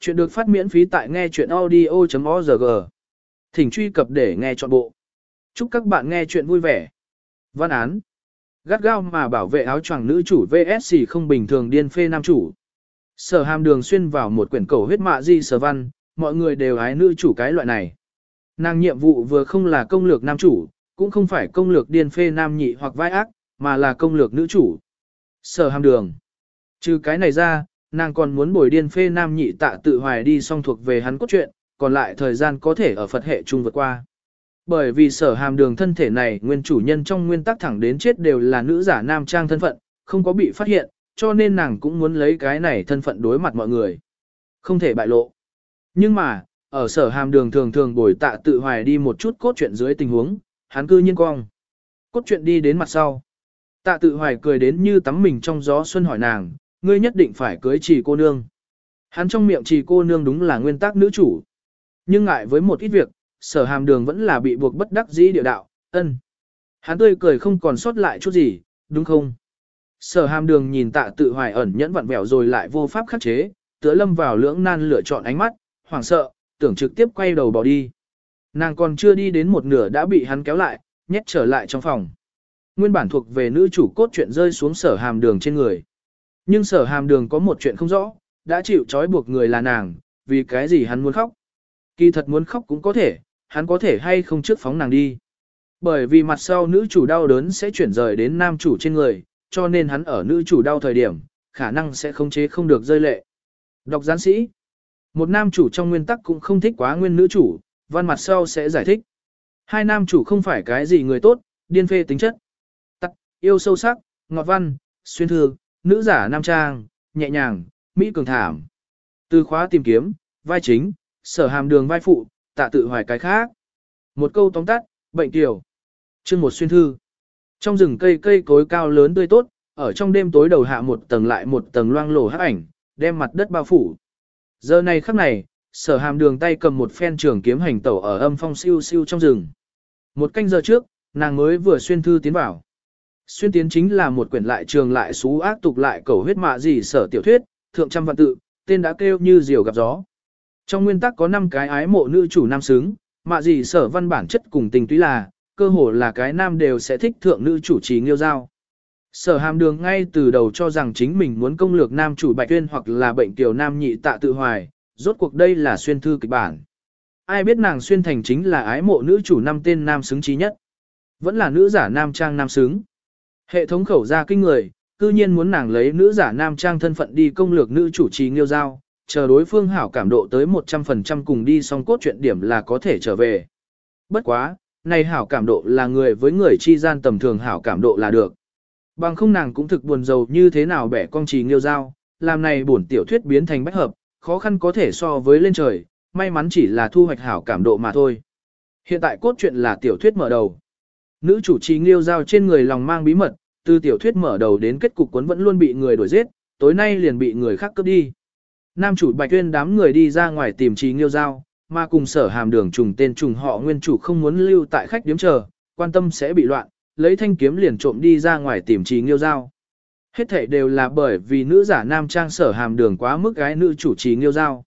Chuyện được phát miễn phí tại nghe chuyện audio.org. Thỉnh truy cập để nghe trọn bộ. Chúc các bạn nghe chuyện vui vẻ. Văn án. Gắt gao mà bảo vệ áo choàng nữ chủ VSC không bình thường điên phê nam chủ. Sở hàm đường xuyên vào một quyển cầu huyết mạ di sở văn, mọi người đều ái nữ chủ cái loại này. Nàng nhiệm vụ vừa không là công lược nam chủ, cũng không phải công lược điên phê nam nhị hoặc vai ác, mà là công lược nữ chủ. Sở hàm đường. Trừ cái này ra, nàng còn muốn bồi điên phê nam nhị tạ tự hoài đi xong thuộc về hắn cốt truyện, còn lại thời gian có thể ở Phật hệ trung vượt qua. Bởi vì sở hàm đường thân thể này nguyên chủ nhân trong nguyên tắc thẳng đến chết đều là nữ giả nam trang thân phận, không có bị phát hiện, cho nên nàng cũng muốn lấy cái này thân phận đối mặt mọi người. Không thể bại lộ. Nhưng mà, ở sở hàm đường thường thường bồi tạ tự hoài đi một chút cốt truyện dưới tình huống, hắn cư nhiên cong. Cốt truyện đi đến mặt sau. Tạ tự hoài cười đến như tắm mình trong gió xuân hỏi nàng, ngươi nhất định phải cưới chỉ cô nương. Hắn trong miệng chỉ cô nương đúng là nguyên tắc nữ chủ. Nhưng ngại với một ít việc, sở hàm đường vẫn là bị buộc bất đắc dĩ địa đạo, ân. Hắn tươi cười không còn sót lại chút gì, đúng không? Sở hàm đường nhìn tạ tự hoài ẩn nhẫn vặn vẹo rồi lại vô pháp khắc chế, tựa lâm vào lưỡng nan lựa chọn ánh mắt, hoảng sợ, tưởng trực tiếp quay đầu bỏ đi. Nàng còn chưa đi đến một nửa đã bị hắn kéo lại, nhét trở lại trong phòng. Nguyên bản thuộc về nữ chủ cốt truyện rơi xuống sở hàm đường trên người. Nhưng sở hàm đường có một chuyện không rõ, đã chịu trói buộc người là nàng, vì cái gì hắn muốn khóc. Kỳ thật muốn khóc cũng có thể, hắn có thể hay không trước phóng nàng đi. Bởi vì mặt sau nữ chủ đau đớn sẽ chuyển rời đến nam chủ trên người, cho nên hắn ở nữ chủ đau thời điểm, khả năng sẽ không chế không được rơi lệ. Đọc gián sĩ Một nam chủ trong nguyên tắc cũng không thích quá nguyên nữ chủ, văn mặt sau sẽ giải thích. Hai nam chủ không phải cái gì người tốt, điên phê tính chất. Tắc, yêu sâu sắc, ngọt văn, xuyên thương, nữ giả nam trang, nhẹ nhàng, mỹ cường thảm. Từ khóa tìm kiếm, vai chính, sở hàm đường vai phụ, tạ tự hoài cái khác. Một câu tóm tắt, bệnh tiểu. Chương một xuyên thư. Trong rừng cây cây cối cao lớn tươi tốt, ở trong đêm tối đầu hạ một tầng lại một tầng loang lổ hắc ảnh, đem mặt đất bao phủ. Giờ này khắc này, sở hàm đường tay cầm một phen trường kiếm hành tẩu ở âm phong siêu siêu trong rừng. Một canh giờ trước, nàng mới vừa xuyên thư tiến vào. Xuyên tiến chính là một quyển lại trường lại xú ác tục lại cầu huyết mạ gì sở tiểu thuyết, thượng trăm văn tự, tên đã kêu như diều gặp gió. Trong nguyên tắc có 5 cái ái mộ nữ chủ nam xứng, mạ gì sở văn bản chất cùng tình túy là, cơ hồ là cái nam đều sẽ thích thượng nữ chủ trí nghiêu giao. Sở hàm đường ngay từ đầu cho rằng chính mình muốn công lược nam chủ bạch tuyên hoặc là bệnh tiểu nam nhị tạ tự hoài, rốt cuộc đây là xuyên thư kịch bản. Ai biết nàng xuyên thành chính là ái mộ nữ chủ năm tên nam xứng trí nhất. Vẫn là nữ giả nam trang nam xứng. Hệ thống khẩu ra kinh người, cư nhiên muốn nàng lấy nữ giả nam trang thân phận đi công lược nữ chủ trì nghiêu giao, chờ đối phương hảo cảm độ tới 100% cùng đi xong cốt truyện điểm là có thể trở về. Bất quá, này hảo cảm độ là người với người chi gian tầm thường hảo cảm độ là được. Bằng không nàng cũng thực buồn giàu như thế nào bẻ con trì nghiêu giao, làm này bổn tiểu thuyết biến thành bách hợp, khó khăn có thể so với lên trời, may mắn chỉ là thu hoạch hảo cảm độ mà thôi. Hiện tại cốt truyện là tiểu thuyết mở đầu. Nữ chủ trì nghiêu giao trên người lòng mang bí mật, từ tiểu thuyết mở đầu đến kết cục cuốn vẫn luôn bị người đuổi giết, tối nay liền bị người khác cướp đi. Nam chủ Bạch Tuyên đám người đi ra ngoài tìm trì nghiêu giao, mà cùng sở hàm đường trùng tên trùng họ nguyên chủ không muốn lưu tại khách điếm chờ, quan tâm sẽ bị loạn, lấy thanh kiếm liền trộm đi ra ngoài tìm trì nghiêu giao. Hết thảy đều là bởi vì nữ giả nam trang sở hàm đường quá mức gái nữ chủ trì nghiêu giao.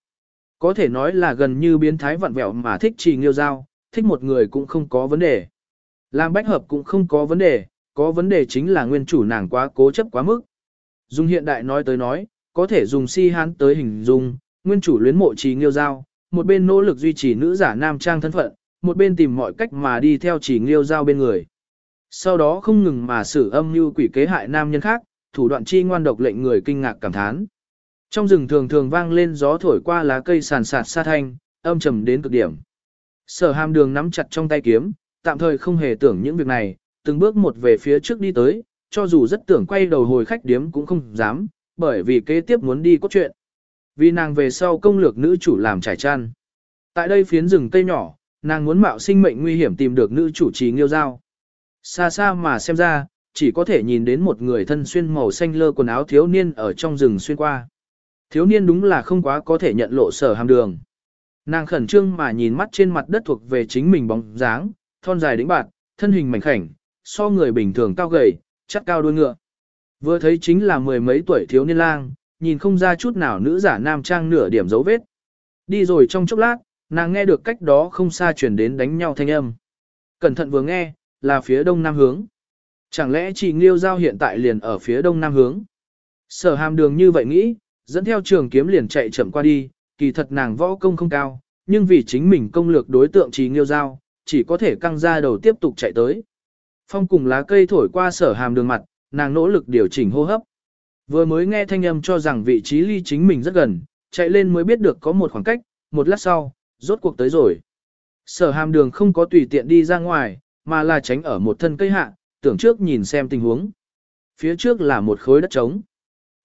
Có thể nói là gần như biến thái vặn vẹo mà thích trì nghiêu giao, thích một người cũng không có vấn đề. Làm bách hợp cũng không có vấn đề, có vấn đề chính là nguyên chủ nàng quá cố chấp quá mức. Dùng hiện đại nói tới nói, có thể dùng si hán tới hình dung, nguyên chủ luyến mộ trì nghiêu giao, một bên nỗ lực duy trì nữ giả nam trang thân phận, một bên tìm mọi cách mà đi theo chỉ nghiêu giao bên người. Sau đó không ngừng mà xử âm như quỷ kế hại nam nhân khác, thủ đoạn chi ngoan độc lệnh người kinh ngạc cảm thán. Trong rừng thường thường vang lên gió thổi qua lá cây sàn sạt sa thanh, âm trầm đến cực điểm. Sở hàm đường nắm chặt trong tay kiếm, tạm thời không hề tưởng những việc này, từng bước một về phía trước đi tới, cho dù rất tưởng quay đầu hồi khách điếm cũng không dám, bởi vì kế tiếp muốn đi cốt truyện. Vì nàng về sau công lược nữ chủ làm trải chăn. Tại đây phiến rừng tây nhỏ, nàng muốn mạo sinh mệnh nguy hiểm tìm được nữ chủ trì nghiêu giao. Xa xa mà xem ra, chỉ có thể nhìn đến một người thân xuyên màu xanh lơ quần áo thiếu niên ở trong rừng xuyên qua. Thiếu niên đúng là không quá có thể nhận lộ sở hàm đường. Nàng khẩn trương mà nhìn mắt trên mặt đất thuộc về chính mình bóng dáng, thon dài đĩnh bạt, thân hình mảnh khảnh, so người bình thường cao gầy, chắc cao đuôi ngựa. Vừa thấy chính là mười mấy tuổi thiếu niên lang, nhìn không ra chút nào nữ giả nam trang nửa điểm dấu vết, Đi rồi trong chốc lát, nàng nghe được cách đó không xa chuyển đến đánh nhau thanh âm. Cẩn thận vừa nghe, là phía đông nam hướng. Chẳng lẽ chị Nghiêu Giao hiện tại liền ở phía đông nam hướng? Sở hàm đường như vậy nghĩ, dẫn theo trường kiếm liền chạy chậm qua đi, kỳ thật nàng võ công không cao, nhưng vì chính mình công lược đối tượng chị Nghiêu Giao, chỉ có thể căng ra đầu tiếp tục chạy tới. Phong cùng lá cây thổi qua sở hàm đường mặt, nàng nỗ lực điều chỉnh hô hấp. Vừa mới nghe thanh âm cho rằng vị trí ly chính mình rất gần, chạy lên mới biết được có một khoảng cách, một lát sau, rốt cuộc tới rồi. Sở hàm đường không có tùy tiện đi ra ngoài, mà là tránh ở một thân cây hạ, tưởng trước nhìn xem tình huống. Phía trước là một khối đất trống.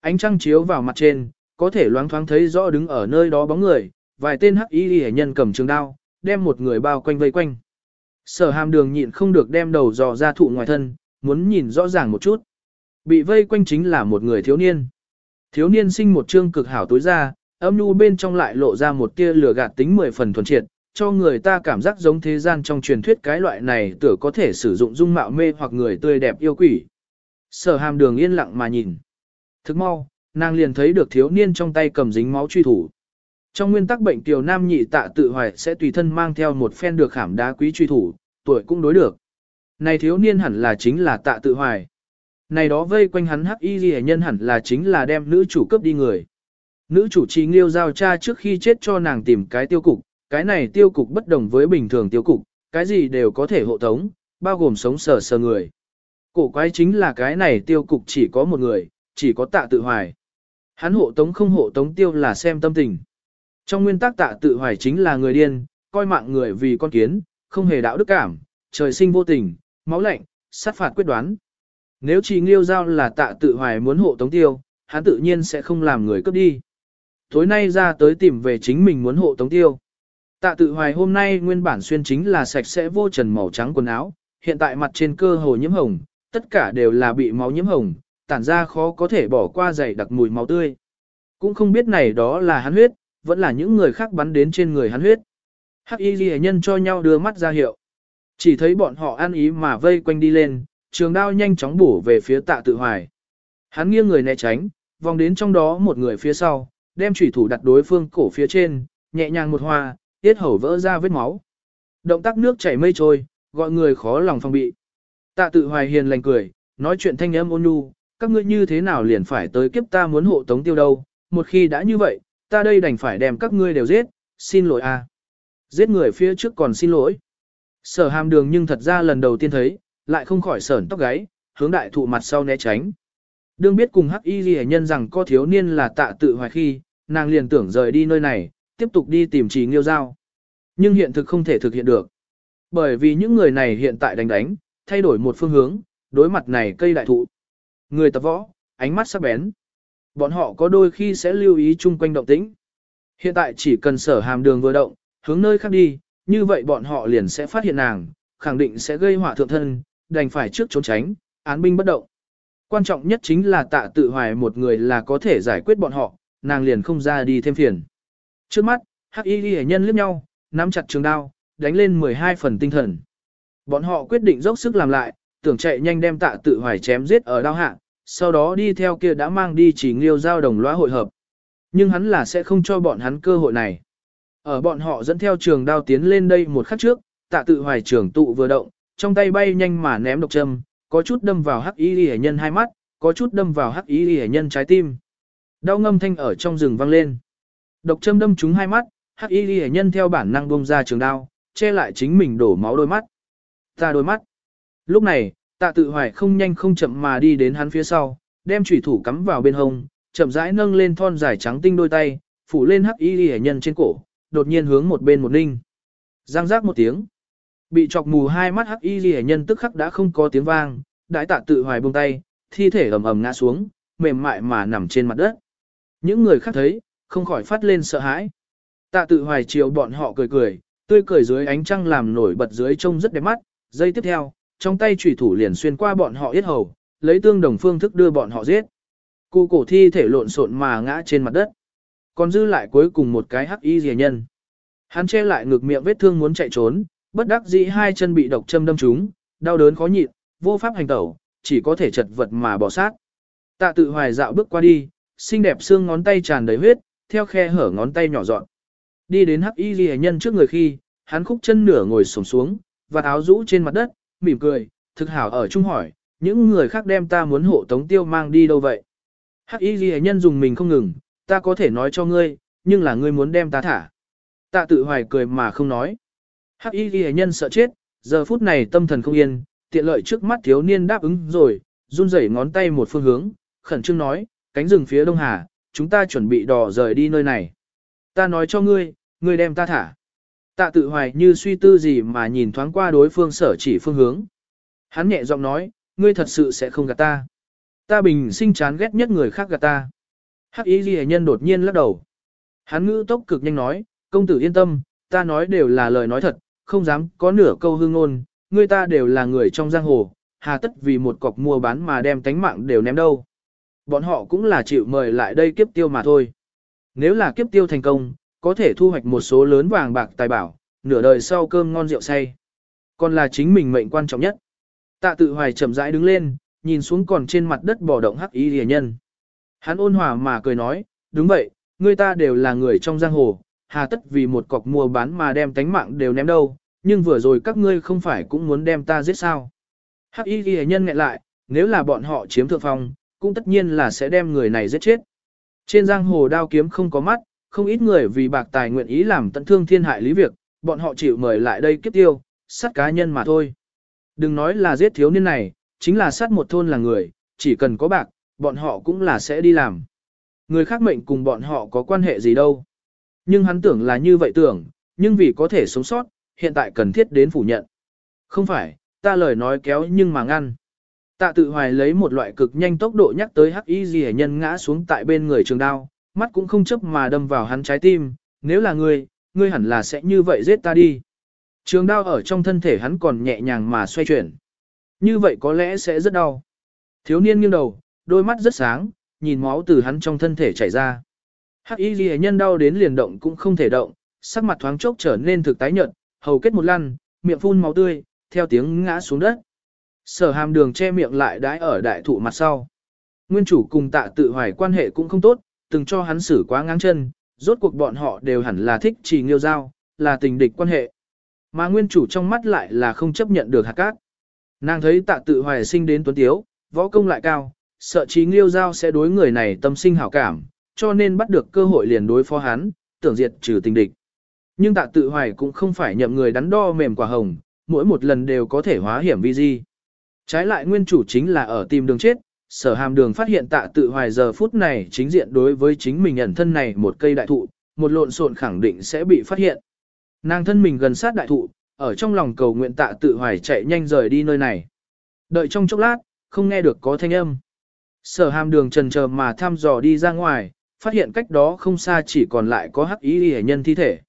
Ánh trăng chiếu vào mặt trên, có thể loáng thoáng thấy rõ đứng ở nơi đó bóng người, vài tên hắc y y nhân cầm trường đao, đem một người bao quanh vây quanh. Sở hàm đường nhịn không được đem đầu dò ra thụ ngoài thân, muốn nhìn rõ ràng một chút. Bị vây quanh chính là một người thiếu niên. Thiếu niên sinh một trương cực hảo tối ra, âm nhu bên trong lại lộ ra một tia lửa gạt tính mười phần thuần triệt, cho người ta cảm giác giống thế gian trong truyền thuyết cái loại này tựa có thể sử dụng dung mạo mê hoặc người tươi đẹp yêu quỷ. Sở hàm đường yên lặng mà nhìn. Thức mau, nàng liền thấy được thiếu niên trong tay cầm dính máu truy thủ. Trong nguyên tắc bệnh tiểu nam nhị tạ tự hoài sẽ tùy thân mang theo một phen được khảm đá quý truy thủ, tuổi cũng đối được. Này thiếu niên hẳn là chính là tạ tự hoài. Này đó vây quanh hắn hắc y ghi nhân hẳn là chính là đem nữ chủ cướp đi người. Nữ chủ trì nghiêu giao cha trước khi chết cho nàng tìm cái tiêu cục, cái này tiêu cục bất đồng với bình thường tiêu cục, cái gì đều có thể hộ tống, bao gồm sống sờ sờ người. Cổ quái chính là cái này tiêu cục chỉ có một người, chỉ có tạ tự hoài. Hắn hộ tống không hộ tống tiêu là xem tâm tình. Trong nguyên tắc tạ tự hoài chính là người điên, coi mạng người vì con kiến, không hề đạo đức cảm, trời sinh vô tình, máu lạnh, sát phạt quyết đoán. Nếu chỉ nghiêu giao là tạ tự hoài muốn hộ tống tiêu, hắn tự nhiên sẽ không làm người cướp đi. Tối nay ra tới tìm về chính mình muốn hộ tống tiêu. Tạ tự hoài hôm nay nguyên bản xuyên chính là sạch sẽ vô trần màu trắng quần áo, hiện tại mặt trên cơ hồ nhiễm hồng, tất cả đều là bị máu nhiễm hồng, tản ra khó có thể bỏ qua dày đặc mùi máu tươi. Cũng không biết này đó là hắn huyết, vẫn là những người khác bắn đến trên người hắn huyết. Hắc y ghi nhân cho nhau đưa mắt ra hiệu. Chỉ thấy bọn họ ăn ý mà vây quanh đi lên, trường đao nhanh chóng bổ về phía tạ tự hoài. Hắn nghiêng người né tránh, vòng đến trong đó một người phía sau, đem chủy thủ đặt đối phương cổ phía trên, nhẹ nhàng một hoa, tiết hầu vỡ ra vết máu. Động tác nước chảy mây trôi, gọi người khó lòng phòng bị. Tạ tự hoài hiền lành cười, nói chuyện thanh âm ôn nhu, các ngươi như thế nào liền phải tới kiếp ta muốn hộ tống tiêu đâu, một khi đã như vậy, ta đây đành phải đem các ngươi đều giết, xin lỗi a. Giết người phía trước còn xin lỗi. Sở hàm đường nhưng thật ra lần đầu tiên thấy, lại không khỏi sởn tóc gáy, hướng đại thụ mặt sau né tránh. Đương biết cùng hắc y ghi nhân rằng có thiếu niên là tạ tự hoài khi, nàng liền tưởng rời đi nơi này, tiếp tục đi tìm trì nghiêu giao. Nhưng hiện thực không thể thực hiện được. Bởi vì những người này hiện tại đánh đánh, thay đổi một phương hướng, đối mặt này cây đại thụ. Người tập võ, ánh mắt sắc bén. Bọn họ có đôi khi sẽ lưu ý chung quanh động tĩnh. Hiện tại chỉ cần sở hàm đường vừa động, hướng nơi khác đi, như vậy bọn họ liền sẽ phát hiện nàng, khẳng định sẽ gây họa thượng thân, đành phải trước trốn tránh, án binh bất động. Quan trọng nhất chính là tạ tự hoài một người là có thể giải quyết bọn họ, nàng liền không ra đi thêm phiền. Trước mắt, hắc y ghi nhân liếc nhau, nắm chặt trường đao, đánh lên 12 phần tinh thần. Bọn họ quyết định dốc sức làm lại, tưởng chạy nhanh đem tạ tự hoài chém giết ở đao hạ, sau đó đi theo kia đã mang đi chỉ nghiêu giao đồng loa hội hợp. Nhưng hắn là sẽ không cho bọn hắn cơ hội này. Ở bọn họ dẫn theo trường đao tiến lên đây một khắc trước, tạ tự hoài trường tụ vừa động, trong tay bay nhanh mà ném độc châm, có chút đâm vào hắc y hệ nhân hai mắt, có chút đâm vào hắc y hệ nhân trái tim. Đau ngâm thanh ở trong rừng vang lên. Độc châm đâm trúng hai mắt, hắc y hệ nhân theo bản năng buông ra trường đao, che lại chính mình đổ máu đôi mắt. Ta đôi mắt. Lúc này, tạ tự hoài không nhanh không chậm mà đi đến hắn phía sau, đem chủy thủ cắm vào bên hông, chậm rãi nâng lên thon dài trắng tinh đôi tay, phủ lên hắc y hệ nhân trên cổ, đột nhiên hướng một bên một ninh. Giang giác một tiếng. Bị chọc mù hai mắt hắc y hệ nhân tức khắc đã không có tiếng vang, Đại tạ tự hoài buông tay, thi thể ầm ầm ngã xuống, mềm mại mà nằm trên mặt đất. Những người khác thấy, không khỏi phát lên sợ hãi. Tạ tự hoài chiều bọn họ cười cười, tươi cười dưới ánh trăng làm nổi bật dưới trông rất đẹp mắt. Giây tiếp theo, trong tay chủy thủ liền xuyên qua bọn họ yết hầu, lấy tương đồng phương thức đưa bọn họ giết. Cụ cổ thi thể lộn xộn mà ngã trên mặt đất. Còn dư lại cuối cùng một cái hắc y rìa nhân. Hắn che lại ngực miệng vết thương muốn chạy trốn, bất đắc dĩ hai chân bị độc châm đâm trúng, đau đớn khó nhịn, vô pháp hành tẩu, chỉ có thể chật vật mà bỏ sát. Tạ tự hoài dạo bước qua đi, xinh đẹp xương ngón tay tràn đầy huyết, theo khe hở ngón tay nhỏ dọn. Đi đến hắc y ghi nhân trước người khi, hắn khúc chân nửa ngồi sổng xuống, và áo rũ trên mặt đất, mỉm cười, thực hảo ở chung hỏi, những người khác đem ta muốn hộ tống tiêu mang đi đâu vậy? Hắc y ghi nhân dùng mình không ngừng, ta có thể nói cho ngươi, nhưng là ngươi muốn đem ta thả. Tạ tự hoài cười mà không nói. Hắc y ghi nhân sợ chết, giờ phút này tâm thần không yên, tiện lợi trước mắt thiếu niên đáp ứng rồi, run rẩy ngón tay một phương hướng, khẩn trương nói, cánh rừng phía đông hà, chúng ta chuẩn bị đò rời đi nơi này. Ta nói cho ngươi, ngươi đem ta thả. Tạ tự hoài như suy tư gì mà nhìn thoáng qua đối phương sở chỉ phương hướng. Hắn nhẹ giọng nói, ngươi thật sự sẽ không gạt ta. Ta bình sinh chán ghét nhất người khác gạt ta. Hắc y ghi nhân đột nhiên lắc đầu. Hắn ngữ tốc cực nhanh nói, công tử yên tâm, ta nói đều là lời nói thật, không dám có nửa câu hương ngôn, ngươi ta đều là người trong giang hồ, hà tất vì một cọc mua bán mà đem tánh mạng đều ném đâu. Bọn họ cũng là chịu mời lại đây kiếp tiêu mà thôi. Nếu là kiếp tiêu thành công, có thể thu hoạch một số lớn vàng bạc tài bảo, nửa đời sau cơm ngon rượu say. Còn là chính mình mệnh quan trọng nhất. Tạ tự hoài chậm rãi đứng lên, nhìn xuống còn trên mặt đất bò động hắc y rìa nhân. Hắn ôn hòa mà cười nói, đúng vậy, người ta đều là người trong giang hồ, hà tất vì một cọc mua bán mà đem tánh mạng đều ném đâu, nhưng vừa rồi các ngươi không phải cũng muốn đem ta giết sao. Hắc y ghi nhân ngại lại, nếu là bọn họ chiếm thượng phong, cũng tất nhiên là sẽ đem người này giết chết. Trên giang hồ đao kiếm không có mắt, không ít người vì bạc tài nguyện ý làm tận thương thiên hại lý việc, bọn họ chịu mời lại đây kiếp tiêu, sát cá nhân mà thôi. Đừng nói là giết thiếu niên này, chính là sát một thôn là người, chỉ cần có bạc, bọn họ cũng là sẽ đi làm. Người khác mệnh cùng bọn họ có quan hệ gì đâu. Nhưng hắn tưởng là như vậy tưởng, nhưng vì có thể sống sót, hiện tại cần thiết đến phủ nhận. Không phải, ta lời nói kéo nhưng mà ngăn. Tạ tự hoài lấy một loại cực nhanh tốc độ nhắc tới hắc y gì nhân ngã xuống tại bên người trường đao, mắt cũng không chấp mà đâm vào hắn trái tim, nếu là ngươi, ngươi hẳn là sẽ như vậy giết ta đi. Trường đao ở trong thân thể hắn còn nhẹ nhàng mà xoay chuyển. Như vậy có lẽ sẽ rất đau. Thiếu niên nghiêng đầu, đôi mắt rất sáng, nhìn máu từ hắn trong thân thể chảy ra. Hắc y ghi nhân đau đến liền động cũng không thể động, sắc mặt thoáng chốc trở nên thực tái nhợt, hầu kết một lăn, miệng phun máu tươi, theo tiếng ngã xuống đất. Sở hàm đường che miệng lại đãi ở đại thụ mặt sau. Nguyên chủ cùng tạ tự hoài quan hệ cũng không tốt, từng cho hắn xử quá ngáng chân, rốt cuộc bọn họ đều hẳn là thích trì nghiêu giao, là tình địch quan hệ. Mà nguyên chủ trong mắt lại là không chấp nhận được hạt cát. Nàng thấy tạ tự hoài sinh đến tuấn tiếu, võ công lại cao, sợ trí nghiêu giao sẽ đối người này tâm sinh hảo cảm, cho nên bắt được cơ hội liền đối phó hắn, tưởng diệt trừ tình địch. Nhưng tạ tự hoài cũng không phải nhậm người đắn đo mềm quả hồng, mỗi một lần đều có thể hóa hiểm vi di. Trái lại nguyên chủ chính là ở tìm đường chết, sở hàm đường phát hiện tạ tự hoài giờ phút này chính diện đối với chính mình ẩn thân này một cây đại thụ, một lộn xộn khẳng định sẽ bị phát hiện. Nàng thân mình gần sát đại thụ, ở trong lòng cầu nguyện tạ tự hoài chạy nhanh rời đi nơi này. Đợi trong chốc lát, không nghe được có thanh âm. Sở hàm đường trần chờ mà thăm dò đi ra ngoài, phát hiện cách đó không xa chỉ còn lại có hắc ý hệ nhân thi thể.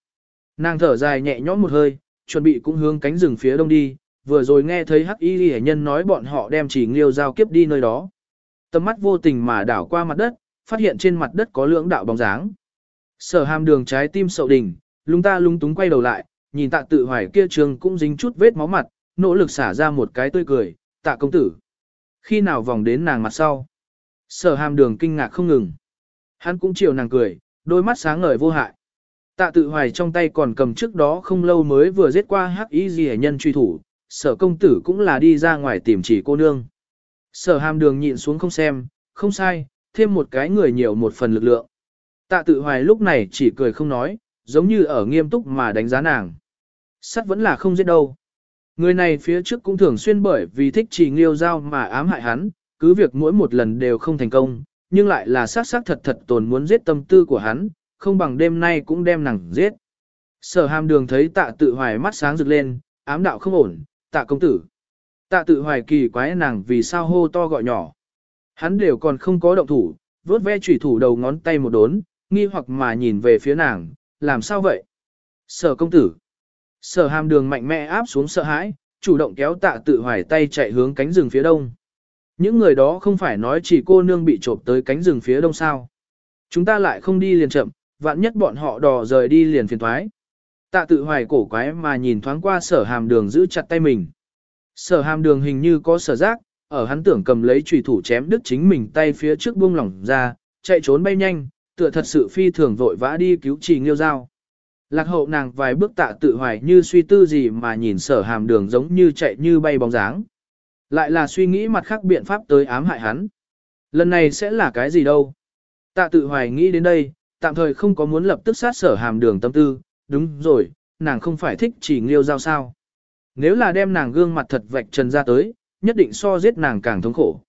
Nàng thở dài nhẹ nhõm một hơi, chuẩn bị cũng hướng cánh rừng phía đông đi, vừa rồi nghe thấy hắc y hệ nhân nói bọn họ đem chỉ nghiêu giao kiếp đi nơi đó. Tầm mắt vô tình mà đảo qua mặt đất, phát hiện trên mặt đất có lưỡng đạo bóng dáng. Sở hàm đường trái tim sậu đỉnh, lúng ta lúng túng quay đầu lại, nhìn tạ tự hoài kia trường cũng dính chút vết máu mặt, nỗ lực xả ra một cái tươi cười, tạ công tử. Khi nào vòng đến nàng mặt sau? Sở hàm đường kinh ngạc không ngừng. Hắn cũng chiều nàng cười, đôi mắt sáng ngời vô hại. Tạ tự hoài trong tay còn cầm trước đó không lâu mới vừa giết qua hắc y gì nhân truy thủ, sở công tử cũng là đi ra ngoài tìm chỉ cô nương. Sở hàm đường nhịn xuống không xem, không sai, thêm một cái người nhiều một phần lực lượng. Tạ tự hoài lúc này chỉ cười không nói, giống như ở nghiêm túc mà đánh giá nàng. Sắt vẫn là không giết đâu. Người này phía trước cũng thường xuyên bởi vì thích chỉ nghiêu giao mà ám hại hắn, cứ việc mỗi một lần đều không thành công, nhưng lại là sát sát thật thật tồn muốn giết tâm tư của hắn, không bằng đêm nay cũng đem nàng giết. Sở hàm đường thấy tạ tự hoài mắt sáng rực lên, ám đạo không ổn, tạ công tử. Tạ tự hoài kỳ quái nàng vì sao hô to gọi nhỏ. Hắn đều còn không có động thủ, vốt ve chủy thủ đầu ngón tay một đốn, nghi hoặc mà nhìn về phía nàng, làm sao vậy? Sở công tử. Sở hàm đường mạnh mẽ áp xuống sợ hãi, chủ động kéo tạ tự hoài tay chạy hướng cánh rừng phía đông. Những người đó không phải nói chỉ cô nương bị trộm tới cánh rừng phía đông sao. Chúng ta lại không đi liền chậm, vạn nhất bọn họ đò rời đi liền phiền thoái. Tạ tự hoài cổ quái mà nhìn thoáng qua sở hàm đường giữ chặt tay mình. Sở hàm đường hình như có sở giác, ở hắn tưởng cầm lấy trùy thủ chém đứt chính mình tay phía trước buông lỏng ra, chạy trốn bay nhanh, tựa thật sự phi thường vội vã đi cứu trì nghiêu dao. Lạc hậu nàng vài bước tạ tự hoài như suy tư gì mà nhìn sở hàm đường giống như chạy như bay bóng dáng. Lại là suy nghĩ mặt khác biện pháp tới ám hại hắn. Lần này sẽ là cái gì đâu? Tạ tự hoài nghĩ đến đây, tạm thời không có muốn lập tức sát sở hàm đường tâm tư, đúng rồi, nàng không phải thích chỉ nghiêu giao sao. Nếu là đem nàng gương mặt thật vạch trần ra tới, nhất định so giết nàng càng thống khổ.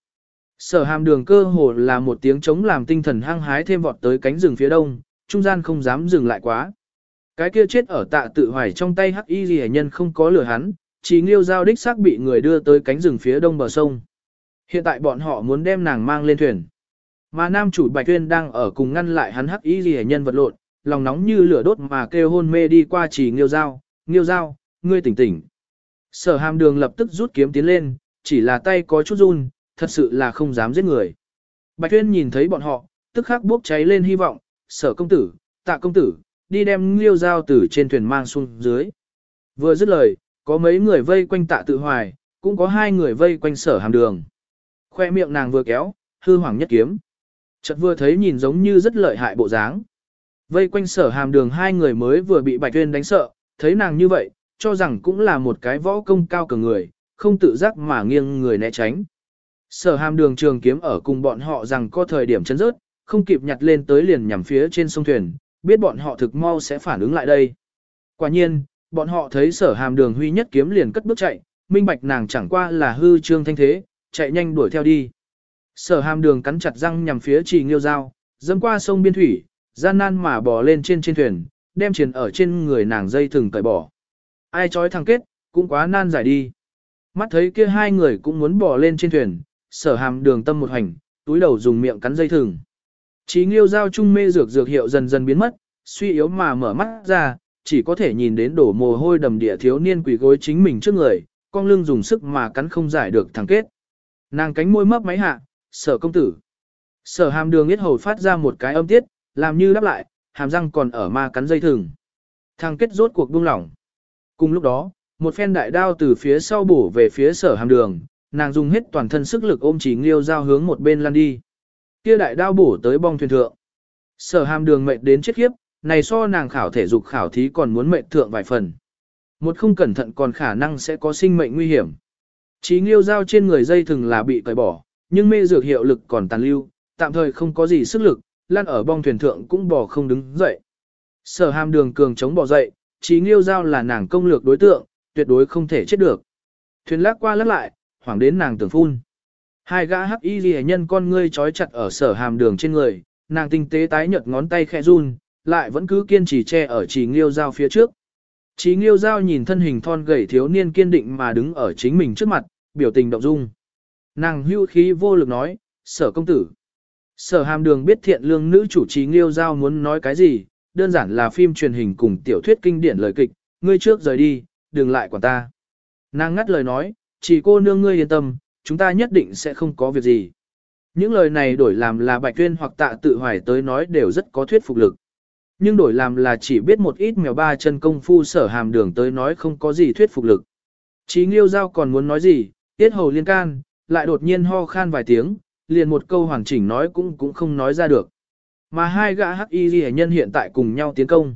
Sở hàm đường cơ hồ là một tiếng chống làm tinh thần hăng hái thêm vọt tới cánh rừng phía đông, trung gian không dám dừng lại quá. Cái kia chết ở tạ tự hoài trong tay hắc y gì nhân không có lửa hắn, chỉ nghiêu giao đích xác bị người đưa tới cánh rừng phía đông bờ sông. Hiện tại bọn họ muốn đem nàng mang lên thuyền. Mà nam chủ Bạch Tuyên đang ở cùng ngăn lại hắn hắc y gì nhân vật lộn, lòng nóng như lửa đốt mà kêu hôn mê đi qua chỉ nghiêu giao, nghiêu giao, ngươi tỉnh tỉnh. Sở hàm đường lập tức rút kiếm tiến lên, chỉ là tay có chút run, thật sự là không dám giết người. Bạch Tuyên nhìn thấy bọn họ, tức khắc bốc cháy lên hy vọng, sở công tử, tạ công tử, đi đem liêu dao từ trên thuyền mang xuống dưới. Vừa dứt lời, có mấy người vây quanh tạ tự hoài, cũng có hai người vây quanh sở hàm đường. Khoe miệng nàng vừa kéo, hư hoàng nhất kiếm. Chợt vừa thấy nhìn giống như rất lợi hại bộ dáng. Vây quanh sở hàm đường hai người mới vừa bị Bạch Tuyên đánh sợ, thấy nàng như vậy, cho rằng cũng là một cái võ công cao cường người, không tự giác mà nghiêng người né tránh. Sở hàm đường trường kiếm ở cùng bọn họ rằng có thời điểm chấn rớt, không kịp nhặt lên tới liền nhằm phía trên sông thuyền, biết bọn họ thực mau sẽ phản ứng lại đây. Quả nhiên, bọn họ thấy sở hàm đường huy nhất kiếm liền cất bước chạy, minh bạch nàng chẳng qua là hư trương thanh thế, chạy nhanh đuổi theo đi. Sở hàm đường cắn chặt răng nhằm phía trì nghiêu dao, dẫm qua sông biên thủy, gian nan mà bò lên trên trên thuyền, đem truyền ở trên người nàng dây thừng cởi bỏ. Ai trói thằng kết, cũng quá nan giải đi. Mắt thấy kia hai người cũng muốn bỏ lên trên thuyền, sở hàm đường tâm một hành, túi đầu dùng miệng cắn dây thừng. Chí nghiêu giao trung mê dược dược hiệu dần dần biến mất, suy yếu mà mở mắt ra, chỉ có thể nhìn đến đổ mồ hôi đầm địa thiếu niên quỷ gối chính mình trước người, con lưng dùng sức mà cắn không giải được thằng kết. Nàng cánh môi mấp máy hạ, sở công tử. Sở hàm đường yết hầu phát ra một cái âm tiết, làm như đáp lại, hàm răng còn ở ma cắn dây thừng. Thằng kết rốt cuộc buông lỏng. Cùng lúc đó, một phen đại đao từ phía sau bổ về phía sở hàm đường, nàng dùng hết toàn thân sức lực ôm chỉ nghiêu dao hướng một bên lăn đi. Kia đại đao bổ tới bong thuyền thượng. Sở hàm đường mệt đến chết khiếp, này so nàng khảo thể dục khảo thí còn muốn mệt thượng vài phần. Một không cẩn thận còn khả năng sẽ có sinh mệnh nguy hiểm. Chí nghiêu dao trên người dây thừng là bị cởi bỏ, nhưng mê dược hiệu lực còn tàn lưu, tạm thời không có gì sức lực, lăn ở bong thuyền thượng cũng bò không đứng dậy. Sở hàm đường cường chống bò dậy, chí nghiêu Giao là nàng công lược đối tượng, tuyệt đối không thể chết được. Thuyền lắc qua lắc lại, hoảng đến nàng tưởng phun. Hai gã hắc y ghi nhân con ngươi trói chặt ở sở hàm đường trên người, nàng tinh tế tái nhợt ngón tay khẽ run, lại vẫn cứ kiên trì che ở trí nghiêu Giao phía trước. Trí nghiêu Giao nhìn thân hình thon gầy thiếu niên kiên định mà đứng ở chính mình trước mặt, biểu tình động dung. Nàng hưu khí vô lực nói, sở công tử. Sở hàm đường biết thiện lương nữ chủ trí nghiêu giao muốn nói cái gì, đơn giản là phim truyền hình cùng tiểu thuyết kinh điển lời kịch, ngươi trước rời đi, đừng lại quản ta. Nàng ngắt lời nói, chỉ cô nương ngươi yên tâm, chúng ta nhất định sẽ không có việc gì. Những lời này đổi làm là Bạch Tuyên hoặc tạ tự hoài tới nói đều rất có thuyết phục lực. Nhưng đổi làm là chỉ biết một ít mèo ba chân công phu sở hàm đường tới nói không có gì thuyết phục lực. Chí Nghiêu Giao còn muốn nói gì, tiết hầu liên can, lại đột nhiên ho khan vài tiếng, liền một câu hoàn chỉnh nói cũng cũng không nói ra được. Mà hai gã hắc y ghi nhân hiện tại cùng nhau tiến công.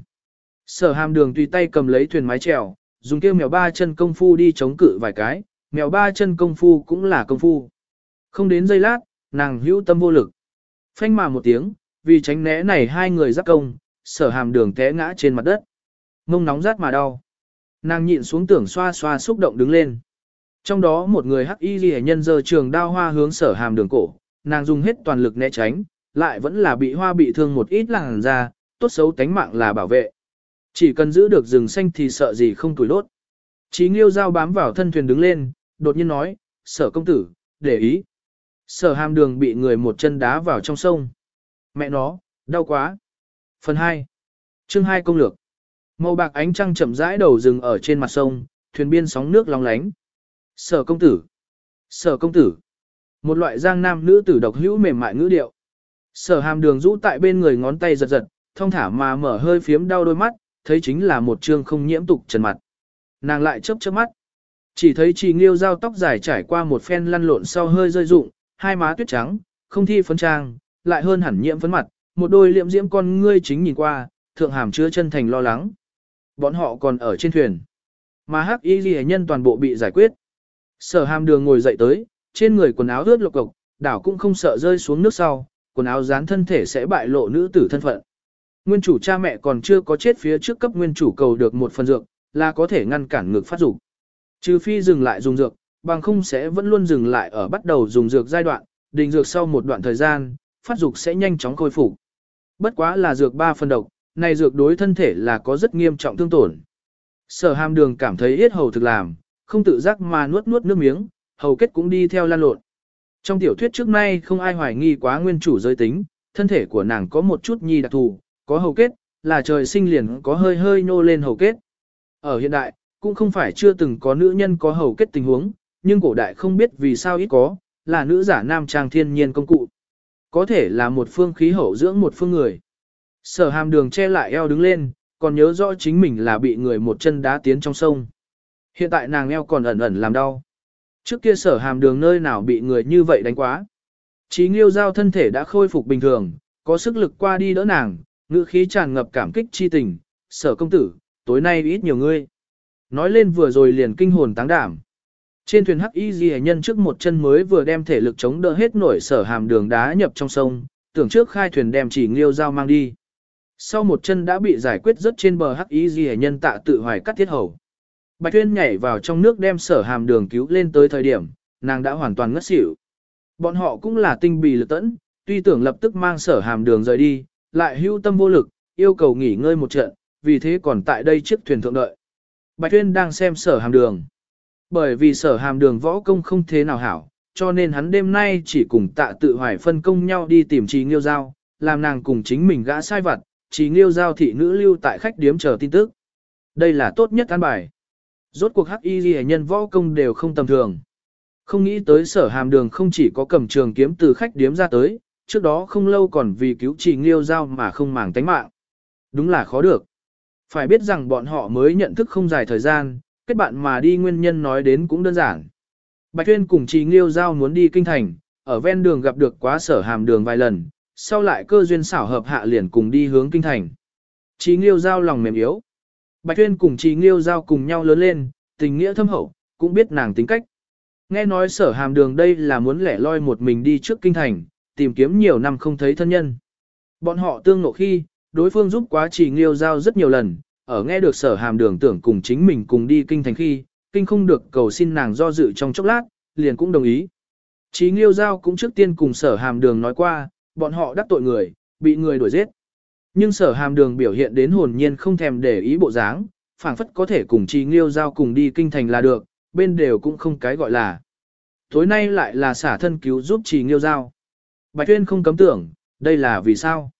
Sở hàm đường tùy tay cầm lấy thuyền mái trèo, dùng kêu mèo ba chân công phu đi chống cự vài cái, mèo ba chân công phu cũng là công phu. Không đến giây lát, nàng hữu tâm vô lực. Phanh mà một tiếng, vì tránh né này hai người giáp công, sở hàm đường té ngã trên mặt đất. Mông nóng rát mà đau. Nàng nhịn xuống tưởng xoa xoa xúc động đứng lên. Trong đó một người hắc y ghi nhân giờ trường đao hoa hướng sở hàm đường cổ, nàng dùng hết toàn lực né tránh, lại vẫn là bị hoa bị thương một ít làng ra, tốt xấu tánh mạng là bảo vệ. Chỉ cần giữ được rừng xanh thì sợ gì không tuổi lốt. Chí nghiêu dao bám vào thân thuyền đứng lên, đột nhiên nói, sở công tử, để ý. Sở hàm đường bị người một chân đá vào trong sông. Mẹ nó, đau quá. Phần 2. Chương 2 công lược. Màu bạc ánh trăng chậm rãi đầu rừng ở trên mặt sông, thuyền biên sóng nước long lánh. Sở công tử. Sở công tử. Một loại giang nam nữ tử độc hữu mềm mại ngữ điệu. Sở hàm đường rũ tại bên người ngón tay giật giật, thông thả mà mở hơi phiếm đau đôi mắt, thấy chính là một trương không nhiễm tục trần mặt. Nàng lại chớp chớp mắt. Chỉ thấy trì nghiêu dao tóc dài trải qua một phen lăn lộn sau hơi rơi rụng, hai má tuyết trắng, không thi phấn trang, lại hơn hẳn nhiễm phấn mặt, một đôi liệm diễm con ngươi chính nhìn qua, thượng hàm chứa chân thành lo lắng. Bọn họ còn ở trên thuyền. Mà hắc y ghi nhân toàn bộ bị giải quyết. Sở hàm đường ngồi dậy tới, trên người quần áo ướt lộc cộc, đảo cũng không sợ rơi xuống nước sau, quần áo dán thân thể sẽ bại lộ nữ tử thân phận. Nguyên chủ cha mẹ còn chưa có chết phía trước cấp nguyên chủ cầu được một phần dược, là có thể ngăn cản ngực phát dục. Trừ phi dừng lại dùng dược, bằng không sẽ vẫn luôn dừng lại ở bắt đầu dùng dược giai đoạn, đình dược sau một đoạn thời gian, phát dục sẽ nhanh chóng khôi phục. Bất quá là dược ba phần độc, này dược đối thân thể là có rất nghiêm trọng thương tổn. Sở hàm đường cảm thấy yết hầu thực làm, không tự giác mà nuốt nuốt nước miếng, hầu kết cũng đi theo lan lộn. Trong tiểu thuyết trước nay không ai hoài nghi quá nguyên chủ giới tính, thân thể của nàng có một chút nhi đặc thù, có hầu kết, là trời sinh liền có hơi hơi nô lên hầu kết. Ở hiện đại, cũng không phải chưa từng có nữ nhân có hầu kết tình huống, nhưng cổ đại không biết vì sao ít có, là nữ giả nam trang thiên nhiên công cụ. Có thể là một phương khí hậu dưỡng một phương người. Sở hàm đường che lại eo đứng lên, còn nhớ rõ chính mình là bị người một chân đá tiến trong sông. Hiện tại nàng eo còn ẩn ẩn làm đau. Trước kia sở hàm đường nơi nào bị người như vậy đánh quá. Chí nghiêu giao thân thể đã khôi phục bình thường, có sức lực qua đi đỡ nàng, ngữ khí tràn ngập cảm kích chi tình. Sở công tử, tối nay ít nhiều ngươi. Nói lên vừa rồi liền kinh hồn táng đảm. Trên thuyền hắc y ghi nhân trước một chân mới vừa đem thể lực chống đỡ hết nổi sở hàm đường đá nhập trong sông, tưởng trước khai thuyền đem chỉ nghiêu giao mang đi. Sau một chân đã bị giải quyết rất trên bờ hắc y ghi nhân tạ tự hoài cắt thiết hầu. Bạch Tuyên nhảy vào trong nước đem sở hàm đường cứu lên tới thời điểm, nàng đã hoàn toàn ngất xỉu. Bọn họ cũng là tinh bì lực tẫn, tuy tưởng lập tức mang sở hàm đường rời đi, lại hưu tâm vô lực, yêu cầu nghỉ ngơi một trận, vì thế còn tại đây chiếc thuyền thượng đợi. Bạch Tuyên đang xem sở hàm đường. Bởi vì sở hàm đường võ công không thế nào hảo, cho nên hắn đêm nay chỉ cùng tạ tự hoài phân công nhau đi tìm trí nghiêu giao, làm nàng cùng chính mình gã sai vặt, trí nghiêu giao thị nữ lưu tại khách điếm chờ tin tức. Đây là tốt nhất an bài. Rốt cuộc hắc y ghi nhân võ công đều không tầm thường. Không nghĩ tới sở hàm đường không chỉ có cầm trường kiếm từ khách điếm ra tới, trước đó không lâu còn vì cứu trì nghiêu giao mà không màng tánh mạng. Đúng là khó được. Phải biết rằng bọn họ mới nhận thức không dài thời gian, kết bạn mà đi nguyên nhân nói đến cũng đơn giản. Bạch Tuyên cùng Trì Nghiêu Giao muốn đi kinh thành, ở ven đường gặp được quá sở hàm đường vài lần, sau lại cơ duyên xảo hợp hạ liền cùng đi hướng kinh thành. Trì Nghiêu Giao lòng mềm yếu. Bạch Tuyên cùng Trì Nghiêu Giao cùng nhau lớn lên, tình nghĩa thâm hậu, cũng biết nàng tính cách. Nghe nói sở hàm đường đây là muốn lẻ loi một mình đi trước kinh thành, tìm kiếm nhiều năm không thấy thân nhân. Bọn họ tương nộ khi, đối phương giúp quá Trì Nghiêu Giao rất nhiều lần, ở nghe được sở hàm đường tưởng cùng chính mình cùng đi kinh thành khi, kinh không được cầu xin nàng do dự trong chốc lát, liền cũng đồng ý. Chí Nghiêu Giao cũng trước tiên cùng sở hàm đường nói qua, bọn họ đắc tội người, bị người đuổi giết. Nhưng sở hàm đường biểu hiện đến hồn nhiên không thèm để ý bộ dáng, phảng phất có thể cùng Chí Nghiêu Giao cùng đi kinh thành là được, bên đều cũng không cái gọi là. Tối nay lại là xả thân cứu giúp Chí Nghiêu Giao. Bạch Tuyên không cấm tưởng, đây là vì sao?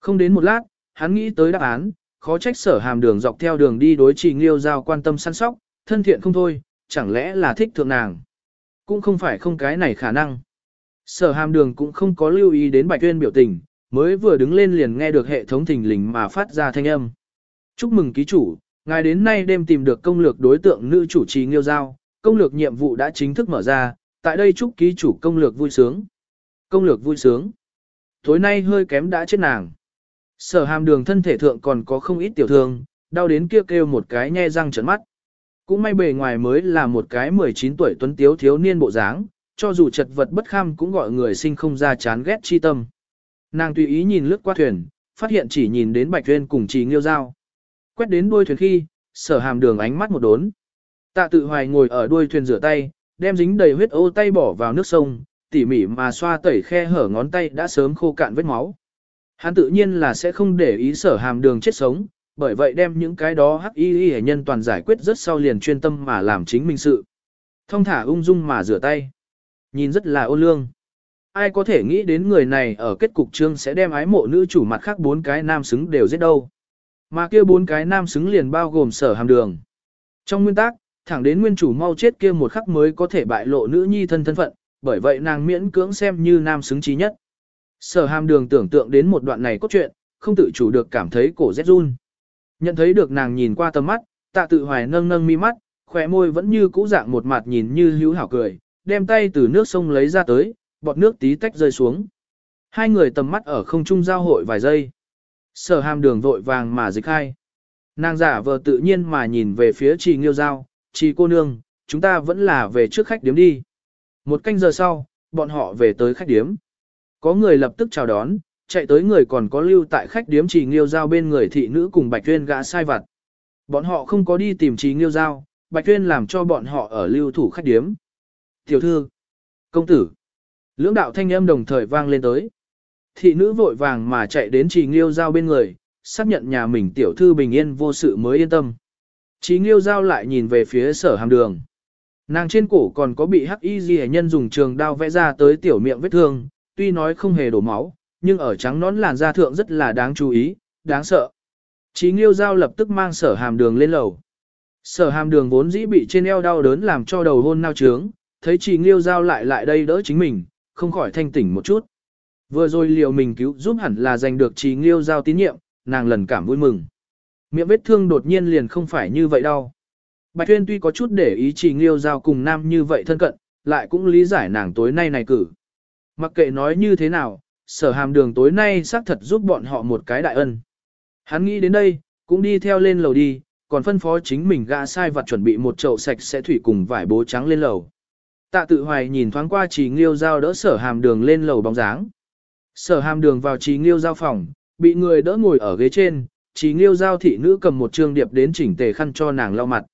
Không đến một lát, hắn nghĩ tới đáp án, khó trách sở hàm đường dọc theo đường đi đối trì nghiêu giao quan tâm săn sóc, thân thiện không thôi, chẳng lẽ là thích thượng nàng. Cũng không phải không cái này khả năng. Sở hàm đường cũng không có lưu ý đến bạch tuyên biểu tình, mới vừa đứng lên liền nghe được hệ thống thình lình mà phát ra thanh âm. Chúc mừng ký chủ, ngài đến nay đêm tìm được công lược đối tượng nữ chủ trì nghiêu giao, công lược nhiệm vụ đã chính thức mở ra, tại đây chúc ký chủ công lược vui sướng. Công lược vui sướng. Tối nay hơi kém đã chết nàng. Sở hàm đường thân thể thượng còn có không ít tiểu thương, đau đến kia kêu, kêu một cái nhe răng trợn mắt. Cũng may bề ngoài mới là một cái 19 tuổi tuấn tiếu thiếu niên bộ dáng, cho dù chật vật bất kham cũng gọi người sinh không ra chán ghét chi tâm. Nàng tùy ý nhìn lướt qua thuyền, phát hiện chỉ nhìn đến bạch thuyền cùng trì nghiêu dao. Quét đến đuôi thuyền khi, sở hàm đường ánh mắt một đốn. Tạ tự hoài ngồi ở đuôi thuyền rửa tay, đem dính đầy huyết ô tay bỏ vào nước sông, tỉ mỉ mà xoa tẩy khe hở ngón tay đã sớm khô cạn vết máu. Hắn tự nhiên là sẽ không để ý sở hàm đường chết sống, bởi vậy đem những cái đó hắc y y nhân toàn giải quyết rất sau liền chuyên tâm mà làm chính mình sự. Thông thả ung dung mà rửa tay. Nhìn rất là ô lương. Ai có thể nghĩ đến người này ở kết cục trương sẽ đem ái mộ nữ chủ mặt khác bốn cái nam xứng đều giết đâu. Mà kia bốn cái nam xứng liền bao gồm sở hàm đường. Trong nguyên tắc, thẳng đến nguyên chủ mau chết kia một khắc mới có thể bại lộ nữ nhi thân thân phận, bởi vậy nàng miễn cưỡng xem như nam xứng trí nhất. Sở hàm đường tưởng tượng đến một đoạn này cốt truyện, không tự chủ được cảm thấy cổ rét run. Nhận thấy được nàng nhìn qua tầm mắt, tạ tự hoài nâng nâng mi mắt, khỏe môi vẫn như cũ dạng một mặt nhìn như hữu hảo cười, đem tay từ nước sông lấy ra tới, bọt nước tí tách rơi xuống. Hai người tầm mắt ở không trung giao hội vài giây. Sở hàm đường vội vàng mà dịch hai. Nàng giả vờ tự nhiên mà nhìn về phía trì nghiêu giao, trì cô nương, chúng ta vẫn là về trước khách điếm đi. Một canh giờ sau, bọn họ về tới khách điếm. Có người lập tức chào đón, chạy tới người còn có lưu tại khách điếm trì nghiêu giao bên người thị nữ cùng bạch tuyên gã sai vặt. Bọn họ không có đi tìm trì nghiêu giao, bạch tuyên làm cho bọn họ ở lưu thủ khách điếm. Tiểu thư, công tử, lưỡng đạo thanh âm đồng thời vang lên tới. Thị nữ vội vàng mà chạy đến trì nghiêu giao bên người, xác nhận nhà mình tiểu thư bình yên vô sự mới yên tâm. Trì nghiêu giao lại nhìn về phía sở hàm đường. Nàng trên cổ còn có bị hắc y ghi nhân dùng trường đao vẽ ra tới tiểu miệng vết thương, tuy nói không hề đổ máu, nhưng ở trắng nón làn da thượng rất là đáng chú ý, đáng sợ. Chí nghiêu giao lập tức mang sở hàm đường lên lầu. Sở hàm đường vốn dĩ bị trên eo đau đớn làm cho đầu hôn nao trướng, thấy chí nghiêu giao lại lại đây đỡ chính mình, không khỏi thanh tỉnh một chút. Vừa rồi liệu mình cứu giúp hẳn là giành được trí nghiêu giao tín nhiệm, nàng lần cảm vui mừng. Miệng vết thương đột nhiên liền không phải như vậy đâu. Bạch Thuyên tuy có chút để ý chỉ nghiêu giao cùng nam như vậy thân cận, lại cũng lý giải nàng tối nay này cử. Mặc kệ nói như thế nào, sở hàm đường tối nay xác thật giúp bọn họ một cái đại ân. Hắn nghĩ đến đây, cũng đi theo lên lầu đi, còn phân phó chính mình gã sai vặt chuẩn bị một chậu sạch sẽ thủy cùng vải bố trắng lên lầu. Tạ tự hoài nhìn thoáng qua trì nghiêu giao đỡ sở hàm đường lên lầu bóng dáng. Sở hàm đường vào trì nghiêu giao phòng, bị người đỡ ngồi ở ghế trên, trì nghiêu giao thị nữ cầm một trương điệp đến chỉnh tề khăn cho nàng lau mặt.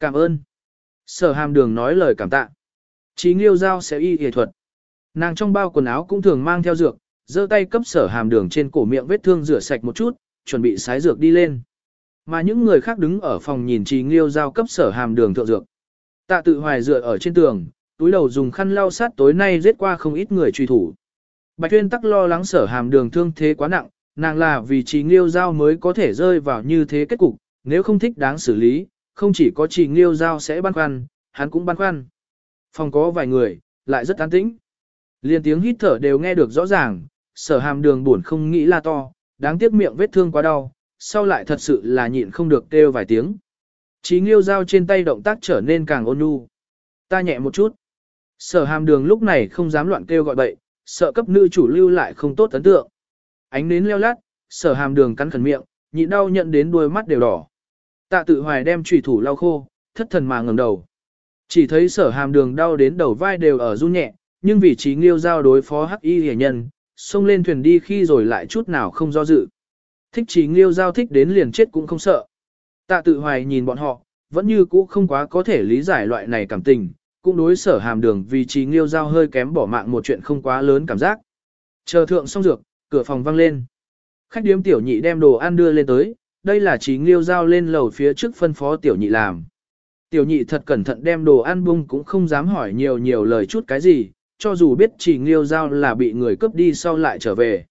Cảm ơn. Sở hàm đường nói lời cảm tạ. Trì nghiêu giao sẽ y y thuật. Nàng trong bao quần áo cũng thường mang theo dược, giơ tay cấp sở hàm đường trên cổ miệng vết thương rửa sạch một chút, chuẩn bị sái dược đi lên. Mà những người khác đứng ở phòng nhìn trì nghiêu giao cấp sở hàm đường thượng dược. Tạ tự hoài dựa ở trên tường, túi đầu dùng khăn lau sát tối nay giết qua không ít người truy thủ. Bạch Tuyên tắc lo lắng sở hàm đường thương thế quá nặng, nàng là vì trì nghiêu giao mới có thể rơi vào như thế kết cục, nếu không thích đáng xử lý, không chỉ có trì nghiêu giao sẽ băn khoăn, hắn cũng băn khoăn. Phòng có vài người, lại rất an tĩnh. Liên tiếng hít thở đều nghe được rõ ràng, sở hàm đường buồn không nghĩ là to, đáng tiếc miệng vết thương quá đau, sau lại thật sự là nhịn không được kêu vài tiếng. Chí nghiêu dao trên tay động tác trở nên càng ôn nhu. Ta nhẹ một chút. Sở hàm đường lúc này không dám loạn kêu gọi bậy, sợ cấp nữ chủ lưu lại không tốt ấn tượng. Ánh nến leo lát, sở hàm đường cắn khẩn miệng, nhịn đau nhận đến đôi mắt đều đỏ. Tạ tự hoài đem trùy thủ lau khô, thất thần mà ngẩng đầu. Chỉ thấy sở hàm đường đau đến đầu vai đều ở run nhẹ, nhưng vì trí nghiêu giao đối phó hắc y hề nhân, xông lên thuyền đi khi rồi lại chút nào không do dự. Thích trí nghiêu giao thích đến liền chết cũng không sợ. Tạ tự hoài nhìn bọn họ, vẫn như cũ không quá có thể lý giải loại này cảm tình, cũng đối sở hàm đường vì trí nghiêu giao hơi kém bỏ mạng một chuyện không quá lớn cảm giác. Chờ thượng xong dược, cửa phòng văng lên. Khách điếm tiểu nhị đem đồ ăn đưa lên tới, đây là trí nghiêu giao lên lầu phía trước phân phó tiểu nhị làm. Tiểu nhị thật cẩn thận đem đồ ăn bung cũng không dám hỏi nhiều nhiều lời chút cái gì, cho dù biết trì nghiêu giao là bị người cướp đi sau lại trở về.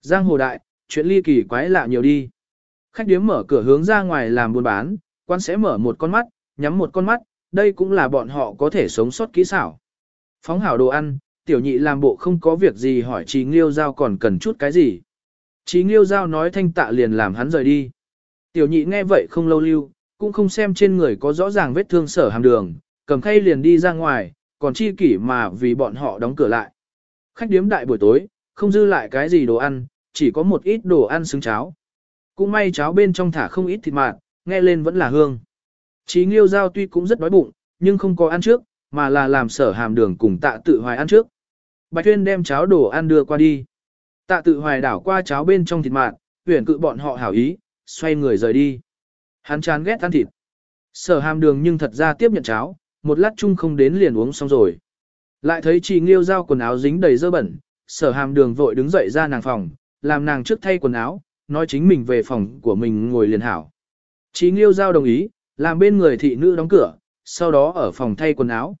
Giang hồ đại, chuyện ly kỳ quái lạ nhiều đi. Khách điếm mở cửa hướng ra ngoài làm buôn bán, quan sẽ mở một con mắt, nhắm một con mắt, đây cũng là bọn họ có thể sống sót kỹ xảo. Phóng hảo đồ ăn, tiểu nhị làm bộ không có việc gì hỏi trí nghiêu giao còn cần chút cái gì. Trí nghiêu giao nói thanh tạ liền làm hắn rời đi. Tiểu nhị nghe vậy không lâu lưu, cũng không xem trên người có rõ ràng vết thương sở hàm đường, cầm khay liền đi ra ngoài, còn chi kỷ mà vì bọn họ đóng cửa lại. Khách điếm đại buổi tối, không dư lại cái gì đồ ăn, chỉ có một ít đồ ăn xứng cháo. Cũng may cháo bên trong thả không ít thịt mạt, nghe lên vẫn là hương. Chí nghiêu giao tuy cũng rất đói bụng, nhưng không có ăn trước, mà là làm sở hàm đường cùng tạ tự hoài ăn trước. Bạch Tuyên đem cháo đồ ăn đưa qua đi. Tạ tự hoài đảo qua cháo bên trong thịt mạt, tuyển cự bọn họ hảo ý, xoay người rời đi. Hắn chán ghét ăn thịt. Sở hàm đường nhưng thật ra tiếp nhận cháo, một lát chung không đến liền uống xong rồi. Lại thấy chị Nghiêu giao quần áo dính đầy dơ bẩn, sở hàm đường vội đứng dậy ra nàng phòng, làm nàng trước thay quần áo, nói chính mình về phòng của mình ngồi liền hảo. Chị Nghiêu giao đồng ý, làm bên người thị nữ đóng cửa, sau đó ở phòng thay quần áo.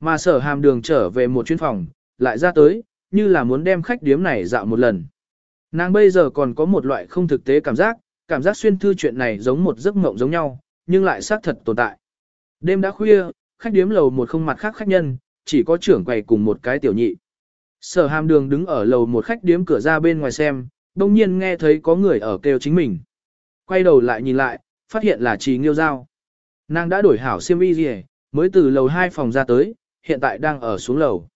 Mà sở hàm đường trở về một chuyến phòng, lại ra tới, như là muốn đem khách điếm này dạo một lần. Nàng bây giờ còn có một loại không thực tế cảm giác, cảm giác xuyên thư chuyện này giống một giấc mộng giống nhau, nhưng lại xác thật tồn tại. Đêm đã khuya, khách điếm lầu một không mặt khác khách nhân, chỉ có trưởng quầy cùng một cái tiểu nhị. Sở hàm đường đứng ở lầu một khách điếm cửa ra bên ngoài xem, đông nhiên nghe thấy có người ở kêu chính mình. Quay đầu lại nhìn lại, phát hiện là trì nghiêu giao. Nàng đã đổi hảo siêm y gì, mới từ lầu hai phòng ra tới, hiện tại đang ở xuống lầu.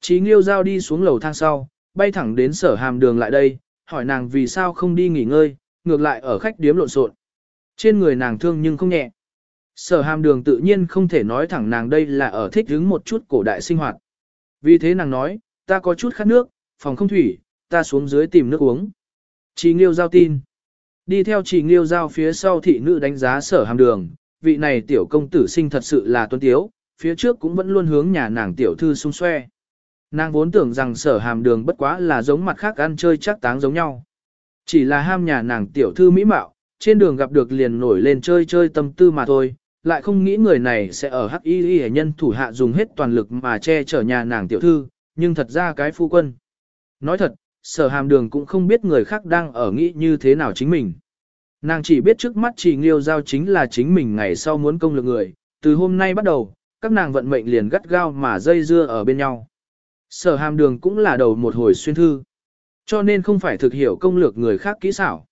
Trí nghiêu giao đi xuống lầu thang sau, bay thẳng đến sở hàm đường lại đây, hỏi nàng vì sao không đi nghỉ ngơi, ngược lại ở khách điếm lộn xộn. Trên người nàng thương nhưng không nhẹ. Sở hàm đường tự nhiên không thể nói thẳng nàng đây là ở thích hứng một chút cổ đại sinh hoạt. Vì thế nàng nói, ta có chút khát nước, phòng không thủy, ta xuống dưới tìm nước uống. Chí nghiêu giao tin. Đi theo chỉ nghiêu giao phía sau thị nữ đánh giá sở hàm đường, vị này tiểu công tử sinh thật sự là tuấn tiếu, phía trước cũng vẫn luôn hướng nhà nàng tiểu thư xung xoe. Nàng vốn tưởng rằng sở hàm đường bất quá là giống mặt khác ăn chơi chắc táng giống nhau. Chỉ là ham nhà nàng tiểu thư mỹ mạo, trên đường gặp được liền nổi lên chơi chơi tâm tư mà thôi, lại không nghĩ người này sẽ ở hắc y y nhân thủ hạ dùng hết toàn lực mà che chở nhà nàng tiểu thư, nhưng thật ra cái phu quân. Nói thật, sở hàm đường cũng không biết người khác đang ở nghĩ như thế nào chính mình. Nàng chỉ biết trước mắt chỉ nghiêu giao chính là chính mình ngày sau muốn công lực người, từ hôm nay bắt đầu, các nàng vận mệnh liền gắt gao mà dây dưa ở bên nhau. Sở hàm đường cũng là đầu một hồi xuyên thư. Cho nên không phải thực hiểu công lược người khác kỹ xảo.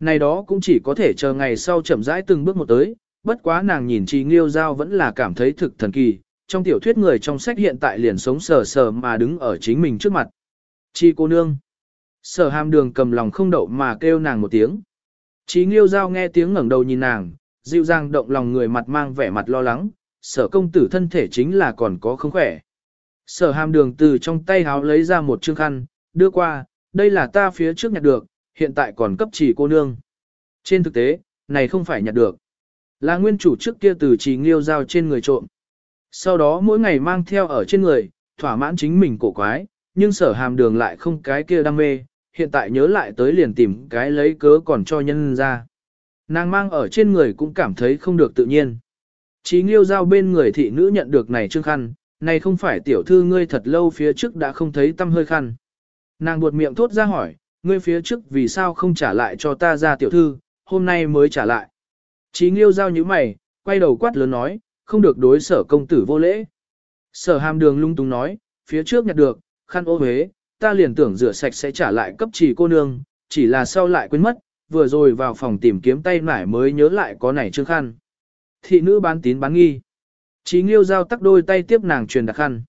Này đó cũng chỉ có thể chờ ngày sau chậm rãi từng bước một tới, bất quá nàng nhìn trì Nghiêu Giao vẫn là cảm thấy thực thần kỳ, trong tiểu thuyết người trong sách hiện tại liền sống sờ sờ mà đứng ở chính mình trước mặt. Chi cô nương. Sở hàm đường cầm lòng không đậu mà kêu nàng một tiếng. Chí Nghiêu Giao nghe tiếng ngẩng đầu nhìn nàng, dịu dàng động lòng người mặt mang vẻ mặt lo lắng, sở công tử thân thể chính là còn có không khỏe. Sở hàm đường từ trong tay háo lấy ra một chương khăn, đưa qua, đây là ta phía trước nhặt được, hiện tại còn cấp chỉ cô nương. Trên thực tế, này không phải nhặt được. Là nguyên chủ trước kia từ Chí nghiêu giao trên người trộm. Sau đó mỗi ngày mang theo ở trên người, thỏa mãn chính mình cổ quái, nhưng sở hàm đường lại không cái kia đam mê, hiện tại nhớ lại tới liền tìm cái lấy cớ còn cho nhân ra. Nàng mang ở trên người cũng cảm thấy không được tự nhiên. Chí nghiêu giao bên người thị nữ nhận được này trương khăn, này không phải tiểu thư ngươi thật lâu phía trước đã không thấy tâm hơi khăn. Nàng buột miệng thốt ra hỏi, ngươi phía trước vì sao không trả lại cho ta ra tiểu thư, hôm nay mới trả lại. Chí nghiêu giao như mày, quay đầu quát lớn nói, không được đối sở công tử vô lễ. Sở hàm đường lung tung nói, phía trước nhặt được, khăn ô huế, ta liền tưởng rửa sạch sẽ trả lại cấp chỉ cô nương, chỉ là sau lại quên mất, vừa rồi vào phòng tìm kiếm tay nải mới nhớ lại có này chương khăn. Thị nữ bán tín bán nghi. Chí nghiêu giao tắc đôi tay tiếp nàng truyền đặc khăn.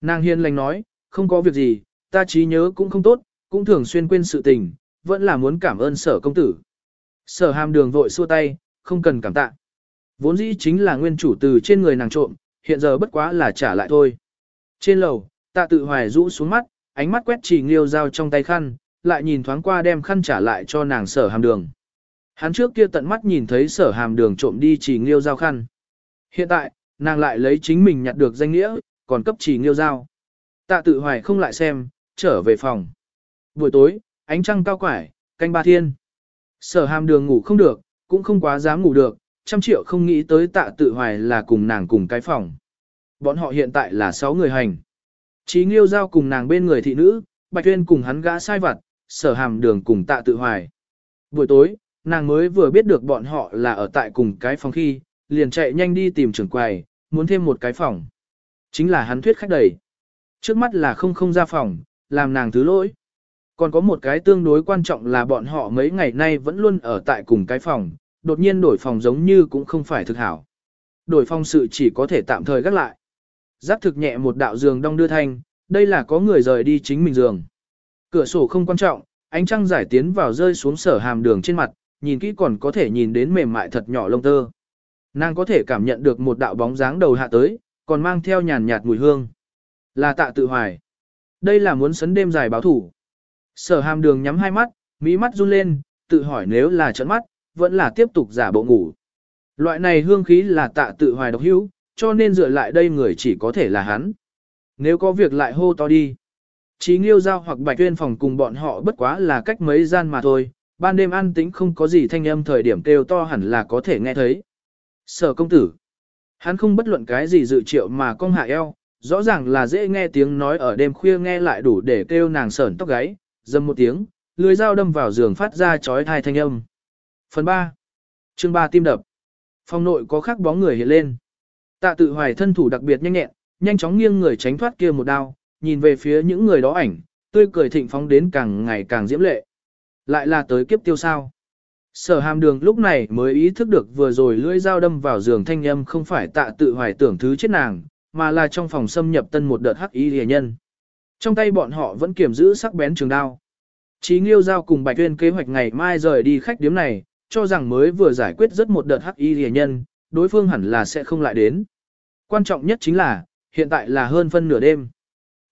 Nàng hiền lành nói, không có việc gì, ta trí nhớ cũng không tốt, cũng thường xuyên quên sự tình, vẫn là muốn cảm ơn sở công tử. Sở hàm đường vội xua tay, không cần cảm tạ. Vốn dĩ chính là nguyên chủ từ trên người nàng trộm, hiện giờ bất quá là trả lại thôi. Trên lầu, tạ tự hoài rũ xuống mắt, ánh mắt quét chỉ nghiêu dao trong tay khăn, lại nhìn thoáng qua đem khăn trả lại cho nàng sở hàm đường. Hắn trước kia tận mắt nhìn thấy sở hàm đường trộm đi chỉ nghiêu dao khăn. Hiện tại, nàng lại lấy chính mình nhặt được danh nghĩa, còn cấp chỉ nghiêu dao. Tạ tự hoài không lại xem, trở về phòng. Buổi tối, ánh trăng cao quải, canh ba thiên. Sở hàm đường ngủ không được, cũng không quá dám ngủ được, trăm triệu không nghĩ tới tạ tự hoài là cùng nàng cùng cái phòng. Bọn họ hiện tại là 6 người hành. Chí Nghiêu Giao cùng nàng bên người thị nữ, Bạch Tuyên cùng hắn gã sai vặt, sở hàm đường cùng tạ tự hoài. Buổi tối, nàng mới vừa biết được bọn họ là ở tại cùng cái phòng khi, liền chạy nhanh đi tìm trưởng quầy, muốn thêm một cái phòng. Chính là hắn thuyết khách đầy. Trước mắt là không không ra phòng, làm nàng thứ lỗi. Còn có một cái tương đối quan trọng là bọn họ mấy ngày nay vẫn luôn ở tại cùng cái phòng, đột nhiên đổi phòng giống như cũng không phải thực hảo. Đổi phòng sự chỉ có thể tạm thời gác lại. Giác thực nhẹ một đạo giường đong đưa thanh, đây là có người rời đi chính mình giường. Cửa sổ không quan trọng, ánh trăng giải tiến vào rơi xuống sở hàm đường trên mặt, nhìn kỹ còn có thể nhìn đến mềm mại thật nhỏ lông tơ. Nàng có thể cảm nhận được một đạo bóng dáng đầu hạ tới, còn mang theo nhàn nhạt mùi hương. Là tạ tự hoài. Đây là muốn sấn đêm dài báo thủ. Sở hàm đường nhắm hai mắt, mí mắt run lên, tự hỏi nếu là trận mắt, vẫn là tiếp tục giả bộ ngủ. Loại này hương khí là tạ tự hoài độc hữu, cho nên dựa lại đây người chỉ có thể là hắn. Nếu có việc lại hô to đi. Chí nghiêu giao hoặc bạch tuyên phòng cùng bọn họ bất quá là cách mấy gian mà thôi, ban đêm an tĩnh không có gì thanh âm thời điểm kêu to hẳn là có thể nghe thấy. Sở công tử. Hắn không bất luận cái gì dự triệu mà cong hạ eo, rõ ràng là dễ nghe tiếng nói ở đêm khuya nghe lại đủ để kêu nàng sởn tóc gáy, dâm một tiếng, lưới dao đâm vào giường phát ra chói thai thanh âm. Phần 3. Chương 3 tim đập. Phòng nội có khắc bóng người hiện lên. Tạ tự hoài thân thủ đặc biệt nhanh nhẹn, nhanh chóng nghiêng người tránh thoát kia một đao, nhìn về phía những người đó ảnh, tươi cười thịnh phóng đến càng ngày càng diễm lệ. Lại là tới kiếp tiêu sao. Sở hàm đường lúc này mới ý thức được vừa rồi lưỡi dao đâm vào giường thanh âm không phải tạ tự hoài tưởng thứ chết nàng, mà là trong phòng xâm nhập tân một đợt hắc y rìa nhân. Trong tay bọn họ vẫn kiểm giữ sắc bén trường đao. Chí Nghiêu Giao cùng Bạch Tuyên kế hoạch ngày mai rời đi khách điếm này, cho rằng mới vừa giải quyết rất một đợt hắc y rìa nhân, đối phương hẳn là sẽ không lại đến. Quan trọng nhất chính là, hiện tại là hơn phân nửa đêm.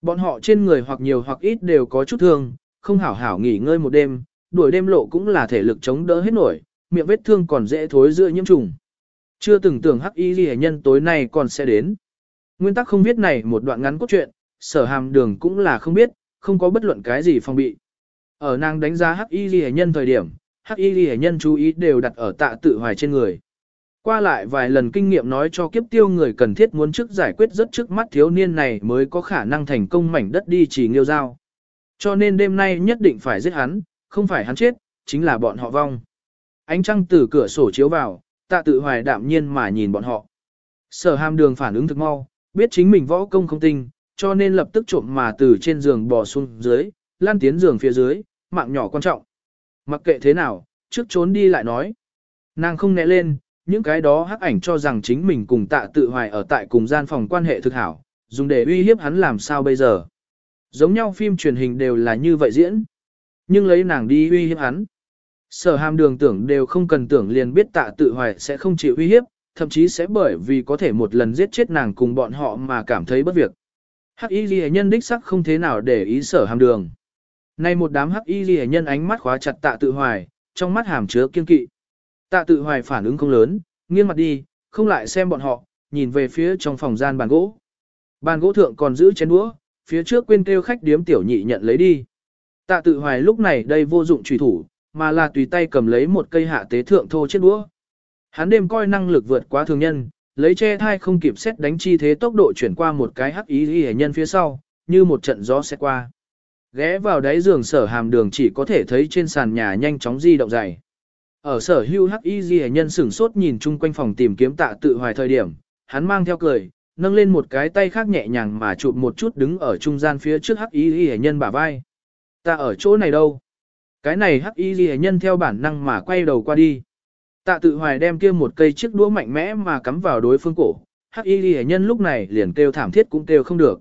Bọn họ trên người hoặc nhiều hoặc ít đều có chút thương, không hảo hảo nghỉ ngơi một đêm, đuổi đêm lộ cũng là thể lực chống đỡ hết nổi, miệng vết thương còn dễ thối giữa nhiễm trùng. Chưa từng tưởng hắc y ghi nhân tối nay còn sẽ đến. Nguyên tắc không biết này một đoạn ngắn cốt truyện, sở hàm đường cũng là không biết, không có bất luận cái gì phòng bị. Ở nàng đánh giá hắc y ghi nhân thời điểm, hắc y ghi nhân chú ý đều đặt ở tạ tự hoài trên người. Qua lại vài lần kinh nghiệm nói cho kiếp tiêu người cần thiết muốn trước giải quyết rất trước mắt thiếu niên này mới có khả năng thành công mảnh đất đi chỉ nghiêu giao. Cho nên đêm nay nhất định phải giết hắn, không phải hắn chết, chính là bọn họ vong. Ánh trăng từ cửa sổ chiếu vào, tạ tự hoài đạm nhiên mà nhìn bọn họ. Sở hàm đường phản ứng thực mau, biết chính mình võ công không tinh, cho nên lập tức trộm mà từ trên giường bò xuống dưới, lan tiến giường phía dưới, mạng nhỏ quan trọng. Mặc kệ thế nào, trước trốn đi lại nói. Nàng không né lên, những cái đó hắc ảnh cho rằng chính mình cùng tạ tự hoài ở tại cùng gian phòng quan hệ thực hảo, dùng để uy hiếp hắn làm sao bây giờ. Giống nhau phim truyền hình đều là như vậy diễn. Nhưng lấy nàng đi uy hiếp hắn. Sở hàm đường tưởng đều không cần tưởng liền biết tạ tự hoài sẽ không chịu uy hiếp, thậm chí sẽ bởi vì có thể một lần giết chết nàng cùng bọn họ mà cảm thấy bất việc. Hắc y ghi nhân đích sắc không thế nào để ý sở hàm đường. Nay một đám hắc y ghi nhân ánh mắt khóa chặt tạ tự hoài, trong mắt hàm chứa kiên kỵ. Tạ tự hoài phản ứng không lớn, nghiêng mặt đi, không lại xem bọn họ, nhìn về phía trong phòng gian bàn gỗ. Bàn gỗ thượng còn giữ chén đũa, phía trước quên kêu khách điếm tiểu nhị nhận lấy đi. Tạ tự hoài lúc này đây vô dụng trùy thủ, mà là tùy tay cầm lấy một cây hạ tế thượng thô chiếc đũa. Hắn đêm coi năng lực vượt quá thường nhân, lấy che thai không kịp xét đánh chi thế tốc độ chuyển qua một cái hắc ý y nhân phía sau, như một trận gió xét qua. Ghé vào đáy giường sở hàm đường chỉ có thể thấy trên sàn nhà nhanh chóng di động dày. Ở sở hưu hắc y ghi nhân sửng sốt nhìn chung quanh phòng tìm kiếm tạ tự hoài thời điểm, hắn mang theo cười, nâng lên một cái tay khác nhẹ nhàng mà chụp một chút đứng ở trung gian phía trước hắc y ghi nhân bả vai. Ta ở chỗ này đâu? Cái này hắc y ghi nhân theo bản năng mà quay đầu qua đi. Tạ tự hoài đem kia một cây chiếc đũa mạnh mẽ mà cắm vào đối phương cổ, hắc y ghi nhân lúc này liền kêu thảm thiết cũng kêu không được.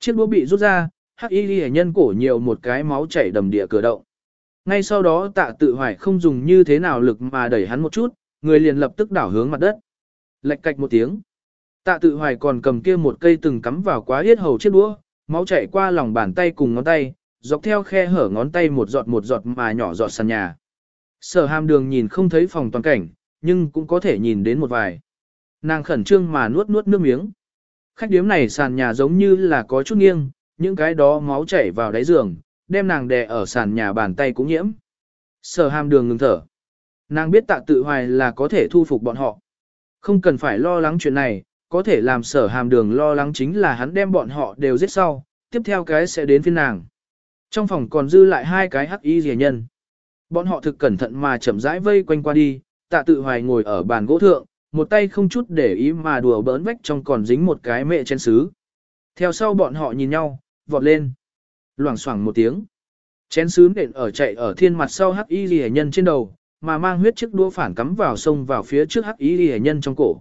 Chiếc đũa bị rút ra, hắc y ghi nhân cổ nhiều một cái máu chảy đầm địa cửa động. Ngay sau đó tạ tự hoài không dùng như thế nào lực mà đẩy hắn một chút, người liền lập tức đảo hướng mặt đất. Lệch cạch một tiếng. Tạ tự hoài còn cầm kia một cây từng cắm vào quá yết hầu chiếc đũa, máu chảy qua lòng bàn tay cùng ngón tay, dọc theo khe hở ngón tay một giọt một giọt mà nhỏ giọt sàn nhà. Sở hàm đường nhìn không thấy phòng toàn cảnh, nhưng cũng có thể nhìn đến một vài. Nàng khẩn trương mà nuốt nuốt nước miếng. Khách điếm này sàn nhà giống như là có chút nghiêng, những cái đó máu chảy vào đáy giường, đem nàng đè ở sàn nhà bàn tay cũng nhiễm. Sở hàm đường ngừng thở. Nàng biết tạ tự hoài là có thể thu phục bọn họ. Không cần phải lo lắng chuyện này, có thể làm sở hàm đường lo lắng chính là hắn đem bọn họ đều giết sau, tiếp theo cái sẽ đến phiên nàng. Trong phòng còn dư lại hai cái hắc y rìa nhân. Bọn họ thực cẩn thận mà chậm rãi vây quanh qua đi, tạ tự hoài ngồi ở bàn gỗ thượng, một tay không chút để ý mà đùa bỡn vách trong còn dính một cái mẹ chén sứ. Theo sau bọn họ nhìn nhau, vọt lên. Loảng xoảng một tiếng. Chén sứ nện ở chạy ở thiên mặt sau hắc y lìa nhân trên đầu, mà mang huyết chiếc đũa phản cắm vào sông vào phía trước hắc y lìa nhân trong cổ.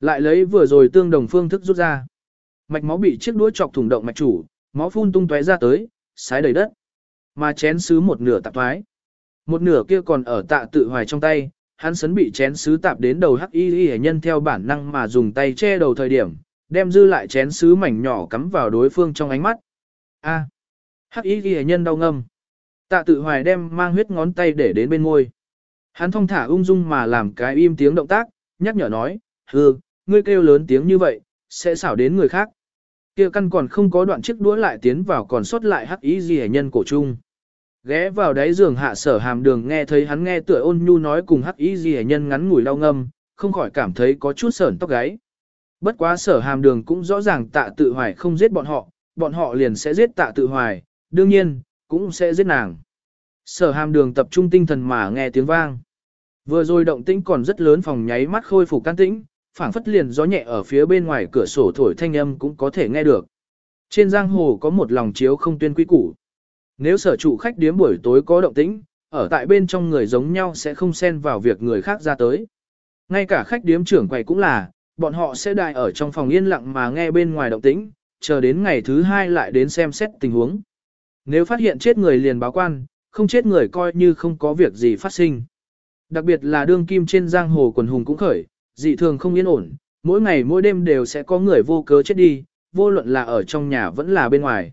Lại lấy vừa rồi tương đồng phương thức rút ra. Mạch máu bị chiếc đũa chọc thủng động mạch chủ, máu phun tung tóe ra tới, sái đầy đất. Mà chén sứ một nửa tạp thoái. Một nửa kia còn ở tạ tự hoài trong tay, hắn sấn bị chén sứ tạp đến đầu hắc y y nhân theo bản năng mà dùng tay che đầu thời điểm, đem dư lại chén sứ mảnh nhỏ cắm vào đối phương trong ánh mắt. A. Hắc y ghi nhân đau ngâm. Tạ tự hoài đem mang huyết ngón tay để đến bên môi. Hắn thong thả ung dung mà làm cái im tiếng động tác, nhắc nhở nói, hừ, ngươi kêu lớn tiếng như vậy, sẽ xảo đến người khác. Kia căn còn không có đoạn chiếc đũa lại tiến vào còn sót lại hắc ý gì nhân cổ trung. Ghé vào đáy giường hạ sở hàm đường nghe thấy hắn nghe tựa ôn nhu nói cùng hắc ý gì nhân ngắn ngủi đau ngâm, không khỏi cảm thấy có chút sởn tóc gáy. Bất quá sở hàm đường cũng rõ ràng tạ tự hoài không giết bọn họ, bọn họ liền sẽ giết tạ tự hoài, đương nhiên, cũng sẽ giết nàng. Sở hàm đường tập trung tinh thần mà nghe tiếng vang. Vừa rồi động tĩnh còn rất lớn phòng nháy mắt khôi phục can tĩnh, phảng phất liền gió nhẹ ở phía bên ngoài cửa sổ thổi thanh âm cũng có thể nghe được. Trên giang hồ có một lòng chiếu không tuyên quý củ. Nếu sở trụ khách điếm buổi tối có động tĩnh, ở tại bên trong người giống nhau sẽ không xen vào việc người khác ra tới. Ngay cả khách điếm trưởng quầy cũng là, bọn họ sẽ đại ở trong phòng yên lặng mà nghe bên ngoài động tĩnh, chờ đến ngày thứ hai lại đến xem xét tình huống. Nếu phát hiện chết người liền báo quan, không chết người coi như không có việc gì phát sinh. Đặc biệt là đương kim trên giang hồ quần hùng cũng khởi, dị thường không yên ổn, mỗi ngày mỗi đêm đều sẽ có người vô cớ chết đi, vô luận là ở trong nhà vẫn là bên ngoài.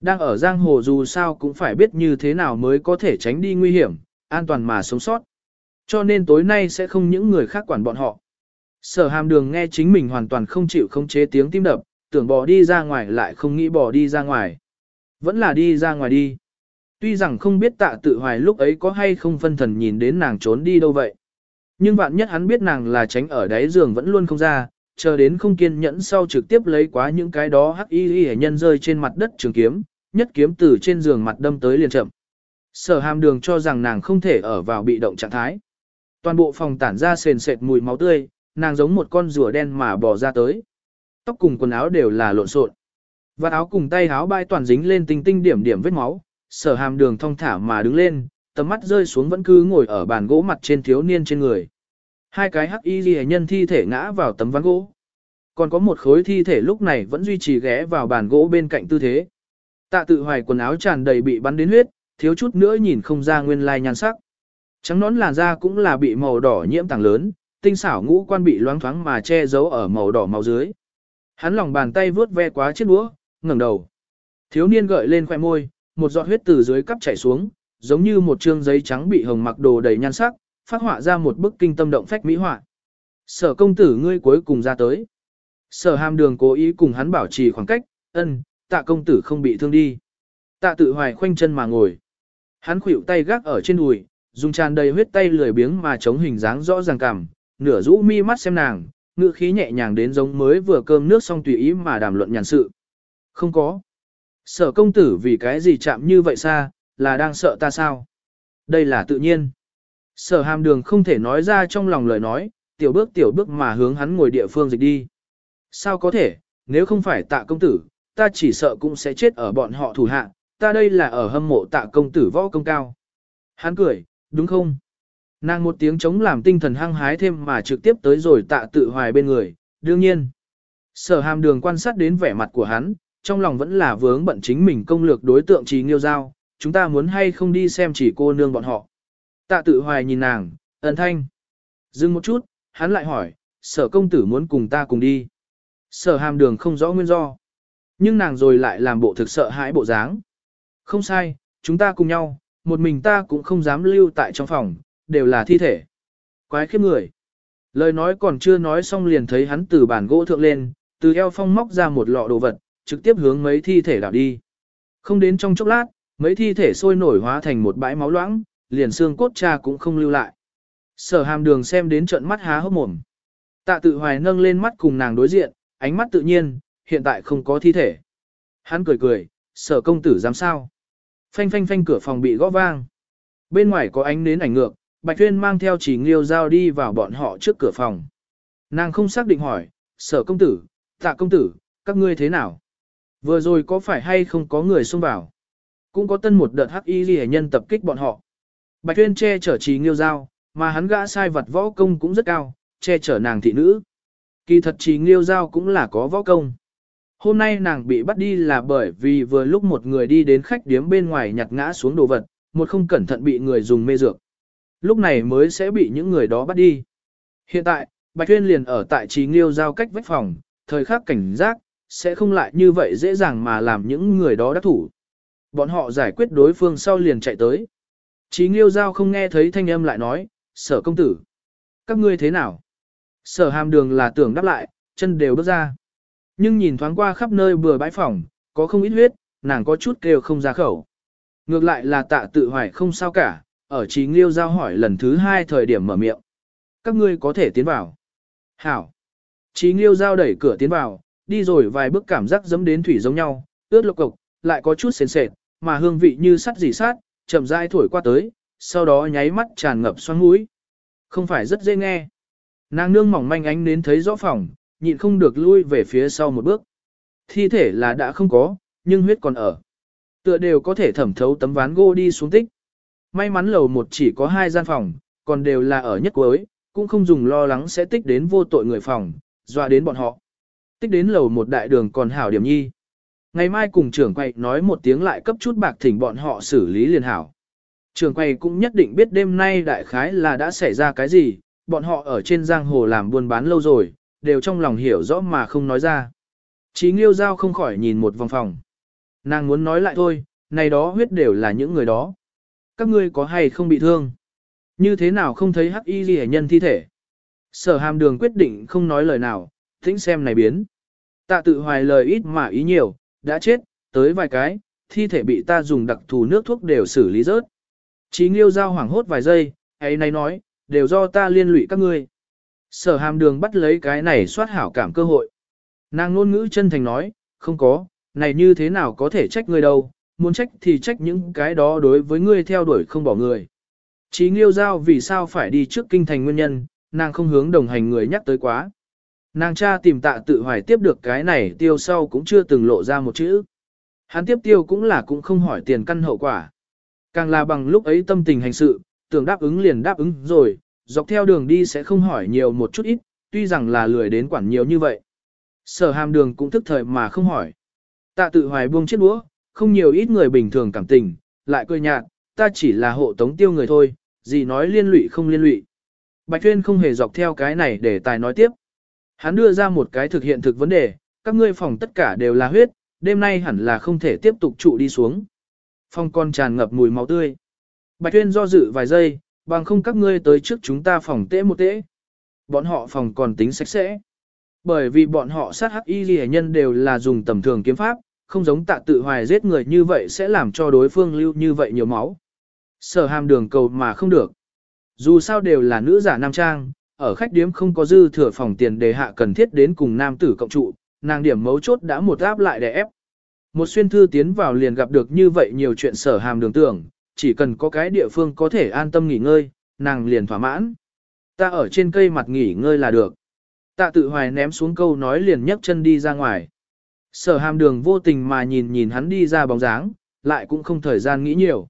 Đang ở giang hồ dù sao cũng phải biết như thế nào mới có thể tránh đi nguy hiểm, an toàn mà sống sót. Cho nên tối nay sẽ không những người khác quản bọn họ. Sở hàm đường nghe chính mình hoàn toàn không chịu không chế tiếng tim đập, tưởng bỏ đi ra ngoài lại không nghĩ bỏ đi ra ngoài. Vẫn là đi ra ngoài đi. Tuy rằng không biết tạ tự hoài lúc ấy có hay không phân thần nhìn đến nàng trốn đi đâu vậy. Nhưng vạn nhất hắn biết nàng là tránh ở đáy giường vẫn luôn không ra, chờ đến không kiên nhẫn sau trực tiếp lấy quá những cái đó hắc y y nhân rơi trên mặt đất trường kiếm, nhất kiếm từ trên giường mặt đâm tới liền chậm. Sở hàm đường cho rằng nàng không thể ở vào bị động trạng thái. Toàn bộ phòng tản ra sền sệt mùi máu tươi, nàng giống một con rùa đen mà bò ra tới. Tóc cùng quần áo đều là lộn xộn. Và áo cùng tay áo bay toàn dính lên tinh tinh điểm điểm vết máu, sở hàm đường thong thả mà đứng lên, tầm mắt rơi xuống vẫn cứ ngồi ở bàn gỗ mặt trên thiếu niên trên người. Hai cái hắc y ghi nhân thi thể ngã vào tấm ván gỗ. Còn có một khối thi thể lúc này vẫn duy trì ghé vào bàn gỗ bên cạnh tư thế. Tạ tự hoài quần áo tràn đầy bị bắn đến huyết, thiếu chút nữa nhìn không ra nguyên lai nhan sắc. Trắng nón làn da cũng là bị màu đỏ nhiễm tảng lớn, tinh xảo ngũ quan bị loáng thoáng mà che giấu ở màu đỏ màu dưới. Hắn lòng bàn tay vướt ve quá chiếc đũa, ngẩng đầu. Thiếu niên gợi lên khoẻ môi, một giọt huyết từ dưới cắp chảy xuống, giống như một trương giấy trắng bị hồng mặc đồ đầy nhan sắc, phát họa ra một bức kinh tâm động phách mỹ họa. Sở công tử ngươi cuối cùng ra tới. Sở hàm đường cố ý cùng hắn bảo trì khoảng cách, ân, tạ công tử không bị thương đi. Tạ tự hoài khoanh chân mà ngồi. Hắn khuỵu tay gác ở trên đùi, dùng tràn đầy huyết tay lười biếng mà chống hình dáng rõ ràng cảm, nửa rũ mi mắt xem nàng, ngữ khí nhẹ nhàng đến giống mới vừa cơm nước xong tùy ý mà đàm luận nhàn sự. Không có. Sở công tử vì cái gì chạm như vậy xa, là đang sợ ta sao? Đây là tự nhiên. Sở hàm đường không thể nói ra trong lòng lời nói, tiểu bước tiểu bước mà hướng hắn ngồi địa phương dịch đi. Sao có thể, nếu không phải tạ công tử, ta chỉ sợ cũng sẽ chết ở bọn họ thủ hạ, ta đây là ở hâm mộ tạ công tử võ công cao. Hắn cười, đúng không? Nàng một tiếng chống làm tinh thần hăng hái thêm mà trực tiếp tới rồi tạ tự hoài bên người, đương nhiên. Sở hàm đường quan sát đến vẻ mặt của hắn, trong lòng vẫn là vướng bận chính mình công lược đối tượng trí nghiêu giao, chúng ta muốn hay không đi xem chỉ cô nương bọn họ. Tạ tự hoài nhìn nàng, ẩn thanh. Dừng một chút, hắn lại hỏi, sở công tử muốn cùng ta cùng đi. Sở hàm đường không rõ nguyên do. Nhưng nàng rồi lại làm bộ thực sợ hãi bộ dáng. Không sai, chúng ta cùng nhau, một mình ta cũng không dám lưu tại trong phòng, đều là thi thể. Quái khiếp người. Lời nói còn chưa nói xong liền thấy hắn từ bàn gỗ thượng lên, từ eo phong móc ra một lọ đồ vật, trực tiếp hướng mấy thi thể đảo đi. Không đến trong chốc lát, mấy thi thể sôi nổi hóa thành một bãi máu loãng, liền xương cốt cha cũng không lưu lại. Sở hàm đường xem đến trận mắt há hốc mồm. Tạ tự hoài nâng lên mắt cùng nàng đối diện, ánh mắt tự nhiên, hiện tại không có thi thể. Hắn cười cười, sở công tử dám sao. Phanh phanh phanh cửa phòng bị gõ vang. Bên ngoài có ánh nến ảnh ngược, Bạch Tuyên mang theo chỉ nghiêu dao đi vào bọn họ trước cửa phòng. Nàng không xác định hỏi, sở công tử, tạ công tử, các ngươi thế nào? Vừa rồi có phải hay không có người xông vào? Cũng có tân một đợt hắc y ghi nhân tập kích bọn họ. Bạch Tuyên che chở trí nghiêu dao, mà hắn gã sai vật võ công cũng rất cao, che chở nàng thị nữ. Kỳ thật trí nghiêu dao cũng là có võ công. Hôm nay nàng bị bắt đi là bởi vì vừa lúc một người đi đến khách điếm bên ngoài nhặt ngã xuống đồ vật, một không cẩn thận bị người dùng mê dược. Lúc này mới sẽ bị những người đó bắt đi. Hiện tại, Bạch Tuyên liền ở tại trí nghiêu giao cách vách phòng, thời khắc cảnh giác, sẽ không lại như vậy dễ dàng mà làm những người đó đắc thủ. Bọn họ giải quyết đối phương sau liền chạy tới. Chí Nghiêu Giao không nghe thấy thanh âm lại nói, sở công tử. Các ngươi thế nào? Sở hàm đường là tưởng đáp lại, chân đều bước ra. Nhưng nhìn thoáng qua khắp nơi bừa bãi phòng, có không ít huyết, nàng có chút kêu không ra khẩu. Ngược lại là tạ tự hoài không sao cả, ở Chí Nghiêu Giao hỏi lần thứ hai thời điểm mở miệng. Các ngươi có thể tiến vào. Hảo. Chí Nghiêu Giao đẩy cửa tiến vào, đi rồi vài bước cảm giác dấm đến thủy giống nhau, ướt lộc cộc, lại có chút sền sệt, mà hương vị như sắt dì sát, chậm rãi thổi qua tới, sau đó nháy mắt tràn ngập xoắn mũi. Không phải rất dễ nghe. Nàng nương mỏng manh ánh đến thấy rõ phòng, nhịn không được lui về phía sau một bước. Thi thể là đã không có, nhưng huyết còn ở. Tựa đều có thể thẩm thấu tấm ván gỗ đi xuống tích. May mắn lầu một chỉ có hai gian phòng, còn đều là ở nhất cuối, cũng không dùng lo lắng sẽ tích đến vô tội người phòng, dọa đến bọn họ. Tích đến lầu một đại đường còn hảo điểm nhi. Ngày mai cùng trưởng quay nói một tiếng lại cấp chút bạc thỉnh bọn họ xử lý liền hảo. trưởng quay cũng nhất định biết đêm nay đại khái là đã xảy ra cái gì, bọn họ ở trên giang hồ làm buôn bán lâu rồi, đều trong lòng hiểu rõ mà không nói ra. Chí Nghiêu Giao không khỏi nhìn một vòng phòng. Nàng muốn nói lại thôi, này đó huyết đều là những người đó. Các ngươi có hay không bị thương? Như thế nào không thấy hắc y ghi nhân thi thể? Sở hàm đường quyết định không nói lời nào, tĩnh xem này biến. Tạ tự hoài lời ít mà ý nhiều, đã chết, tới vài cái, thi thể bị ta dùng đặc thù nước thuốc đều xử lý rớt. Chí nghiêu giao hoảng hốt vài giây, ấy này nói, đều do ta liên lụy các ngươi. Sở hàm đường bắt lấy cái này soát hảo cảm cơ hội. Nàng ngôn ngữ chân thành nói, không có, này như thế nào có thể trách ngươi đâu, muốn trách thì trách những cái đó đối với ngươi theo đuổi không bỏ người. Chí nghiêu giao vì sao phải đi trước kinh thành nguyên nhân, nàng không hướng đồng hành người nhắc tới quá. Nàng cha tìm tạ tự hoài tiếp được cái này tiêu sau cũng chưa từng lộ ra một chữ. Hắn tiếp tiêu cũng là cũng không hỏi tiền căn hậu quả. Càng là bằng lúc ấy tâm tình hành sự, tưởng đáp ứng liền đáp ứng rồi, dọc theo đường đi sẽ không hỏi nhiều một chút ít, tuy rằng là lười đến quản nhiều như vậy. Sở hàm đường cũng thức thời mà không hỏi. Tạ tự hoài buông chiếc đũa, không nhiều ít người bình thường cảm tình, lại cười nhạt, ta chỉ là hộ tống tiêu người thôi, gì nói liên lụy không liên lụy. Bạch Thuyên không hề dọc theo cái này để tài nói tiếp. Hắn đưa ra một cái thực hiện thực vấn đề, các ngươi phòng tất cả đều là huyết, đêm nay hẳn là không thể tiếp tục trụ đi xuống. Phòng con tràn ngập mùi máu tươi. Bạch Tuyên do dự vài giây, bằng không các ngươi tới trước chúng ta phòng tễ một tễ. Bọn họ phòng còn tính sạch sẽ. Bởi vì bọn họ sát hắc y ghi nhân đều là dùng tầm thường kiếm pháp, không giống tạ tự hoài giết người như vậy sẽ làm cho đối phương lưu như vậy nhiều máu. Sở hàm đường cầu mà không được. Dù sao đều là nữ giả nam trang, ở khách điếm không có dư thừa phòng tiền đề hạ cần thiết đến cùng nam tử cộng trụ, nàng điểm mấu chốt đã một áp lại để ép. Một xuyên thư tiến vào liền gặp được như vậy nhiều chuyện sở hàm đường tưởng, chỉ cần có cái địa phương có thể an tâm nghỉ ngơi, nàng liền thỏa mãn. Ta ở trên cây mặt nghỉ ngơi là được. Tạ tự hoài ném xuống câu nói liền nhấc chân đi ra ngoài. Sở hàm đường vô tình mà nhìn nhìn hắn đi ra bóng dáng, lại cũng không thời gian nghĩ nhiều.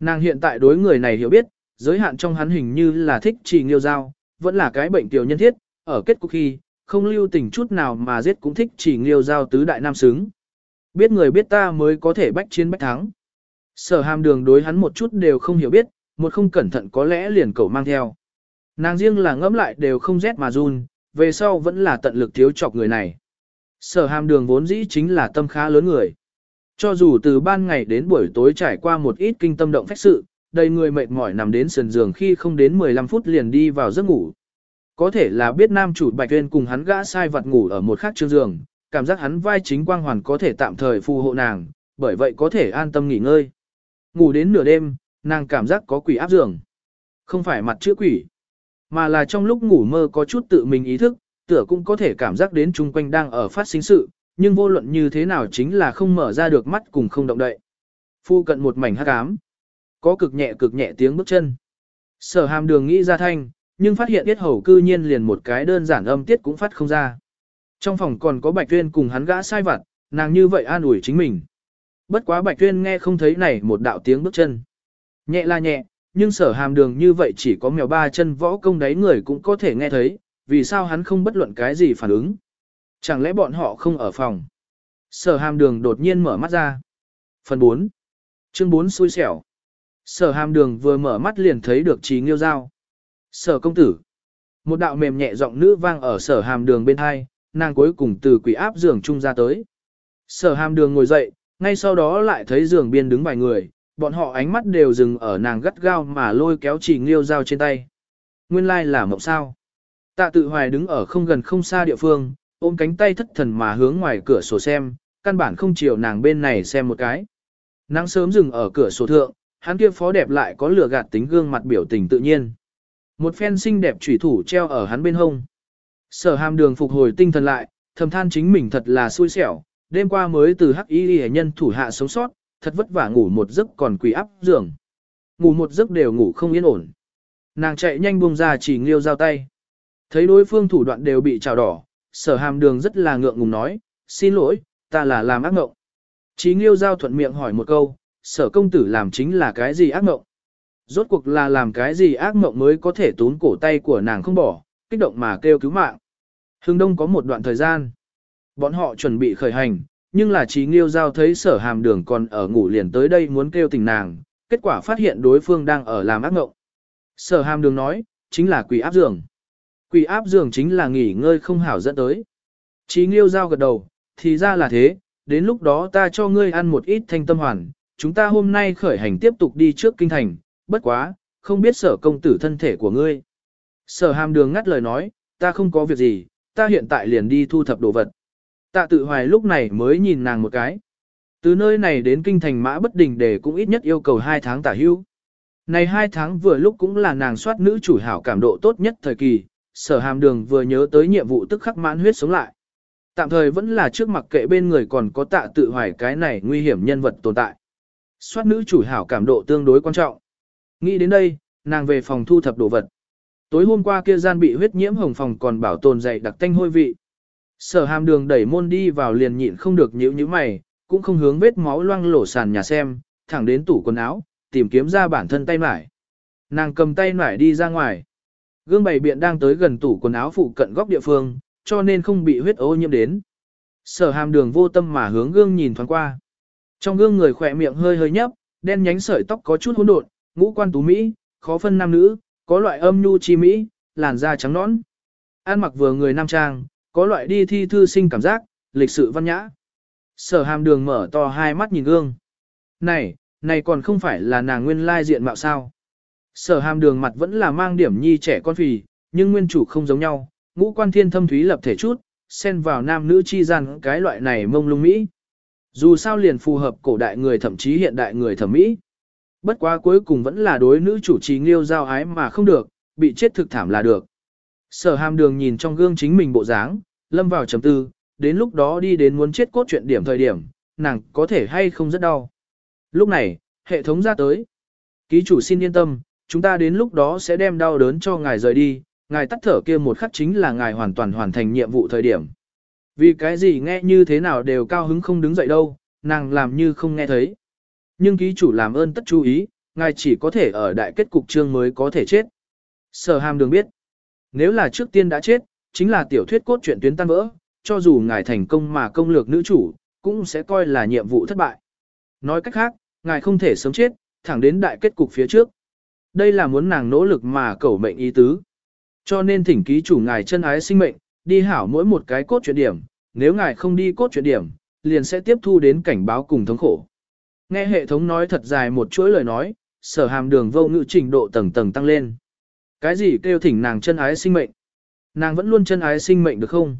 Nàng hiện tại đối người này hiểu biết, giới hạn trong hắn hình như là thích trì nghiêu giao, vẫn là cái bệnh tiểu nhân thiết, ở kết cục khi, không lưu tình chút nào mà giết cũng thích chỉ nghiêu giao tứ đại nam xứng. Biết người biết ta mới có thể bách chiến bách thắng. Sở hàm đường đối hắn một chút đều không hiểu biết, một không cẩn thận có lẽ liền cậu mang theo. Nàng riêng là ngẫm lại đều không rét mà run, về sau vẫn là tận lực thiếu chọc người này. Sở hàm đường vốn dĩ chính là tâm khá lớn người. Cho dù từ ban ngày đến buổi tối trải qua một ít kinh tâm động phách sự, đầy người mệt mỏi nằm đến sườn giường khi không đến 15 phút liền đi vào giấc ngủ. Có thể là biết nam chủ Bạch Uyên cùng hắn gã sai vật ngủ ở một khác chương giường, cảm giác hắn vai chính quang hoàn có thể tạm thời phù hộ nàng, bởi vậy có thể an tâm nghỉ ngơi. Ngủ đến nửa đêm, nàng cảm giác có quỷ áp giường. Không phải mặt chữa quỷ, mà là trong lúc ngủ mơ có chút tự mình ý thức, tựa cũng có thể cảm giác đến chung quanh đang ở phát sinh sự, nhưng vô luận như thế nào chính là không mở ra được mắt cùng không động đậy. Phu cận một mảnh hắc ám, có cực nhẹ cực nhẹ tiếng bước chân. Sở hàm đường nghĩ ra thanh, nhưng phát hiện tiết hầu cư nhiên liền một cái đơn giản âm tiết cũng phát không ra. Trong phòng còn có Bạch Tuyên cùng hắn gã sai vặt, nàng như vậy an ủi chính mình. Bất quá Bạch Tuyên nghe không thấy này một đạo tiếng bước chân. Nhẹ là nhẹ, nhưng sở hàm đường như vậy chỉ có mèo ba chân võ công đấy người cũng có thể nghe thấy, vì sao hắn không bất luận cái gì phản ứng. Chẳng lẽ bọn họ không ở phòng. Sở hàm đường đột nhiên mở mắt ra. Phần 4. Chương 4 xui xẻo. Sở hàm đường vừa mở mắt liền thấy được trí nghiêu giao. Sở công tử. Một đạo mềm nhẹ giọng nữ vang ở sở hàm đường bên hai, nàng cuối cùng từ quỷ áp giường trung ra tới. Sở hàm đường ngồi dậy, ngay sau đó lại thấy giường biên đứng vài người, bọn họ ánh mắt đều dừng ở nàng gắt gao mà lôi kéo chỉ nghiêu dao trên tay. Nguyên lai là mộng sao. Tạ tự hoài đứng ở không gần không xa địa phương, ôm cánh tay thất thần mà hướng ngoài cửa sổ xem, căn bản không chiều nàng bên này xem một cái. Nắng sớm dừng ở cửa sổ thượng, hắn kia phó đẹp lại có lửa gạt tính gương mặt biểu tình tự nhiên. Một phen xinh đẹp chủy thủ treo ở hắn bên hông. Sở hàm đường phục hồi tinh thần lại, thầm than chính mình thật là xui xẻo, đêm qua mới từ hắc y hệ nhân thủ hạ sống sót, thật vất vả ngủ một giấc còn quỳ áp giường. Ngủ một giấc đều ngủ không yên ổn. Nàng chạy nhanh buông ra chỉ nghiêu giao tay. Thấy đối phương thủ đoạn đều bị trào đỏ, sở hàm đường rất là ngượng ngùng nói, xin lỗi, ta là làm ác ngộng. Chí nghiêu giao thuận miệng hỏi một câu, sở công tử làm chính là cái gì ác mộng? Rốt cuộc là làm cái gì ác mộng mới có thể tốn cổ tay của nàng không bỏ, kích động mà kêu cứu mạng. Hưng Đông có một đoạn thời gian. Bọn họ chuẩn bị khởi hành, nhưng là trí nghiêu giao thấy sở hàm đường còn ở ngủ liền tới đây muốn kêu tình nàng, kết quả phát hiện đối phương đang ở làm ác mộng. Sở hàm đường nói, chính là quỷ áp giường. Quỷ áp giường chính là nghỉ ngơi không hảo dẫn tới. Trí nghiêu giao gật đầu, thì ra là thế, đến lúc đó ta cho ngươi ăn một ít thanh tâm hoàn, chúng ta hôm nay khởi hành tiếp tục đi trước kinh thành, bất quá, không biết sở công tử thân thể của ngươi. Sở hàm đường ngắt lời nói, ta không có việc gì, ta hiện tại liền đi thu thập đồ vật. Tạ tự hoài lúc này mới nhìn nàng một cái. Từ nơi này đến kinh thành mã bất đình để cũng ít nhất yêu cầu 2 tháng tả hưu. Này 2 tháng vừa lúc cũng là nàng soát nữ chủ hảo cảm độ tốt nhất thời kỳ, sở hàm đường vừa nhớ tới nhiệm vụ tức khắc mãn huyết sống lại. Tạm thời vẫn là trước mặt kệ bên người còn có tạ tự hoài cái này nguy hiểm nhân vật tồn tại. Soát nữ chủ hảo cảm độ tương đối quan trọng. Nghĩ đến đây, nàng về phòng thu thập đồ vật. Tối hôm qua kia gian bị huyết nhiễm hồng phòng còn bảo tồn dày đặc tanh hôi vị. Sở hàm đường đẩy môn đi vào liền nhịn không được nhíu như mày, cũng không hướng vết máu loang lổ sàn nhà xem, thẳng đến tủ quần áo, tìm kiếm ra bản thân tay mải. Nàng cầm tay mải đi ra ngoài. Gương bày biện đang tới gần tủ quần áo phụ cận góc địa phương, cho nên không bị huyết ô nhiễm đến. Sở hàm đường vô tâm mà hướng gương nhìn thoáng qua. Trong gương người khỏe miệng hơi hơi nhấp, đen nhánh sợi tóc có chút hỗn độn, ngũ quan tú mỹ, khó phân nam nữ, có loại âm nhu chi mỹ, làn da trắng nõn. An mặc vừa người nam trang, có loại đi thi thư sinh cảm giác, lịch sự văn nhã. Sở hàm đường mở to hai mắt nhìn gương. Này, này còn không phải là nàng nguyên lai diện mạo sao. Sở hàm đường mặt vẫn là mang điểm nhi trẻ con phì, nhưng nguyên chủ không giống nhau, ngũ quan thiên thâm thúy lập thể chút, xen vào nam nữ chi gian cái loại này mông lung mỹ. Dù sao liền phù hợp cổ đại người thậm chí hiện đại người thẩm mỹ. Bất quá cuối cùng vẫn là đối nữ chủ trì nghiêu giao ái mà không được, bị chết thực thảm là được. Sở hàm đường nhìn trong gương chính mình bộ dáng, lâm vào trầm tư, đến lúc đó đi đến muốn chết cốt chuyện điểm thời điểm, nàng có thể hay không rất đau. Lúc này, hệ thống ra tới. Ký chủ xin yên tâm, chúng ta đến lúc đó sẽ đem đau đớn cho ngài rời đi, ngài tắt thở kia một khắc chính là ngài hoàn toàn hoàn thành nhiệm vụ thời điểm. Vì cái gì nghe như thế nào đều cao hứng không đứng dậy đâu, nàng làm như không nghe thấy. Nhưng ký chủ làm ơn tất chú ý, ngài chỉ có thể ở đại kết cục chương mới có thể chết. Sở hàm đường biết, nếu là trước tiên đã chết, chính là tiểu thuyết cốt truyện tuyến tan vỡ, cho dù ngài thành công mà công lược nữ chủ, cũng sẽ coi là nhiệm vụ thất bại. Nói cách khác, ngài không thể sớm chết, thẳng đến đại kết cục phía trước. Đây là muốn nàng nỗ lực mà cầu mệnh ý tứ. Cho nên thỉnh ký chủ ngài chân ái sinh mệnh, đi hảo mỗi một cái cốt truyện điểm, nếu ngài không đi cốt truyện điểm, liền sẽ tiếp thu đến cảnh báo cùng thống khổ. Nghe hệ thống nói thật dài một chuỗi lời nói, sở hàm đường vô ngữ trình độ tầng tầng tăng lên. Cái gì kêu thỉnh nàng chân ái sinh mệnh? Nàng vẫn luôn chân ái sinh mệnh được không?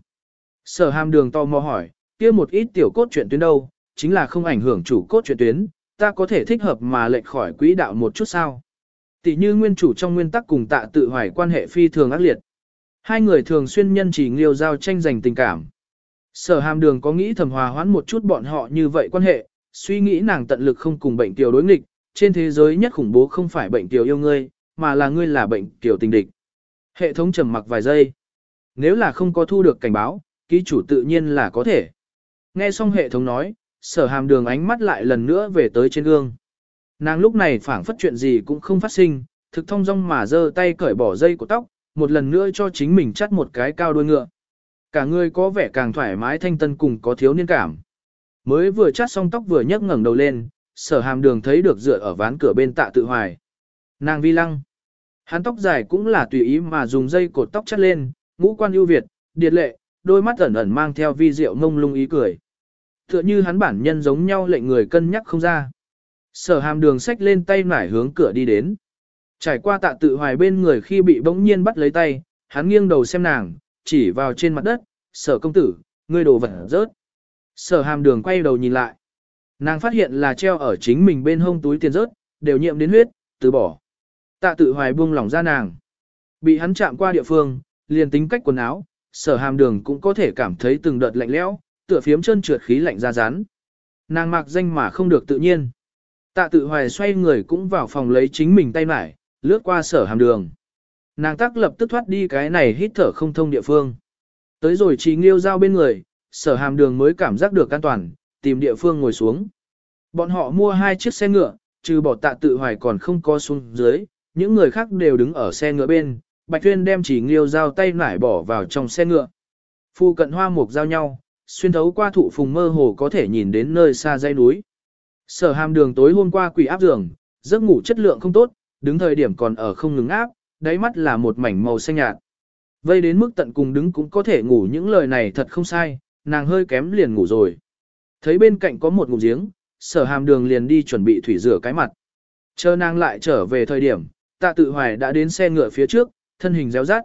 Sở hàm đường to mò hỏi, kia một ít tiểu cốt truyện tuyến đâu, chính là không ảnh hưởng chủ cốt truyện tuyến, ta có thể thích hợp mà lệch khỏi quỹ đạo một chút sao? Tỷ như nguyên chủ trong nguyên tắc cùng tạ tự hoài quan hệ phi thường ác liệt. Hai người thường xuyên nhân chỉ nghiêu giao tranh giành tình cảm. Sở hàm đường có nghĩ thầm hòa hoãn một chút bọn họ như vậy quan hệ, suy nghĩ nàng tận lực không cùng bệnh tiểu đối nghịch, trên thế giới nhất khủng bố không phải bệnh tiểu yêu ngươi, mà là ngươi là bệnh tiểu tình địch. Hệ thống trầm mặc vài giây. Nếu là không có thu được cảnh báo, ký chủ tự nhiên là có thể. Nghe xong hệ thống nói, sở hàm đường ánh mắt lại lần nữa về tới trên gương. Nàng lúc này phảng phất chuyện gì cũng không phát sinh, thực thông dong mà giơ tay cởi bỏ dây của tóc, một lần nữa cho chính mình chắt một cái cao đuôi ngựa. Cả người có vẻ càng thoải mái thanh tân cùng có thiếu niên cảm. Mới vừa chắt xong tóc vừa nhấc ngẩng đầu lên, sở hàm đường thấy được dựa ở ván cửa bên tạ tự hoài. Nàng vi lăng. Hắn tóc dài cũng là tùy ý mà dùng dây cột tóc chắt lên, ngũ quan ưu việt, điệt lệ, đôi mắt ẩn ẩn mang theo vi diệu ngông lung ý cười. Tựa như hắn bản nhân giống nhau lệnh người cân nhắc không ra. Sở hàm đường xách lên tay nải hướng cửa đi đến. Trải qua tạ tự hoài bên người khi bị bỗng nhiên bắt lấy tay, hắn nghiêng đầu xem nàng, chỉ vào trên mặt đất, sở công tử, ngươi đồ vật rớt. Sở hàm đường quay đầu nhìn lại. Nàng phát hiện là treo ở chính mình bên hông túi tiền rớt, đều nhiễm đến huyết, từ bỏ. Tạ tự hoài buông lỏng ra nàng. Bị hắn chạm qua địa phương, liền tính cách quần áo, sở hàm đường cũng có thể cảm thấy từng đợt lạnh lẽo, tựa phiếm chân trượt khí lạnh ra rán. Nàng mặc danh mà không được tự nhiên. Tạ tự hoài xoay người cũng vào phòng lấy chính mình tay mải, lướt qua sở hàm đường. Nàng tác lập tức thoát đi cái này hít thở không thông địa phương. Tới rồi chỉ nghiêu giao bên người, sở hàm đường mới cảm giác được an toàn, tìm địa phương ngồi xuống. Bọn họ mua hai chiếc xe ngựa, trừ bỏ tạ tự hoài còn không có xuống dưới, những người khác đều đứng ở xe ngựa bên, Bạch Tuyên đem chỉ nghiêu giao tay nải bỏ vào trong xe ngựa. Phu cận hoa mục giao nhau, xuyên thấu qua thụ phùng mơ hồ có thể nhìn đến nơi xa dãy núi. Sở hàm đường tối hôm qua quỷ áp giường, Giấc ngủ chất lượng không tốt, đứng thời điểm còn ở không ngừng áp, đáy mắt là một mảnh màu xanh nhạt. Vây đến mức tận cùng đứng cũng có thể ngủ những lời này thật không sai, nàng hơi kém liền ngủ rồi. Thấy bên cạnh có một ngụm giếng, sở hàm đường liền đi chuẩn bị thủy rửa cái mặt. Chờ nàng lại trở về thời điểm, tạ tự hoài đã đến xe ngựa phía trước, thân hình réo rát.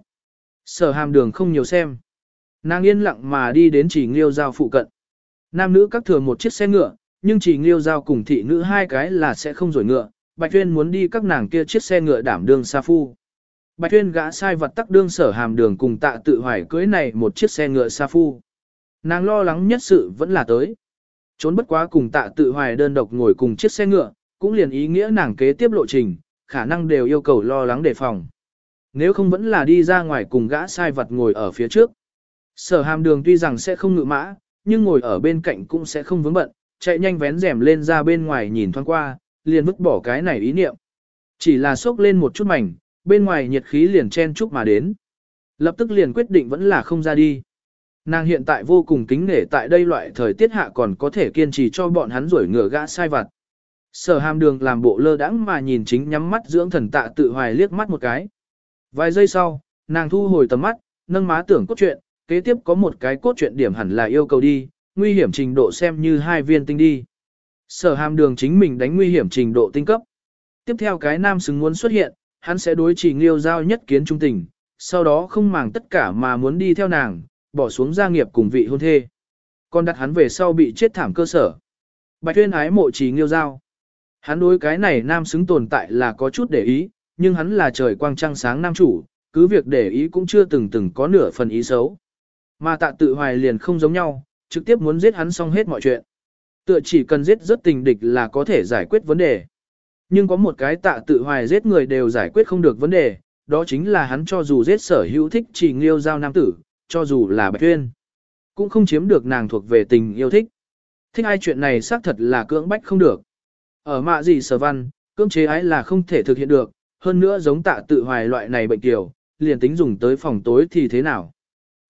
Sở hàm đường không nhiều xem. Nàng yên lặng mà đi đến chỉ nghiêu giao phụ cận. Nam nữ các thừa một chiếc xe ngựa, nhưng chỉ nghiêu giao cùng thị nữ hai cái là sẽ không rổi ngựa. Bạch Tuyên muốn đi các nàng kia chiếc xe ngựa đảm đương sa phu. Bạch Tuyên gã sai vật tắc đương sở hàm đường cùng tạ tự hoài cưới này một chiếc xe ngựa sa phu. Nàng lo lắng nhất sự vẫn là tới. Trốn bất quá cùng tạ tự hoài đơn độc ngồi cùng chiếc xe ngựa, cũng liền ý nghĩa nàng kế tiếp lộ trình, khả năng đều yêu cầu lo lắng đề phòng. Nếu không vẫn là đi ra ngoài cùng gã sai vật ngồi ở phía trước. Sở hàm đường tuy rằng sẽ không ngự mã, nhưng ngồi ở bên cạnh cũng sẽ không vướng bận, chạy nhanh vén rèm lên ra bên ngoài nhìn thoáng qua, liền vứt bỏ cái này ý niệm. Chỉ là sốc lên một chút mảnh, bên ngoài nhiệt khí liền chen chúc mà đến. Lập tức liền quyết định vẫn là không ra đi. Nàng hiện tại vô cùng kính nể tại đây loại thời tiết hạ còn có thể kiên trì cho bọn hắn rủi ngựa gã sai vặt. Sở hàm đường làm bộ lơ đãng mà nhìn chính nhắm mắt dưỡng thần tạ tự hoài liếc mắt một cái. Vài giây sau, nàng thu hồi tầm mắt, nâng má tưởng cốt truyện, kế tiếp có một cái cốt truyện điểm hẳn là yêu cầu đi, nguy hiểm trình độ xem như hai viên tinh đi. Sở hàm đường chính mình đánh nguy hiểm trình độ tinh cấp. Tiếp theo cái nam xứng muốn xuất hiện, hắn sẽ đối chỉ nghiêu giao nhất kiến trung tình, sau đó không màng tất cả mà muốn đi theo nàng, bỏ xuống gia nghiệp cùng vị hôn thê. Còn đặt hắn về sau bị chết thảm cơ sở. Bạch tuyên ái mộ chỉ nghiêu giao. Hắn đối cái này nam xứng tồn tại là có chút để ý, nhưng hắn là trời quang trăng sáng nam chủ, cứ việc để ý cũng chưa từng từng có nửa phần ý xấu. Mà tạ tự hoài liền không giống nhau, trực tiếp muốn giết hắn xong hết mọi chuyện. Tựa chỉ cần giết rất tình địch là có thể giải quyết vấn đề. Nhưng có một cái tạ tự hoài giết người đều giải quyết không được vấn đề, đó chính là hắn cho dù giết sở hữu thích chỉ nghiêu giao nam tử, cho dù là bạch tuyên, cũng không chiếm được nàng thuộc về tình yêu thích. Thích ai chuyện này xác thật là cưỡng bách không được. Ở mạ gì sở văn, cưỡng chế ái là không thể thực hiện được, hơn nữa giống tạ tự hoài loại này bệnh tiểu, liền tính dùng tới phòng tối thì thế nào.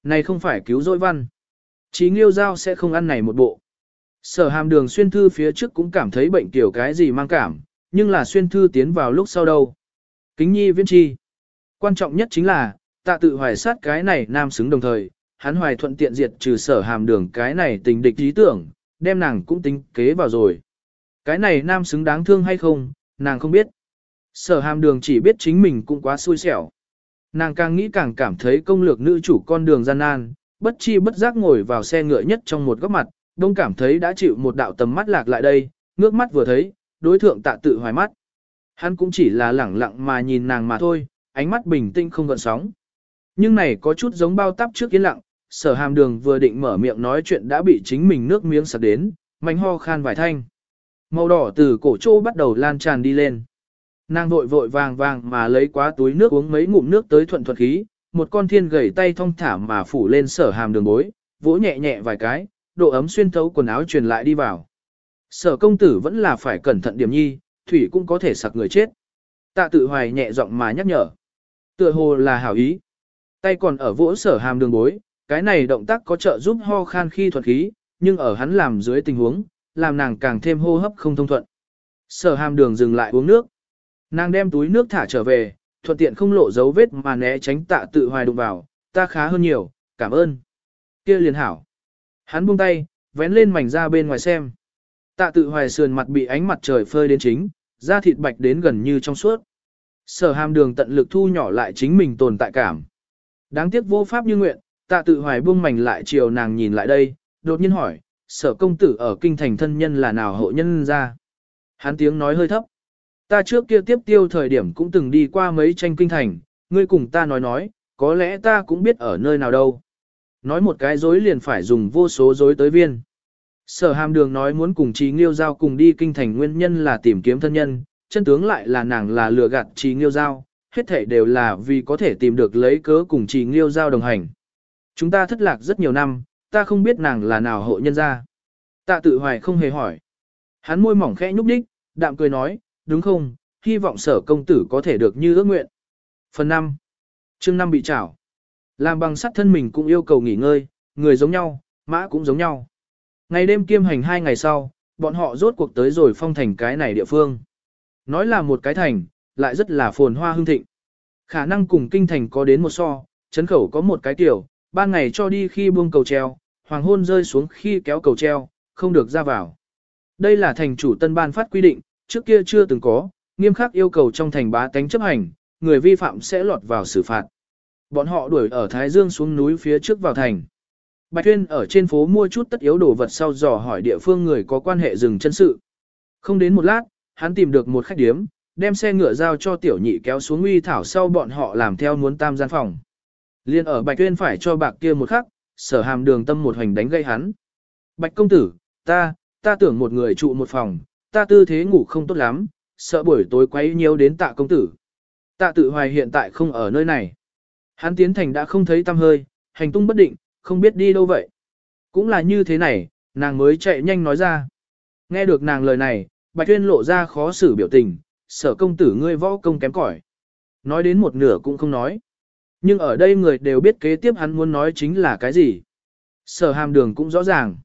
Này không phải cứu rỗi văn. Chí nghiêu giao sẽ không ăn này một bộ. Sở hàm đường xuyên thư phía trước cũng cảm thấy bệnh tiểu cái gì mang cảm, nhưng là xuyên thư tiến vào lúc sau đâu. Kính nhi viên chi. Quan trọng nhất chính là, tạ tự hoài sát cái này nam xứng đồng thời, hắn hoài thuận tiện diệt trừ sở hàm đường cái này tình địch ý tưởng, đem nàng cũng tính kế vào rồi. Cái này nam xứng đáng thương hay không, nàng không biết. Sở hàm đường chỉ biết chính mình cũng quá xui xẻo. Nàng càng nghĩ càng cảm thấy công lược nữ chủ con đường gian nan, bất chi bất giác ngồi vào xe ngựa nhất trong một góc mặt, đông cảm thấy đã chịu một đạo tầm mắt lạc lại đây, ngước mắt vừa thấy, đối thượng tạ tự hoài mắt. Hắn cũng chỉ là lẳng lặng mà nhìn nàng mà thôi, ánh mắt bình tĩnh không gợn sóng. Nhưng này có chút giống bao tắp trước yên lặng, sở hàm đường vừa định mở miệng nói chuyện đã bị chính mình nước miếng sặc đến, mạnh ho khan vài thanh. Màu đỏ từ cổ trô bắt đầu lan tràn đi lên. Nàng vội vội vàng vàng mà lấy quá túi nước uống mấy ngụm nước tới thuận thuật khí, một con thiên gầy tay thong thả mà phủ lên sở hàm đường bối, vỗ nhẹ nhẹ vài cái, độ ấm xuyên thấu quần áo truyền lại đi vào. Sở công tử vẫn là phải cẩn thận điểm nhi, thủy cũng có thể sặc người chết. Tạ tự hoài nhẹ giọng mà nhắc nhở. Tựa hồ là hảo ý. Tay còn ở vỗ sở hàm đường bối, cái này động tác có trợ giúp ho khan khi thuật khí, nhưng ở hắn làm dưới tình huống, làm nàng càng thêm hô hấp không thông thuận. Sở hàm đường dừng lại uống nước. Nàng đem túi nước thả trở về, thuận tiện không lộ dấu vết mà né tránh tạ tự hoài đụng vào, ta khá hơn nhiều, cảm ơn. kia liền hảo. Hắn buông tay, vén lên mảnh ra bên ngoài xem. Tạ tự hoài sườn mặt bị ánh mặt trời phơi đến chính, da thịt bạch đến gần như trong suốt. Sở hàm đường tận lực thu nhỏ lại chính mình tồn tại cảm. Đáng tiếc vô pháp như nguyện, tạ tự hoài buông mảnh lại chiều nàng nhìn lại đây, đột nhiên hỏi, sở công tử ở kinh thành thân nhân là nào hộ nhân ra. Hắn tiếng nói hơi thấp. Ta trước kia tiếp tiêu thời điểm cũng từng đi qua mấy tranh kinh thành, ngươi cùng ta nói nói, có lẽ ta cũng biết ở nơi nào đâu. Nói một cái dối liền phải dùng vô số dối tới viên. Sở hàm đường nói muốn cùng trí nghiêu giao cùng đi kinh thành nguyên nhân là tìm kiếm thân nhân, chân tướng lại là nàng là lừa gạt trí nghiêu giao, hết thể đều là vì có thể tìm được lấy cớ cùng trí nghiêu giao đồng hành. Chúng ta thất lạc rất nhiều năm, ta không biết nàng là nào hộ nhân ra. Tạ tự hoài không hề hỏi. Hắn môi mỏng khẽ nhúc đích, đạm cười nói, đúng không, hy vọng sở công tử có thể được như ước nguyện. Phần 5. chương 5 bị trảo. Làm bằng sắt thân mình cũng yêu cầu nghỉ ngơi, người giống nhau, mã cũng giống nhau. Ngày đêm kiêm hành hai ngày sau, bọn họ rốt cuộc tới rồi phong thành cái này địa phương. Nói là một cái thành, lại rất là phồn hoa hương thịnh. Khả năng cùng kinh thành có đến một so, chấn khẩu có một cái tiểu, ban ngày cho đi khi buông cầu treo, hoàng hôn rơi xuống khi kéo cầu treo, không được ra vào. Đây là thành chủ tân ban phát quy định, trước kia chưa từng có, nghiêm khắc yêu cầu trong thành bá tánh chấp hành, người vi phạm sẽ lọt vào xử phạt. Bọn họ đuổi ở Thái Dương xuống núi phía trước vào thành. Bạch Tuyên ở trên phố mua chút tất yếu đồ vật sau dò hỏi địa phương người có quan hệ dừng chân sự. Không đến một lát, hắn tìm được một khách điếm, đem xe ngựa giao cho tiểu nhị kéo xuống uy thảo sau bọn họ làm theo muốn tam gian phòng. Liên ở Bạch Tuyên phải cho bạc kia một khắc, sở hàm đường tâm một hoành đánh gây hắn. Bạch công tử, ta, ta tưởng một người trụ một phòng, ta tư thế ngủ không tốt lắm, sợ buổi tối quấy nhiều đến tạ công tử. Tạ tự hoài hiện tại không ở nơi này. Hắn tiến thành đã không thấy tâm hơi, hành tung bất định, không biết đi đâu vậy. Cũng là như thế này, nàng mới chạy nhanh nói ra. Nghe được nàng lời này, Bạch Tuyên lộ ra khó xử biểu tình, sở công tử ngươi võ công kém cỏi. Nói đến một nửa cũng không nói. Nhưng ở đây người đều biết kế tiếp hắn muốn nói chính là cái gì. Sở hàm đường cũng rõ ràng.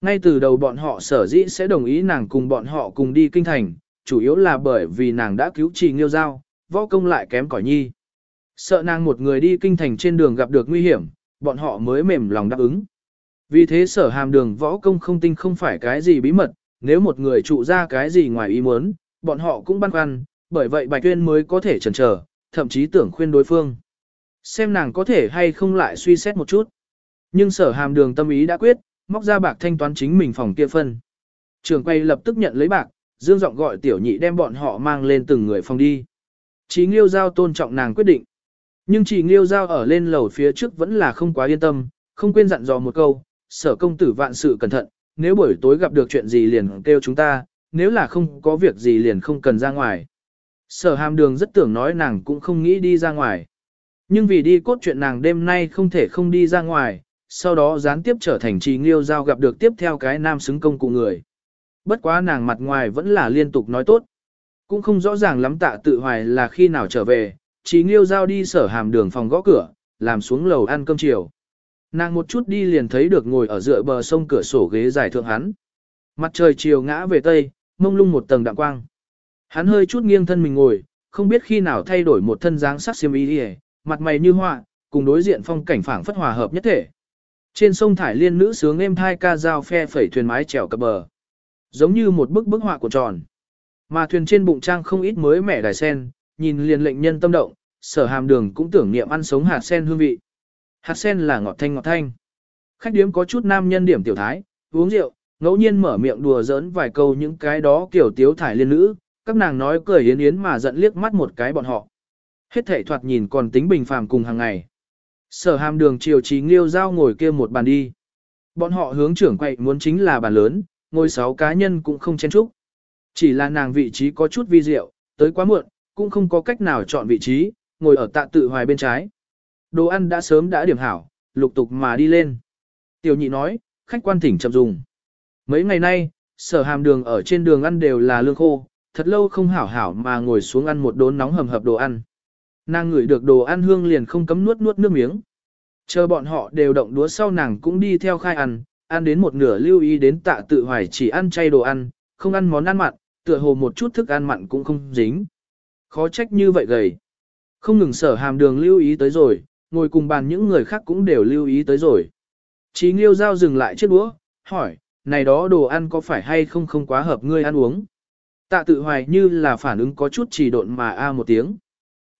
Ngay từ đầu bọn họ sở dĩ sẽ đồng ý nàng cùng bọn họ cùng đi kinh thành, chủ yếu là bởi vì nàng đã cứu trì nghiêu giao, võ công lại kém cỏi nhi. Sợ nàng một người đi kinh thành trên đường gặp được nguy hiểm, bọn họ mới mềm lòng đáp ứng. Vì thế sở hàm đường võ công không tinh không phải cái gì bí mật, nếu một người trụ ra cái gì ngoài ý muốn, bọn họ cũng băn khoăn, bởi vậy Bạch Tuyên mới có thể chần chờ, thậm chí tưởng khuyên đối phương. Xem nàng có thể hay không lại suy xét một chút. Nhưng sở hàm đường tâm ý đã quyết, móc ra bạc thanh toán chính mình phòng kia phân. Trường quay lập tức nhận lấy bạc, dương giọng gọi tiểu nhị đem bọn họ mang lên từng người phòng đi. Chí Nghiêu Giao tôn trọng nàng quyết định. Nhưng chỉ Nghiêu Giao ở lên lầu phía trước vẫn là không quá yên tâm, không quên dặn dò một câu, sở công tử vạn sự cẩn thận, nếu buổi tối gặp được chuyện gì liền kêu chúng ta, nếu là không có việc gì liền không cần ra ngoài. Sở hàm đường rất tưởng nói nàng cũng không nghĩ đi ra ngoài. Nhưng vì đi cốt chuyện nàng đêm nay không thể không đi ra ngoài, sau đó gián tiếp trở thành trì nghiêu giao gặp được tiếp theo cái nam xứng công cụ người. Bất quá nàng mặt ngoài vẫn là liên tục nói tốt. Cũng không rõ ràng lắm tạ tự hoài là khi nào trở về, trì nghiêu giao đi sở hàm đường phòng gõ cửa, làm xuống lầu ăn cơm chiều. Nàng một chút đi liền thấy được ngồi ở dựa bờ sông cửa sổ ghế dài thượng hắn. Mặt trời chiều ngã về tây, mông lung một tầng đạm quang. Hắn hơi chút nghiêng thân mình ngồi, không biết khi nào thay đổi một thân dáng sắc xiêm y đi mặt mày như họa, cùng đối diện phong cảnh phảng phất hòa hợp nhất thể. Trên sông thải liên nữ sướng êm thai ca dao phe phẩy thuyền mái chèo cập bờ. Giống như một bức bức họa của tròn. Mà thuyền trên bụng trang không ít mới mẻ đài sen, nhìn liền lệnh nhân tâm động, sở hàm đường cũng tưởng niệm ăn sống hạt sen hương vị. Hạt sen là ngọt thanh ngọt thanh. Khách điếm có chút nam nhân điểm tiểu thái, uống rượu, ngẫu nhiên mở miệng đùa giỡn vài câu những cái đó kiểu tiếu thải liên nữ, các nàng nói cười yến yến mà giận liếc mắt một cái bọn họ. Hết thể thoạt nhìn còn tính bình phàm cùng hàng ngày. Sở hàm đường chiều trí nghiêu giao ngồi kia một bàn đi. Bọn họ hướng trưởng quậy muốn chính là bàn lớn, ngồi sáu cá nhân cũng không chen chúc. Chỉ là nàng vị trí có chút vi diệu, tới quá muộn, cũng không có cách nào chọn vị trí, ngồi ở tạ tự hoài bên trái. Đồ ăn đã sớm đã điểm hảo, lục tục mà đi lên. Tiểu nhị nói, khách quan thỉnh chậm dùng. Mấy ngày nay, sở hàm đường ở trên đường ăn đều là lương khô, thật lâu không hảo hảo mà ngồi xuống ăn một đốn nóng hầm hập đồ ăn. Nàng ngửi được đồ ăn hương liền không cấm nuốt nuốt nước miếng. Chờ bọn họ đều động đũa sau nàng cũng đi theo khai ăn, ăn đến một nửa lưu ý đến tạ tự hoài chỉ ăn chay đồ ăn, không ăn món ăn mặn, tựa hồ một chút thức ăn mặn cũng không dính. Khó trách như vậy gầy. Không ngừng sở hàm đường lưu ý tới rồi, ngồi cùng bàn những người khác cũng đều lưu ý tới rồi. Chí nghiêu giao dừng lại chiếc đũa, hỏi, này đó đồ ăn có phải hay không không quá hợp ngươi ăn uống. Tạ tự hoài như là phản ứng có chút chỉ độn mà a một tiếng.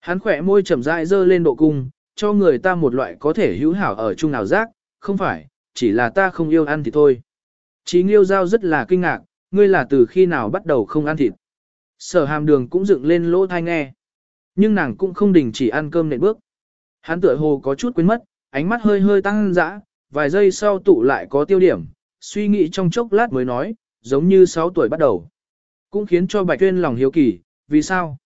Hắn khỏe môi chậm rãi dơ lên độ cung, cho người ta một loại có thể hữu hảo ở chung nào giác, không phải, chỉ là ta không yêu ăn thì thôi. Chí nghiêu giao rất là kinh ngạc, ngươi là từ khi nào bắt đầu không ăn thịt. Sở hàm đường cũng dựng lên lỗ thai nghe. Nhưng nàng cũng không đình chỉ ăn cơm nệm bước. Hắn tựa hồ có chút quên mất, ánh mắt hơi hơi tăng dã, vài giây sau tụ lại có tiêu điểm, suy nghĩ trong chốc lát mới nói, giống như 6 tuổi bắt đầu. Cũng khiến cho Bạch Tuyên lòng hiếu kỳ, vì sao?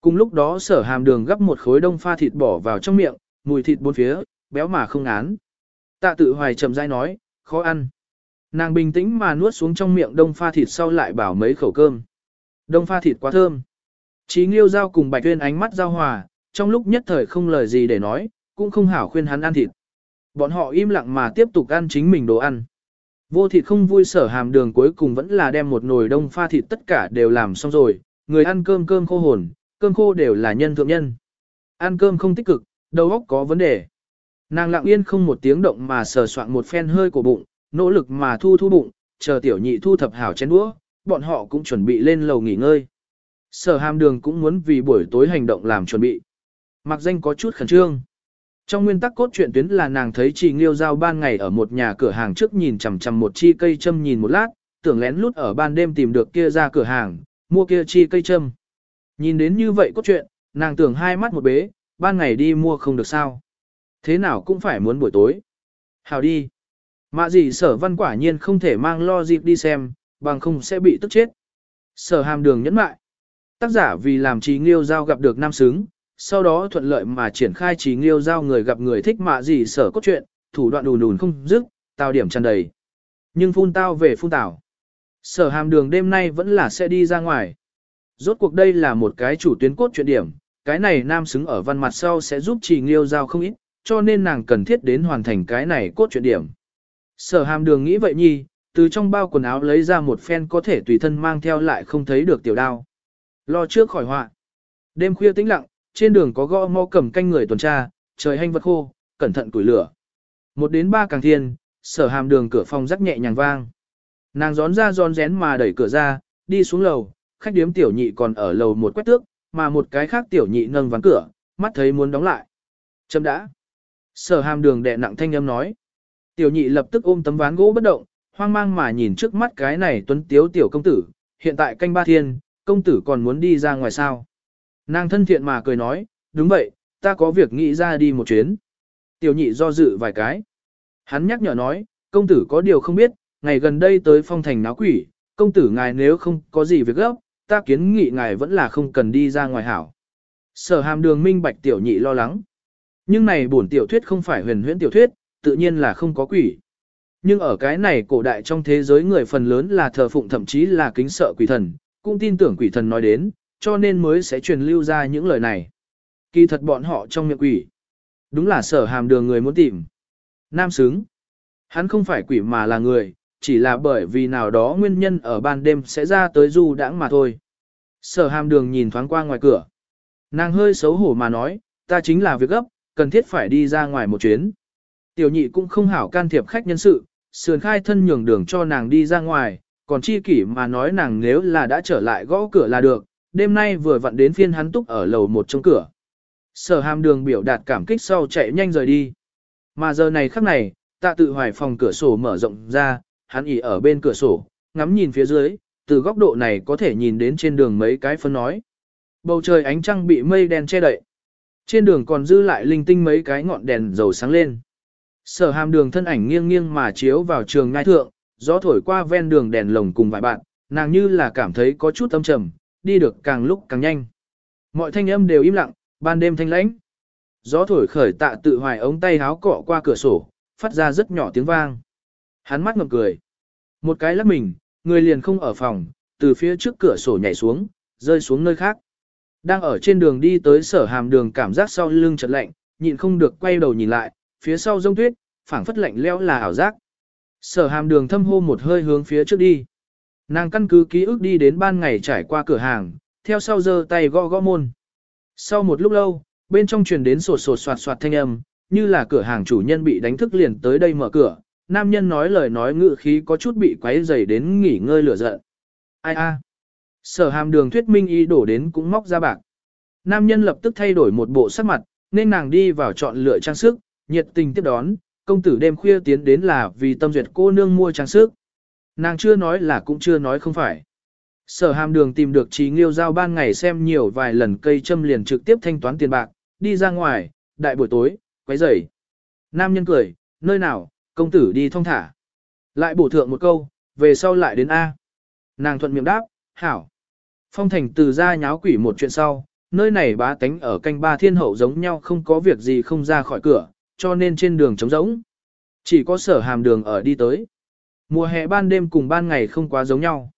Cùng lúc đó sở hàm đường gấp một khối đông pha thịt bỏ vào trong miệng, mùi thịt bốn phía, béo mà không ngán. Tạ tự hoài chậm rãi nói, khó ăn. Nàng bình tĩnh mà nuốt xuống trong miệng đông pha thịt sau lại bảo mấy khẩu cơm. Đông pha thịt quá thơm. Chí nghiêu giao cùng bạch tuyên ánh mắt giao hòa, trong lúc nhất thời không lời gì để nói, cũng không hảo khuyên hắn ăn thịt. Bọn họ im lặng mà tiếp tục ăn chính mình đồ ăn. Vô thịt không vui sở hàm đường cuối cùng vẫn là đem một nồi đông pha thịt tất cả đều làm xong rồi, người ăn cơm cơm khô hồn, cơm khô đều là nhân thượng nhân. Ăn cơm không tích cực, đầu óc có vấn đề. Nàng lặng yên không một tiếng động mà sờ soạn một phen hơi của bụng, nỗ lực mà thu thu bụng, chờ tiểu nhị thu thập hảo chén đũa, bọn họ cũng chuẩn bị lên lầu nghỉ ngơi. Sở hàm đường cũng muốn vì buổi tối hành động làm chuẩn bị. Mặc danh có chút khẩn trương. Trong nguyên tắc cốt truyện tuyến là nàng thấy Trì Nghiêu Giao ban ngày ở một nhà cửa hàng trước nhìn chằm chằm một chi cây châm nhìn một lát, tưởng lén lút ở ban đêm tìm được kia ra cửa hàng, mua kia chi cây châm. Nhìn đến như vậy cốt truyện, nàng tưởng hai mắt một bế, ban ngày đi mua không được sao. Thế nào cũng phải muốn buổi tối. Hào đi. Mạ gì sở văn quả nhiên không thể mang lo dịp đi xem, bằng không sẽ bị tức chết. Sở hàm đường nhẫn mại. Tác giả vì làm trí nghiêu giao gặp được nam xứng, sau đó thuận lợi mà triển khai trí nghiêu giao người gặp người thích mạ gì sở cốt truyện, thủ đoạn đùn đùn không dứt, tao điểm tràn đầy. Nhưng phun tao về phun tảo. Sở hàm đường đêm nay vẫn là sẽ đi ra ngoài. Rốt cuộc đây là một cái chủ tuyến cốt truyện điểm, cái này nam xứng ở văn mặt sau sẽ giúp trì nghiêu giao không ít, cho nên nàng cần thiết đến hoàn thành cái này cốt truyện điểm. Sở hàm đường nghĩ vậy nhi, từ trong bao quần áo lấy ra một phen có thể tùy thân mang theo lại không thấy được tiểu đao. Lo trước khỏi họa. Đêm khuya tĩnh lặng, trên đường có gõ mau cầm canh người tuần tra, trời hanh vật khô, cẩn thận củi lửa. Một đến ba càng thiên, sở hàm đường cửa phòng rắc nhẹ nhàng vang. Nàng gión ra gión rén mà đẩy cửa ra, đi xuống lầu, khách điếm tiểu nhị còn ở lầu một quét tước, mà một cái khác tiểu nhị nâng ván cửa, mắt thấy muốn đóng lại. Chấm đã. Sở hàm đường đè nặng thanh âm nói. Tiểu nhị lập tức ôm tấm ván gỗ bất động, hoang mang mà nhìn trước mắt cái này tuấn tiếu tiểu công tử, hiện tại canh ba thiên, công tử còn muốn đi ra ngoài sao. Nàng thân thiện mà cười nói, đúng vậy, ta có việc nghĩ ra đi một chuyến. Tiểu nhị do dự vài cái. Hắn nhắc nhở nói, công tử có điều không biết, ngày gần đây tới phong thành náo quỷ, công tử ngài nếu không có gì việc gấp, ta kiến nghị ngài vẫn là không cần đi ra ngoài hảo. Sở hàm đường minh bạch tiểu nhị lo lắng. Nhưng này bổn tiểu thuyết không phải huyền huyễn tiểu thuyết, tự nhiên là không có quỷ. Nhưng ở cái này cổ đại trong thế giới người phần lớn là thờ phụng thậm chí là kính sợ quỷ thần, cũng tin tưởng quỷ thần nói đến, cho nên mới sẽ truyền lưu ra những lời này. Kỳ thật bọn họ trong miệng quỷ. Đúng là sở hàm đường người muốn tìm. Nam xứng. Hắn không phải quỷ mà là người, chỉ là bởi vì nào đó nguyên nhân ở ban đêm sẽ ra tới du đãng mà thôi. Sở hàm đường nhìn thoáng qua ngoài cửa. Nàng hơi xấu hổ mà nói, ta chính là việc gấp, cần thiết phải đi ra ngoài một chuyến. Tiểu nhị cũng không hảo can thiệp khách nhân sự, sườn khai thân nhường đường cho nàng đi ra ngoài, còn chi kỷ mà nói nàng nếu là đã trở lại gõ cửa là được, đêm nay vừa vặn đến phiên hắn túc ở lầu một trong cửa. Sở hàm đường biểu đạt cảm kích sau chạy nhanh rời đi. Mà giờ này khắc này, tạ tự hoài phòng cửa sổ mở rộng ra, hắn ỉ ở bên cửa sổ, ngắm nhìn phía dưới, từ góc độ này có thể nhìn đến trên đường mấy cái phân nói. Bầu trời ánh trăng bị mây đen che đậy. Trên đường còn dư lại linh tinh mấy cái ngọn đèn dầu sáng lên. Sở hàm đường thân ảnh nghiêng nghiêng mà chiếu vào trường ngai thượng, gió thổi qua ven đường đèn lồng cùng vài bạn, nàng như là cảm thấy có chút âm trầm, đi được càng lúc càng nhanh. Mọi thanh âm đều im lặng, ban đêm thanh lãnh. Gió thổi khởi tạ tự hoài ống tay háo cọ qua cửa sổ, phát ra rất nhỏ tiếng vang. Hắn mắt ngậm cười. Một cái lắc mình, người liền không ở phòng, từ phía trước cửa sổ nhảy xuống, rơi xuống nơi khác. Đang ở trên đường đi tới sở hàm đường cảm giác sau lưng chợt lạnh, nhịn không được quay đầu nhìn lại, phía sau rông tuyết, phảng phất lạnh leo là ảo giác. Sở hàm đường thâm hô một hơi hướng phía trước đi. Nàng căn cứ ký ức đi đến ban ngày trải qua cửa hàng, theo sau giơ tay gõ gõ môn. Sau một lúc lâu, bên trong truyền đến sột sột soạt soạt thanh âm, như là cửa hàng chủ nhân bị đánh thức liền tới đây mở cửa. Nam nhân nói lời nói ngữ khí có chút bị quấy dày đến nghỉ ngơi lửa giận. Ai a? Sở hàm đường thuyết minh y đổ đến cũng móc ra bạc. Nam nhân lập tức thay đổi một bộ sắc mặt, nên nàng đi vào chọn lựa trang sức, nhiệt tình tiếp đón, công tử đêm khuya tiến đến là vì tâm duyệt cô nương mua trang sức. Nàng chưa nói là cũng chưa nói không phải. Sở hàm đường tìm được trí nghiêu giao ban ngày xem nhiều vài lần cây châm liền trực tiếp thanh toán tiền bạc, đi ra ngoài, đại buổi tối, quấy rầy. Nam nhân cười, nơi nào, công tử đi thong thả. Lại bổ thượng một câu, về sau lại đến A. Nàng thuận miệng đáp, hảo. Phong thành từ ra nháo quỷ một chuyện sau, nơi này bá tánh ở canh ba thiên hậu giống nhau không có việc gì không ra khỏi cửa, cho nên trên đường trống rỗng. Chỉ có sở hàm đường ở đi tới. Mùa hè ban đêm cùng ban ngày không quá giống nhau.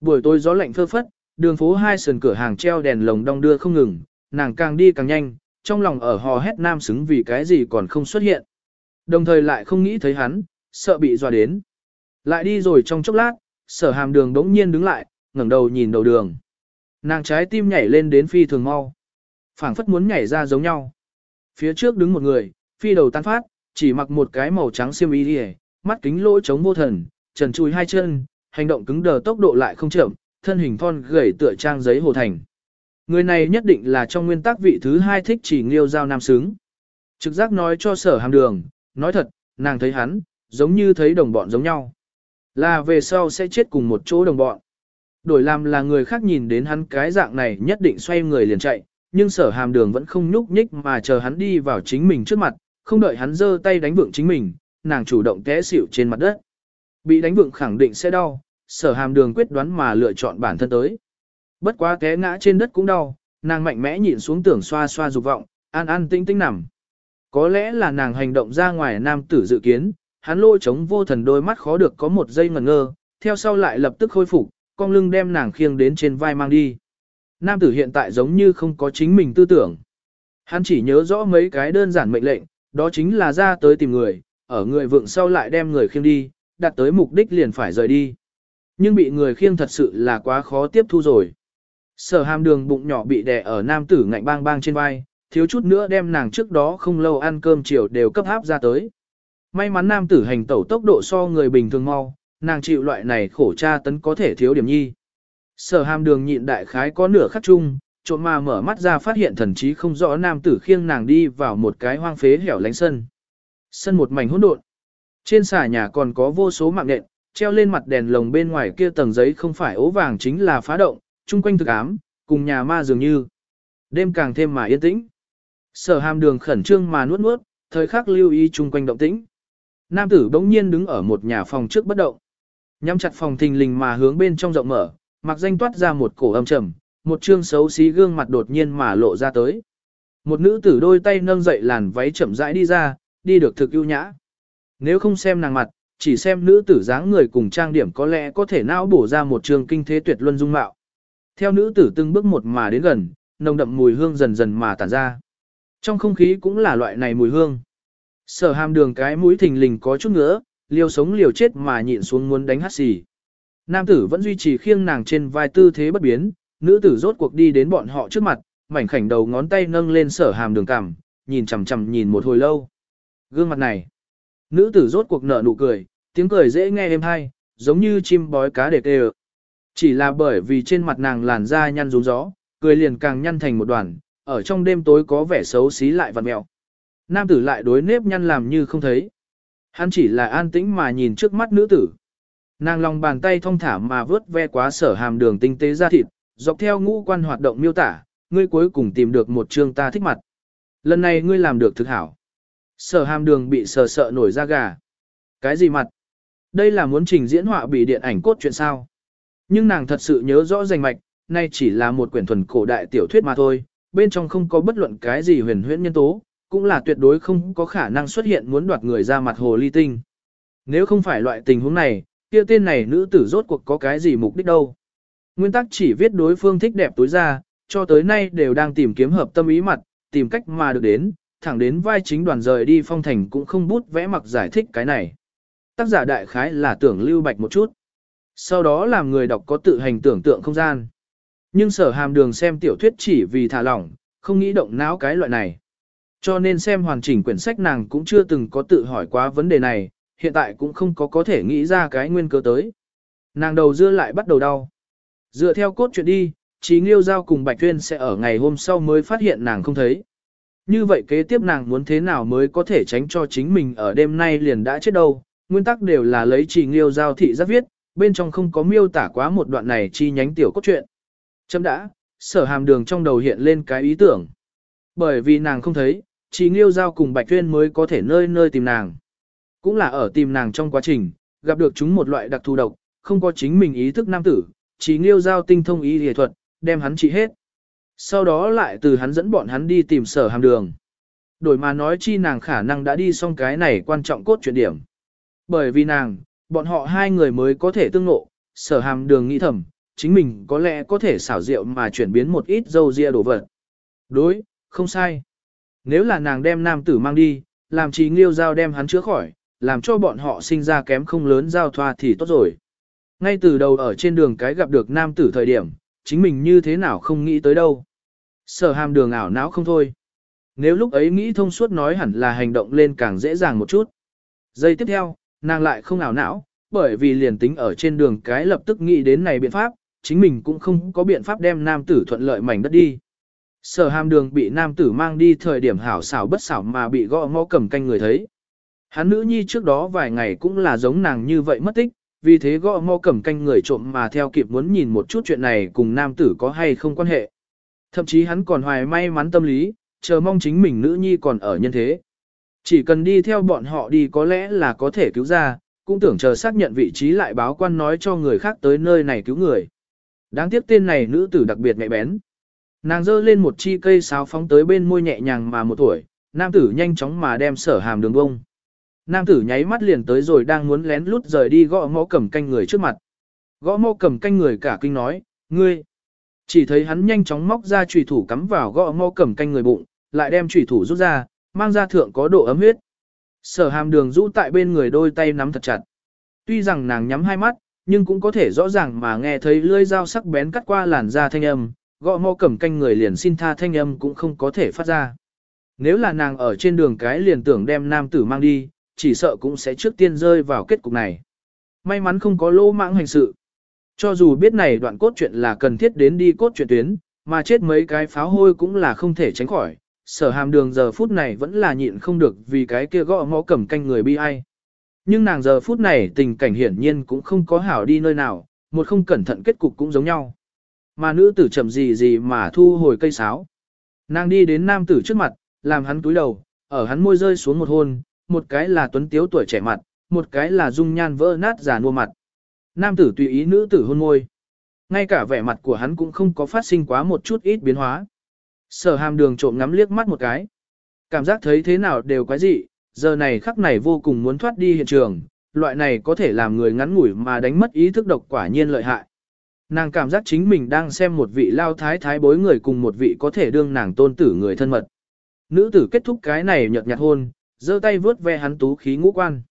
Buổi tối gió lạnh phơ phất, đường phố hai sườn cửa hàng treo đèn lồng đong đưa không ngừng, nàng càng đi càng nhanh, trong lòng ở hò hét nam xứng vì cái gì còn không xuất hiện. Đồng thời lại không nghĩ thấy hắn, sợ bị dọa đến. Lại đi rồi trong chốc lát, sở hàm đường đống nhiên đứng lại, ngẩng đầu nhìn đầu đường. Nàng trái tim nhảy lên đến phi thường mau. phảng phất muốn nhảy ra giống nhau. Phía trước đứng một người, phi đầu tan phát, chỉ mặc một cái màu trắng xiêm y đi mắt kính lỗ chống vô thần, trần chùi hai chân, hành động cứng đờ tốc độ lại không chậm, thân hình thon gầy tựa trang giấy hồ thành. Người này nhất định là trong nguyên tắc vị thứ hai thích chỉ nghiêu giao nam xứng. Trực giác nói cho sở hàm đường, nói thật, nàng thấy hắn, giống như thấy đồng bọn giống nhau. Là về sau sẽ chết cùng một chỗ đồng bọn. Đổi làm là người khác nhìn đến hắn cái dạng này nhất định xoay người liền chạy, nhưng sở hàm đường vẫn không nhúc nhích mà chờ hắn đi vào chính mình trước mặt, không đợi hắn giơ tay đánh vượng chính mình, nàng chủ động té xỉu trên mặt đất. Bị đánh vượng khẳng định sẽ đau, sở hàm đường quyết đoán mà lựa chọn bản thân tới. Bất quá té ngã trên đất cũng đau, nàng mạnh mẽ nhịn xuống tưởng xoa xoa dục vọng, an an tinh tinh nằm. Có lẽ là nàng hành động ra ngoài nam tử dự kiến, hắn lôi chống vô thần đôi mắt khó được có một giây ngẩn ngơ, theo sau lại lập tức khôi phục, con lưng đem nàng khiêng đến trên vai mang đi. Nam tử hiện tại giống như không có chính mình tư tưởng. Hắn chỉ nhớ rõ mấy cái đơn giản mệnh lệnh, đó chính là ra tới tìm người, ở người vượng sau lại đem người khiêng đi, đặt tới mục đích liền phải rời đi. Nhưng bị người khiêng thật sự là quá khó tiếp thu rồi. Sở hàm đường bụng nhỏ bị đè ở nam tử ngạnh bang bang trên vai, thiếu chút nữa đem nàng trước đó không lâu ăn cơm chiều đều cấp háp ra tới. May mắn nam tử hành tẩu tốc độ so người bình thường mau, nàng chịu loại này khổ tra tấn có thể thiếu điểm nhi. Sở hàm đường nhịn đại khái có nửa khắc chung, trộm mà mở mắt ra phát hiện thần trí không rõ nam tử khiêng nàng đi vào một cái hoang phế hẻo lánh sân. Sân một mảnh hỗn độn. Trên xà nhà còn có vô số mạng nện, treo lên mặt đèn lồng bên ngoài kia tầng giấy không phải ố vàng chính là phá động, chung quanh thực ám, cùng nhà ma dường như. Đêm càng thêm mà yên tĩnh. Sở hàm đường khẩn trương mà nuốt nuốt, thời khắc lưu ý chung quanh động tĩnh. Nam tử bỗng nhiên đứng ở một nhà phòng trước bất động. Nhắm chặt phòng thình lình mà hướng bên trong rộng mở, mặc danh toát ra một cổ âm trầm, một trương xấu xí gương mặt đột nhiên mà lộ ra tới. Một nữ tử đôi tay nâng dậy làn váy chậm rãi đi ra, đi được thực ưu nhã. Nếu không xem nàng mặt, chỉ xem nữ tử dáng người cùng trang điểm có lẽ có thể não bổ ra một trường kinh thế tuyệt luân dung mạo. Theo nữ tử từng bước một mà đến gần, nồng đậm mùi hương dần dần mà tản ra. Trong không khí cũng là loại này mùi hương. Sở hàm đường cái mũi thình lình có chút nữa, liều sống liều chết mà nhịn xuống muốn đánh hát xì. Nam tử vẫn duy trì khiêng nàng trên vai tư thế bất biến, nữ tử rốt cuộc đi đến bọn họ trước mặt, mảnh khảnh đầu ngón tay nâng lên sở hàm đường cằm, nhìn chằm chằm nhìn một hồi lâu. Gương mặt này, nữ tử rốt cuộc nở nụ cười, tiếng cười dễ nghe êm hay, giống như chim bói cá để tê Chỉ là bởi vì trên mặt nàng làn da nhăn rúng gió, cười liền càng nhăn thành một đoàn, ở trong đêm tối có vẻ xấu xí lại vặn mẹo. Nam tử lại đối nếp nhăn làm như không thấy. Hắn chỉ là an tĩnh mà nhìn trước mắt nữ tử. Nàng lòng bàn tay thong thả mà vớt ve quá sở hàm đường tinh tế ra thịt, dọc theo ngũ quan hoạt động miêu tả, ngươi cuối cùng tìm được một chương ta thích mặt. Lần này ngươi làm được thực hảo. Sở hàm đường bị sờ sợ nổi da gà. Cái gì mặt? Đây là muốn trình diễn họa bị điện ảnh cốt chuyện sao. Nhưng nàng thật sự nhớ rõ rành mạch, nay chỉ là một quyển thuần cổ đại tiểu thuyết mà thôi, bên trong không có bất luận cái gì huyền huyễn nhân tố, cũng là tuyệt đối không có khả năng xuất hiện muốn đoạt người ra mặt hồ ly tinh. Nếu không phải loại tình huống này, kia tên này nữ tử rốt cuộc có cái gì mục đích đâu. Nguyên tắc chỉ viết đối phương thích đẹp tối ra, cho tới nay đều đang tìm kiếm hợp tâm ý mặt, tìm cách mà được đến, thẳng đến vai chính đoàn rời đi phong thành cũng không bút vẽ mặc giải thích cái này. Tác giả đại khái là tưởng lưu bạch một chút. Sau đó làm người đọc có tự hành tưởng tượng không gian. Nhưng sở hàm đường xem tiểu thuyết chỉ vì thả lỏng, không nghĩ động não cái loại này. Cho nên xem hoàn chỉnh quyển sách nàng cũng chưa từng có tự hỏi quá vấn đề này, hiện tại cũng không có có thể nghĩ ra cái nguyên cơ tới. Nàng đầu dưa lại bắt đầu đau. Dựa theo cốt truyện đi, Chí Nghiêu Giao cùng Bạch Tuyên sẽ ở ngày hôm sau mới phát hiện nàng không thấy. Như vậy kế tiếp nàng muốn thế nào mới có thể tránh cho chính mình ở đêm nay liền đã chết đâu. Nguyên tắc đều là lấy Chí Nghiêu Giao thị giác viết, bên trong không có miêu tả quá một đoạn này chi nhánh tiểu cốt truyện. Chấm đã, sở hàm đường trong đầu hiện lên cái ý tưởng. Bởi vì nàng không thấy, Chí Nghiêu Giao cùng Bạch Tuyên mới có thể nơi nơi tìm nàng. Cũng là ở tìm nàng trong quá trình, gặp được chúng một loại đặc thù độc, không có chính mình ý thức nam tử, chỉ nghiêu giao tinh thông y y thuật, đem hắn trị hết. Sau đó lại từ hắn dẫn bọn hắn đi tìm sở hàm đường. Đổi mà nói chi nàng khả năng đã đi xong cái này quan trọng cốt chuyện điểm. Bởi vì nàng, bọn họ hai người mới có thể tương ngộ, sở hàm đường nghĩ thầm, chính mình có lẽ có thể xảo diệu mà chuyển biến một ít dâu ria đổ vật. Đối, không sai. Nếu là nàng đem nam tử mang đi, làm trí nghiêu giao đem hắn chữa khỏi, làm cho bọn họ sinh ra kém không lớn giao thoa thì tốt rồi. Ngay từ đầu ở trên đường cái gặp được nam tử thời điểm, chính mình như thế nào không nghĩ tới đâu. Sở hàm đường ảo não không thôi. Nếu lúc ấy nghĩ thông suốt nói hẳn là hành động lên càng dễ dàng một chút. Giây tiếp theo, nàng lại không ảo não, bởi vì liền tính ở trên đường cái lập tức nghĩ đến này biện pháp, chính mình cũng không có biện pháp đem nam tử thuận lợi mảnh đất đi. Sở hàm đường bị nam tử mang đi thời điểm hảo xảo bất xảo mà bị gõ ngõ cầm canh người thấy. Hắn nữ nhi trước đó vài ngày cũng là giống nàng như vậy mất tích, vì thế gõ mò cầm canh người trộm mà theo kịp muốn nhìn một chút chuyện này cùng nam tử có hay không quan hệ. Thậm chí hắn còn hoài may mắn tâm lý, chờ mong chính mình nữ nhi còn ở nhân thế. Chỉ cần đi theo bọn họ đi có lẽ là có thể cứu ra, cũng tưởng chờ xác nhận vị trí lại báo quan nói cho người khác tới nơi này cứu người. Đáng tiếc tên này nữ tử đặc biệt mẹ bén. Nàng giơ lên một chi cây sáo phóng tới bên môi nhẹ nhàng mà một tuổi, nam tử nhanh chóng mà đem sở hàm đường bông. Nam tử nháy mắt liền tới rồi đang muốn lén lút rời đi gõ mõ cầm canh người trước mặt. Gõ mõ cầm canh người cả kinh nói, ngươi. Chỉ thấy hắn nhanh chóng móc ra trùy thủ cắm vào gõ mõ cầm canh người bụng, lại đem trùy thủ rút ra, mang ra thượng có độ ấm huyết. Sở hàm đường rũ tại bên người đôi tay nắm thật chặt. Tuy rằng nàng nhắm hai mắt, nhưng cũng có thể rõ ràng mà nghe thấy lưỡi dao sắc bén cắt qua làn da thanh âm, gõ mõ cầm canh người liền xin tha thanh âm cũng không có thể phát ra. Nếu là nàng ở trên đường cái liền tưởng đem nam tử mang đi, chỉ sợ cũng sẽ trước tiên rơi vào kết cục này. May mắn không có lỗ mãng hành sự. Cho dù biết này đoạn cốt truyện là cần thiết đến đi cốt truyện tuyến, mà chết mấy cái pháo hôi cũng là không thể tránh khỏi, sở hàm đường giờ phút này vẫn là nhịn không được vì cái kia gõ mõ cầm canh người bi ai. Nhưng nàng giờ phút này tình cảnh hiển nhiên cũng không có hảo đi nơi nào, một không cẩn thận kết cục cũng giống nhau. Mà nữ tử chậm gì gì mà thu hồi cây sáo. Nàng đi đến nam tử trước mặt, làm hắn túi đầu, ở hắn môi rơi xuống một hôn, một cái là tuấn tiếu tuổi trẻ mặt, một cái là dung nhan vỡ nát giả nua mặt. Nam tử tùy ý nữ tử hôn môi. Ngay cả vẻ mặt của hắn cũng không có phát sinh quá một chút ít biến hóa. Sở hàm đường trộm ngắm liếc mắt một cái. Cảm giác thấy thế nào đều quái dị, giờ này khắc này vô cùng muốn thoát đi hiện trường, loại này có thể làm người ngắn ngủi mà đánh mất ý thức độc quả nhiên lợi hại. Nàng cảm giác chính mình đang xem một vị lao thái thái bối người cùng một vị có thể đương nàng tôn tử người thân mật. Nữ tử kết thúc cái này nhợt nhạt hôn, giơ tay vướt ve hắn tú khí ngũ quan.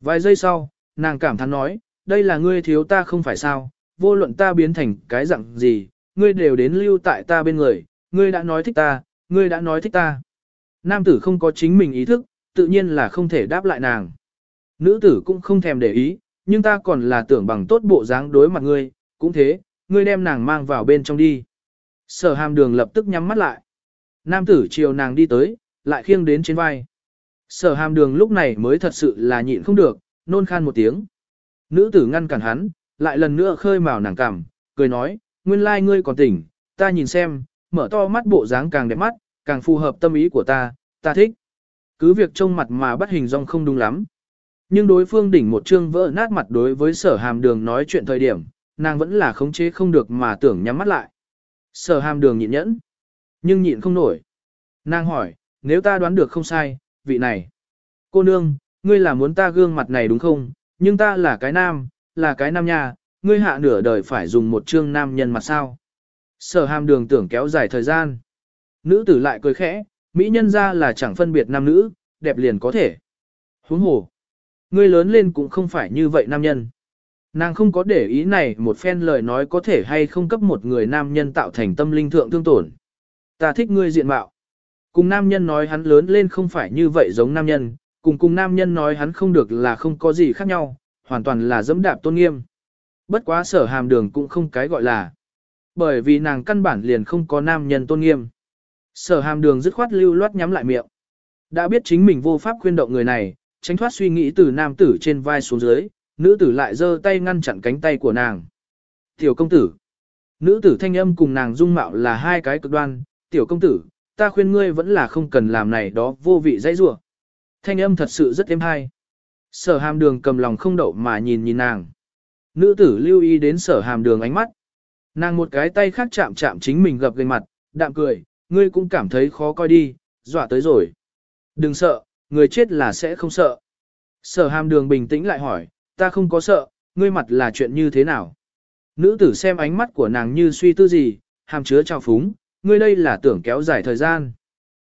Vài giây sau, nàng cảm thán nói, đây là ngươi thiếu ta không phải sao, vô luận ta biến thành cái dạng gì, ngươi đều đến lưu tại ta bên người, ngươi đã nói thích ta, ngươi đã nói thích ta. Nam tử không có chính mình ý thức, tự nhiên là không thể đáp lại nàng. Nữ tử cũng không thèm để ý, nhưng ta còn là tưởng bằng tốt bộ dáng đối mặt ngươi, cũng thế, ngươi đem nàng mang vào bên trong đi. Sở hàm đường lập tức nhắm mắt lại. Nam tử chiều nàng đi tới, lại khiêng đến trên vai. Sở hàm đường lúc này mới thật sự là nhịn không được, nôn khan một tiếng. Nữ tử ngăn cản hắn, lại lần nữa khơi mào nàng cằm, cười nói, nguyên lai ngươi còn tỉnh, ta nhìn xem, mở to mắt bộ dáng càng đẹp mắt, càng phù hợp tâm ý của ta, ta thích. Cứ việc trông mặt mà bắt hình dong không đúng lắm. Nhưng đối phương đỉnh một chương vỡ nát mặt đối với sở hàm đường nói chuyện thời điểm, nàng vẫn là khống chế không được mà tưởng nhắm mắt lại. Sở hàm đường nhịn nhẫn, nhưng nhịn không nổi. Nàng hỏi, nếu ta đoán được không sai, vị này. Cô nương, ngươi là muốn ta gương mặt này đúng không? Nhưng ta là cái nam, là cái nam nha, ngươi hạ nửa đời phải dùng một chương nam nhân mặt sao. Sở hàm đường tưởng kéo dài thời gian. Nữ tử lại cười khẽ, Mỹ nhân ra là chẳng phân biệt nam nữ, đẹp liền có thể. Huống hồ. Ngươi lớn lên cũng không phải như vậy nam nhân. Nàng không có để ý này một phen lời nói có thể hay không cấp một người nam nhân tạo thành tâm linh thượng thương tổn. Ta thích ngươi diện mạo. Cùng nam nhân nói hắn lớn lên không phải như vậy giống nam nhân, cùng cùng nam nhân nói hắn không được là không có gì khác nhau, hoàn toàn là dẫm đạp tôn nghiêm. Bất quá sở hàm đường cũng không cái gọi là. Bởi vì nàng căn bản liền không có nam nhân tôn nghiêm. Sở hàm đường dứt khoát lưu loát nhắm lại miệng. Đã biết chính mình vô pháp khuyên động người này, tránh thoát suy nghĩ từ nam tử trên vai xuống dưới, nữ tử lại giơ tay ngăn chặn cánh tay của nàng. Tiểu công tử. Nữ tử thanh âm cùng nàng dung mạo là hai cái cực đoan. Tiểu công tử, ta khuyên ngươi vẫn là không cần làm này đó vô vị dãy rủa. Thanh âm thật sự rất êm hay. Sở hàm đường cầm lòng không đậu mà nhìn nhìn nàng. Nữ tử lưu ý đến sở hàm đường ánh mắt. Nàng một cái tay khác chạm chạm chính mình gập gành mặt, đạm cười, ngươi cũng cảm thấy khó coi đi, dọa tới rồi. Đừng sợ, người chết là sẽ không sợ. Sở hàm đường bình tĩnh lại hỏi, ta không có sợ, ngươi mặt là chuyện như thế nào? Nữ tử xem ánh mắt của nàng như suy tư gì, hàm chứa trào phúng, ngươi đây là tưởng kéo dài thời gian.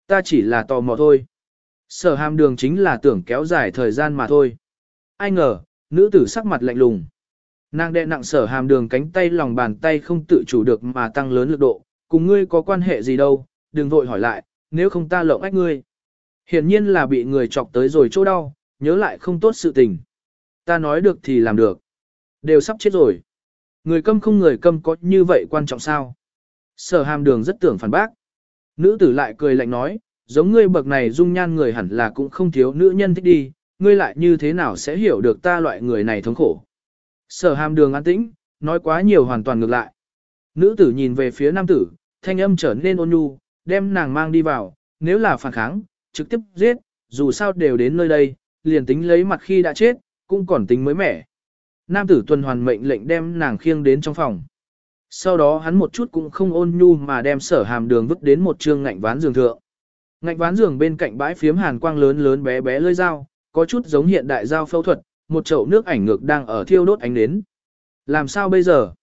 Ta chỉ là tò mò thôi. Sở hàm đường chính là tưởng kéo dài thời gian mà thôi. Ai ngờ, nữ tử sắc mặt lạnh lùng. Nàng đệ nặng sở hàm đường cánh tay lòng bàn tay không tự chủ được mà tăng lớn lực độ, cùng ngươi có quan hệ gì đâu, đừng vội hỏi lại, nếu không ta lộng ách ngươi. Hiển nhiên là bị người chọc tới rồi chỗ đau, nhớ lại không tốt sự tình. Ta nói được thì làm được. Đều sắp chết rồi. Người câm không người câm có như vậy quan trọng sao? Sở hàm đường rất tưởng phản bác. Nữ tử lại cười lạnh nói, giống ngươi bậc này dung nhan người hẳn là cũng không thiếu nữ nhân thích đi, ngươi lại như thế nào sẽ hiểu được ta loại người này thống khổ. Sở hàm đường an tĩnh, nói quá nhiều hoàn toàn ngược lại. Nữ tử nhìn về phía nam tử, thanh âm trở nên ôn nhu, đem nàng mang đi vào, nếu là phản kháng, trực tiếp giết, dù sao đều đến nơi đây, liền tính lấy mặt khi đã chết, cũng còn tính mới mẻ. Nam tử tuần hoàn mệnh lệnh đem nàng khiêng đến trong phòng. Sau đó hắn một chút cũng không ôn nhu mà đem sở hàm đường vứt đến một trương ngạnh ván giường thượng. Ngạnh ván giường bên cạnh bãi phiếm hàn quang lớn lớn bé bé lơi dao, có chút giống hiện đại dao phẫu thuật, một chậu nước ảnh ngược đang ở thiêu đốt ánh nến. Làm sao bây giờ?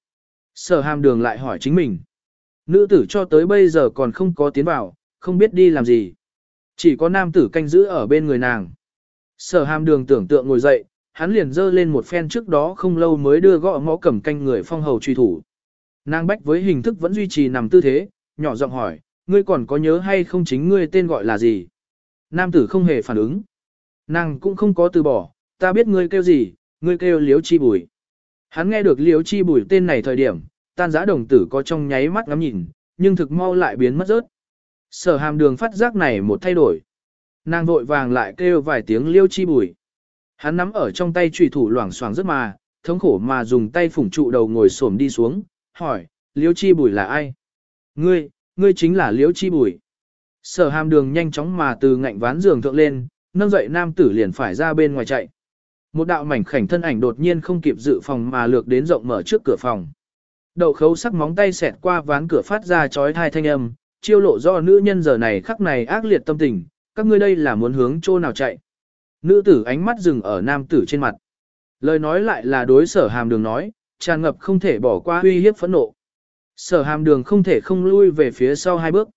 Sở hàm đường lại hỏi chính mình. Nữ tử cho tới bây giờ còn không có tiến vào, không biết đi làm gì. Chỉ có nam tử canh giữ ở bên người nàng. Sở hàm đường tưởng tượng ngồi dậy, hắn liền dơ lên một phen trước đó không lâu mới đưa gõ ngõ cầm canh người phong hầu truy thủ. Nàng bách với hình thức vẫn duy trì nằm tư thế, nhỏ giọng hỏi, ngươi còn có nhớ hay không chính ngươi tên gọi là gì? Nam tử không hề phản ứng. Nàng cũng không có từ bỏ, ta biết ngươi kêu gì, ngươi kêu liếu chi bùi. Hắn nghe được liếu chi bùi tên này thời điểm, tan giã đồng tử có trong nháy mắt ngắm nhìn, nhưng thực mau lại biến mất rớt. Sở hàm đường phát giác này một thay đổi. Nàng vội vàng lại kêu vài tiếng liêu chi bùi. Hắn nắm ở trong tay trùy thủ loảng xoảng rất mà, thống khổ mà dùng tay phủng trụ đầu ngồi xổm đi xuống, hỏi, Liễu chi bùi là ai? Ngươi, ngươi chính là Liễu chi bùi. Sở hàm đường nhanh chóng mà từ ngạnh ván giường thượng lên, nâng dậy nam tử liền phải ra bên ngoài chạy. Một đạo mảnh khảnh thân ảnh đột nhiên không kịp dự phòng mà lược đến rộng mở trước cửa phòng. Đậu khấu sắc móng tay xẹt qua ván cửa phát ra chói thai thanh âm, chiêu lộ do nữ nhân giờ này khắc này ác liệt tâm tình, các ngươi đây là muốn hướng chỗ nào chạy. Nữ tử ánh mắt dừng ở nam tử trên mặt. Lời nói lại là đối sở hàm đường nói, tràn ngập không thể bỏ qua uy hiếp phẫn nộ. Sở hàm đường không thể không lui về phía sau hai bước.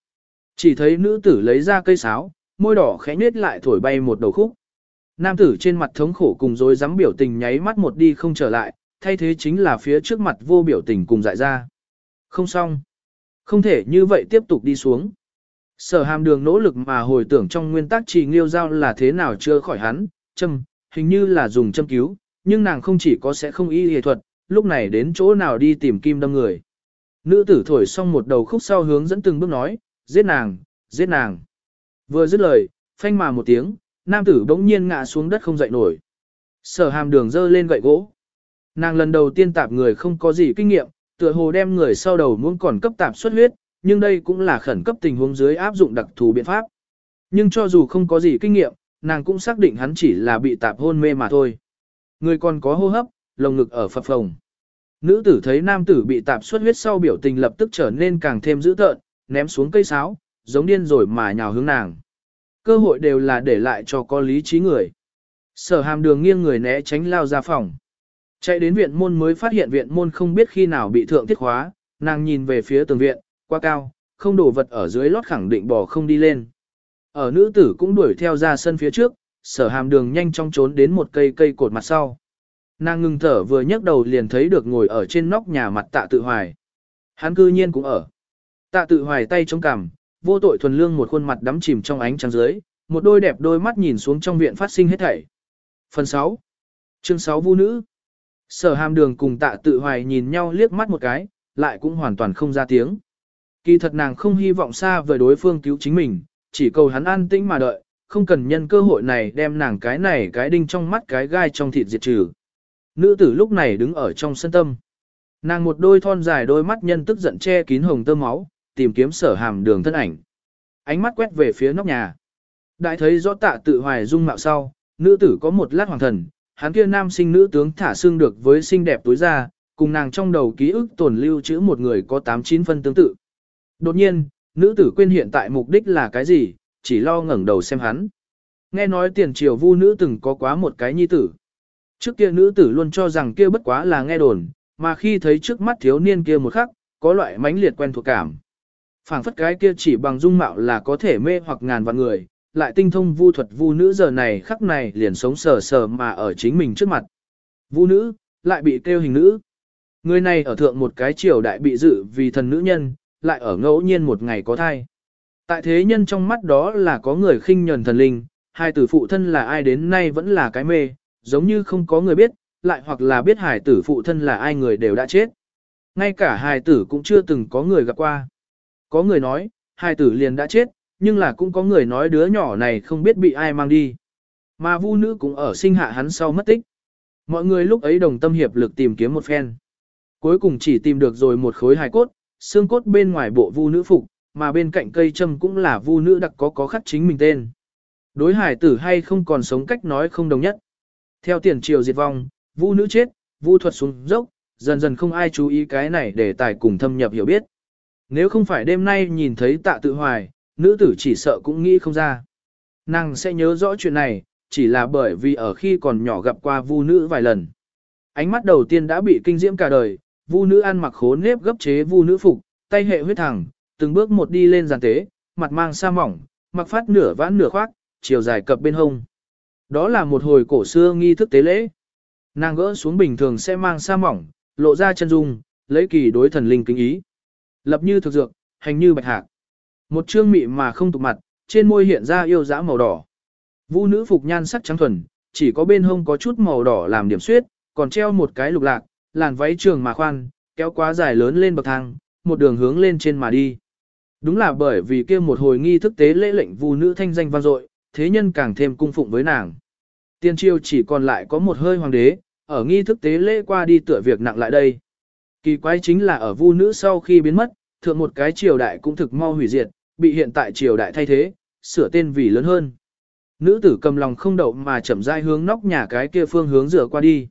Chỉ thấy nữ tử lấy ra cây sáo, môi đỏ khẽ nhếch lại thổi bay một đầu khúc. Nam tử trên mặt thống khổ cùng dối dám biểu tình nháy mắt một đi không trở lại, thay thế chính là phía trước mặt vô biểu tình cùng dại ra. Không xong. Không thể như vậy tiếp tục đi xuống. Sở hàm đường nỗ lực mà hồi tưởng trong nguyên tắc trì nghiêu giao là thế nào chưa khỏi hắn, châm, hình như là dùng châm cứu, nhưng nàng không chỉ có sẽ không y y thuật, lúc này đến chỗ nào đi tìm kim đâm người. Nữ tử thổi xong một đầu khúc sau hướng dẫn từng bước nói, giết nàng, giết nàng. Vừa dứt lời, phanh mà một tiếng, nam tử bỗng nhiên ngã xuống đất không dậy nổi. Sở hàm đường dơ lên gậy gỗ. Nàng lần đầu tiên tạp người không có gì kinh nghiệm, tựa hồ đem người sau đầu muốn còn cấp tạp xuất huyết, nhưng đây cũng là khẩn cấp tình huống dưới áp dụng đặc thù biện pháp. Nhưng cho dù không có gì kinh nghiệm, nàng cũng xác định hắn chỉ là bị tạp hôn mê mà thôi. Người còn có hô hấp, lồng ngực ở phập phồng. Nữ tử thấy nam tử bị tạp xuất huyết sau biểu tình lập tức trở nên càng thêm dữ tợn, ném xuống cây sáo, giống điên rồi mà nhào hướng nàng. Cơ hội đều là để lại cho có lý trí người. Sở hàm đường nghiêng người né tránh lao ra phòng. Chạy đến viện môn mới phát hiện viện môn không biết khi nào bị thượng thiết khóa, nàng nhìn về phía tường viện, qua cao, không đổ vật ở dưới lót khẳng định bò không đi lên. Ở nữ tử cũng đuổi theo ra sân phía trước, sở hàm đường nhanh chóng trốn đến một cây cây cột mặt sau. Nàng ngừng thở vừa nhấc đầu liền thấy được ngồi ở trên nóc nhà mặt tạ tự hoài. Hắn cư nhiên cũng ở. Tạ tự hoài tay chống cằm, vô tội thuần lương một khuôn mặt đắm chìm trong ánh trăng dưới, một đôi đẹp đôi mắt nhìn xuống trong viện phát sinh hết thảy. Phần 6. Chương 6 Vu nữ. Sở hàm đường cùng tạ tự hoài nhìn nhau liếc mắt một cái, lại cũng hoàn toàn không ra tiếng. Kỳ thật nàng không hy vọng xa vời đối phương cứu chính mình, chỉ cầu hắn an tĩnh mà đợi, không cần nhân cơ hội này đem nàng cái này cái đinh trong mắt cái gai trong thịt diệt trừ. Nữ tử lúc này đứng ở trong sân tâm. Nàng một đôi thon dài đôi mắt nhân tức giận che kín hồng tơ máu, tìm kiếm sở hàm đường thân ảnh. Ánh mắt quét về phía nóc nhà. Đại thấy rõ tạ tự hoài dung mạo sau, nữ tử có một lát hoàng thần, hắn kia nam sinh nữ tướng thả xương được với xinh đẹp tối ra, cùng nàng trong đầu ký ức tồn lưu chữ một người có 8-9 phân tương tự. Đột nhiên, nữ tử quên hiện tại mục đích là cái gì, chỉ lo ngẩng đầu xem hắn. Nghe nói tiền triều vu nữ từng có quá một cái nhi tử. Trước kia nữ tử luôn cho rằng kia bất quá là nghe đồn, mà khi thấy trước mắt thiếu niên kia một khắc, có loại mãnh liệt quen thuộc cảm. phảng phất cái kia chỉ bằng dung mạo là có thể mê hoặc ngàn vạn người, lại tinh thông vu thuật vu nữ giờ này khắc này liền sống sờ sờ mà ở chính mình trước mặt. Vu nữ, lại bị kêu hình nữ. Người này ở thượng một cái triều đại bị dự vì thần nữ nhân, lại ở ngẫu nhiên một ngày có thai. Tại thế nhân trong mắt đó là có người khinh nhẫn thần linh, hai tử phụ thân là ai đến nay vẫn là cái mê, giống như không có người biết, lại hoặc là biết hài tử phụ thân là ai người đều đã chết. Ngay cả hài tử cũng chưa từng có người gặp qua. Có người nói, hài tử liền đã chết, nhưng là cũng có người nói đứa nhỏ này không biết bị ai mang đi. Mà vu nữ cũng ở sinh hạ hắn sau mất tích. Mọi người lúc ấy đồng tâm hiệp lực tìm kiếm một phen. Cuối cùng chỉ tìm được rồi một khối hài cốt, xương cốt bên ngoài bộ vu nữ phục, mà bên cạnh cây châm cũng là vu nữ đặc có có khắc chính mình tên. Đối hải tử hay không còn sống cách nói không đồng nhất. Theo tiền triều diệt vong, vu nữ chết, vu thuật xuống dốc, dần dần không ai chú ý cái này để tài cùng thâm nhập hiểu biết. Nếu không phải đêm nay nhìn thấy tạ tự hoài, nữ tử chỉ sợ cũng nghĩ không ra. Nàng sẽ nhớ rõ chuyện này, chỉ là bởi vì ở khi còn nhỏ gặp qua vu nữ vài lần. Ánh mắt đầu tiên đã bị kinh diễm cả đời, vu nữ ăn mặc khố nếp gấp chế vu nữ phục, tay hệ huyết thẳng, từng bước một đi lên giàn tế, mặt mang sa mỏng, mặc phát nửa vãn nửa khoác, chiều dài cập bên hông. Đó là một hồi cổ xưa nghi thức tế lễ. Nàng gỡ xuống bình thường sẽ mang sa mỏng, lộ ra chân dung, lấy kỳ đối thần linh kính ý. Lập như thực dược, hành như bạch hạc. Một trương mị mà không tục mặt, trên môi hiện ra yêu dã màu đỏ. Vũ nữ phục nhan sắc trắng thuần, chỉ có bên hông có chút màu đỏ làm điểm suyết, còn treo một cái lục lạc, làn váy trường mà khoan, kéo quá dài lớn lên bậc thang, một đường hướng lên trên mà đi. Đúng là bởi vì kia một hồi nghi thức tế lễ lệnh vu nữ thanh danh vang dội, thế nhân càng thêm cung phụng với nàng. Tiên triều chỉ còn lại có một hơi hoàng đế, ở nghi thức tế lễ qua đi tựa việc nặng lại đây. Kỳ quái chính là ở vu nữ sau khi biến mất, thượng một cái triều đại cũng thực mau hủy diệt, bị hiện tại triều đại thay thế, sửa tên vì lớn hơn. Nữ tử cầm lòng không đậu mà chậm rãi hướng nóc nhà cái kia phương hướng rửa qua đi.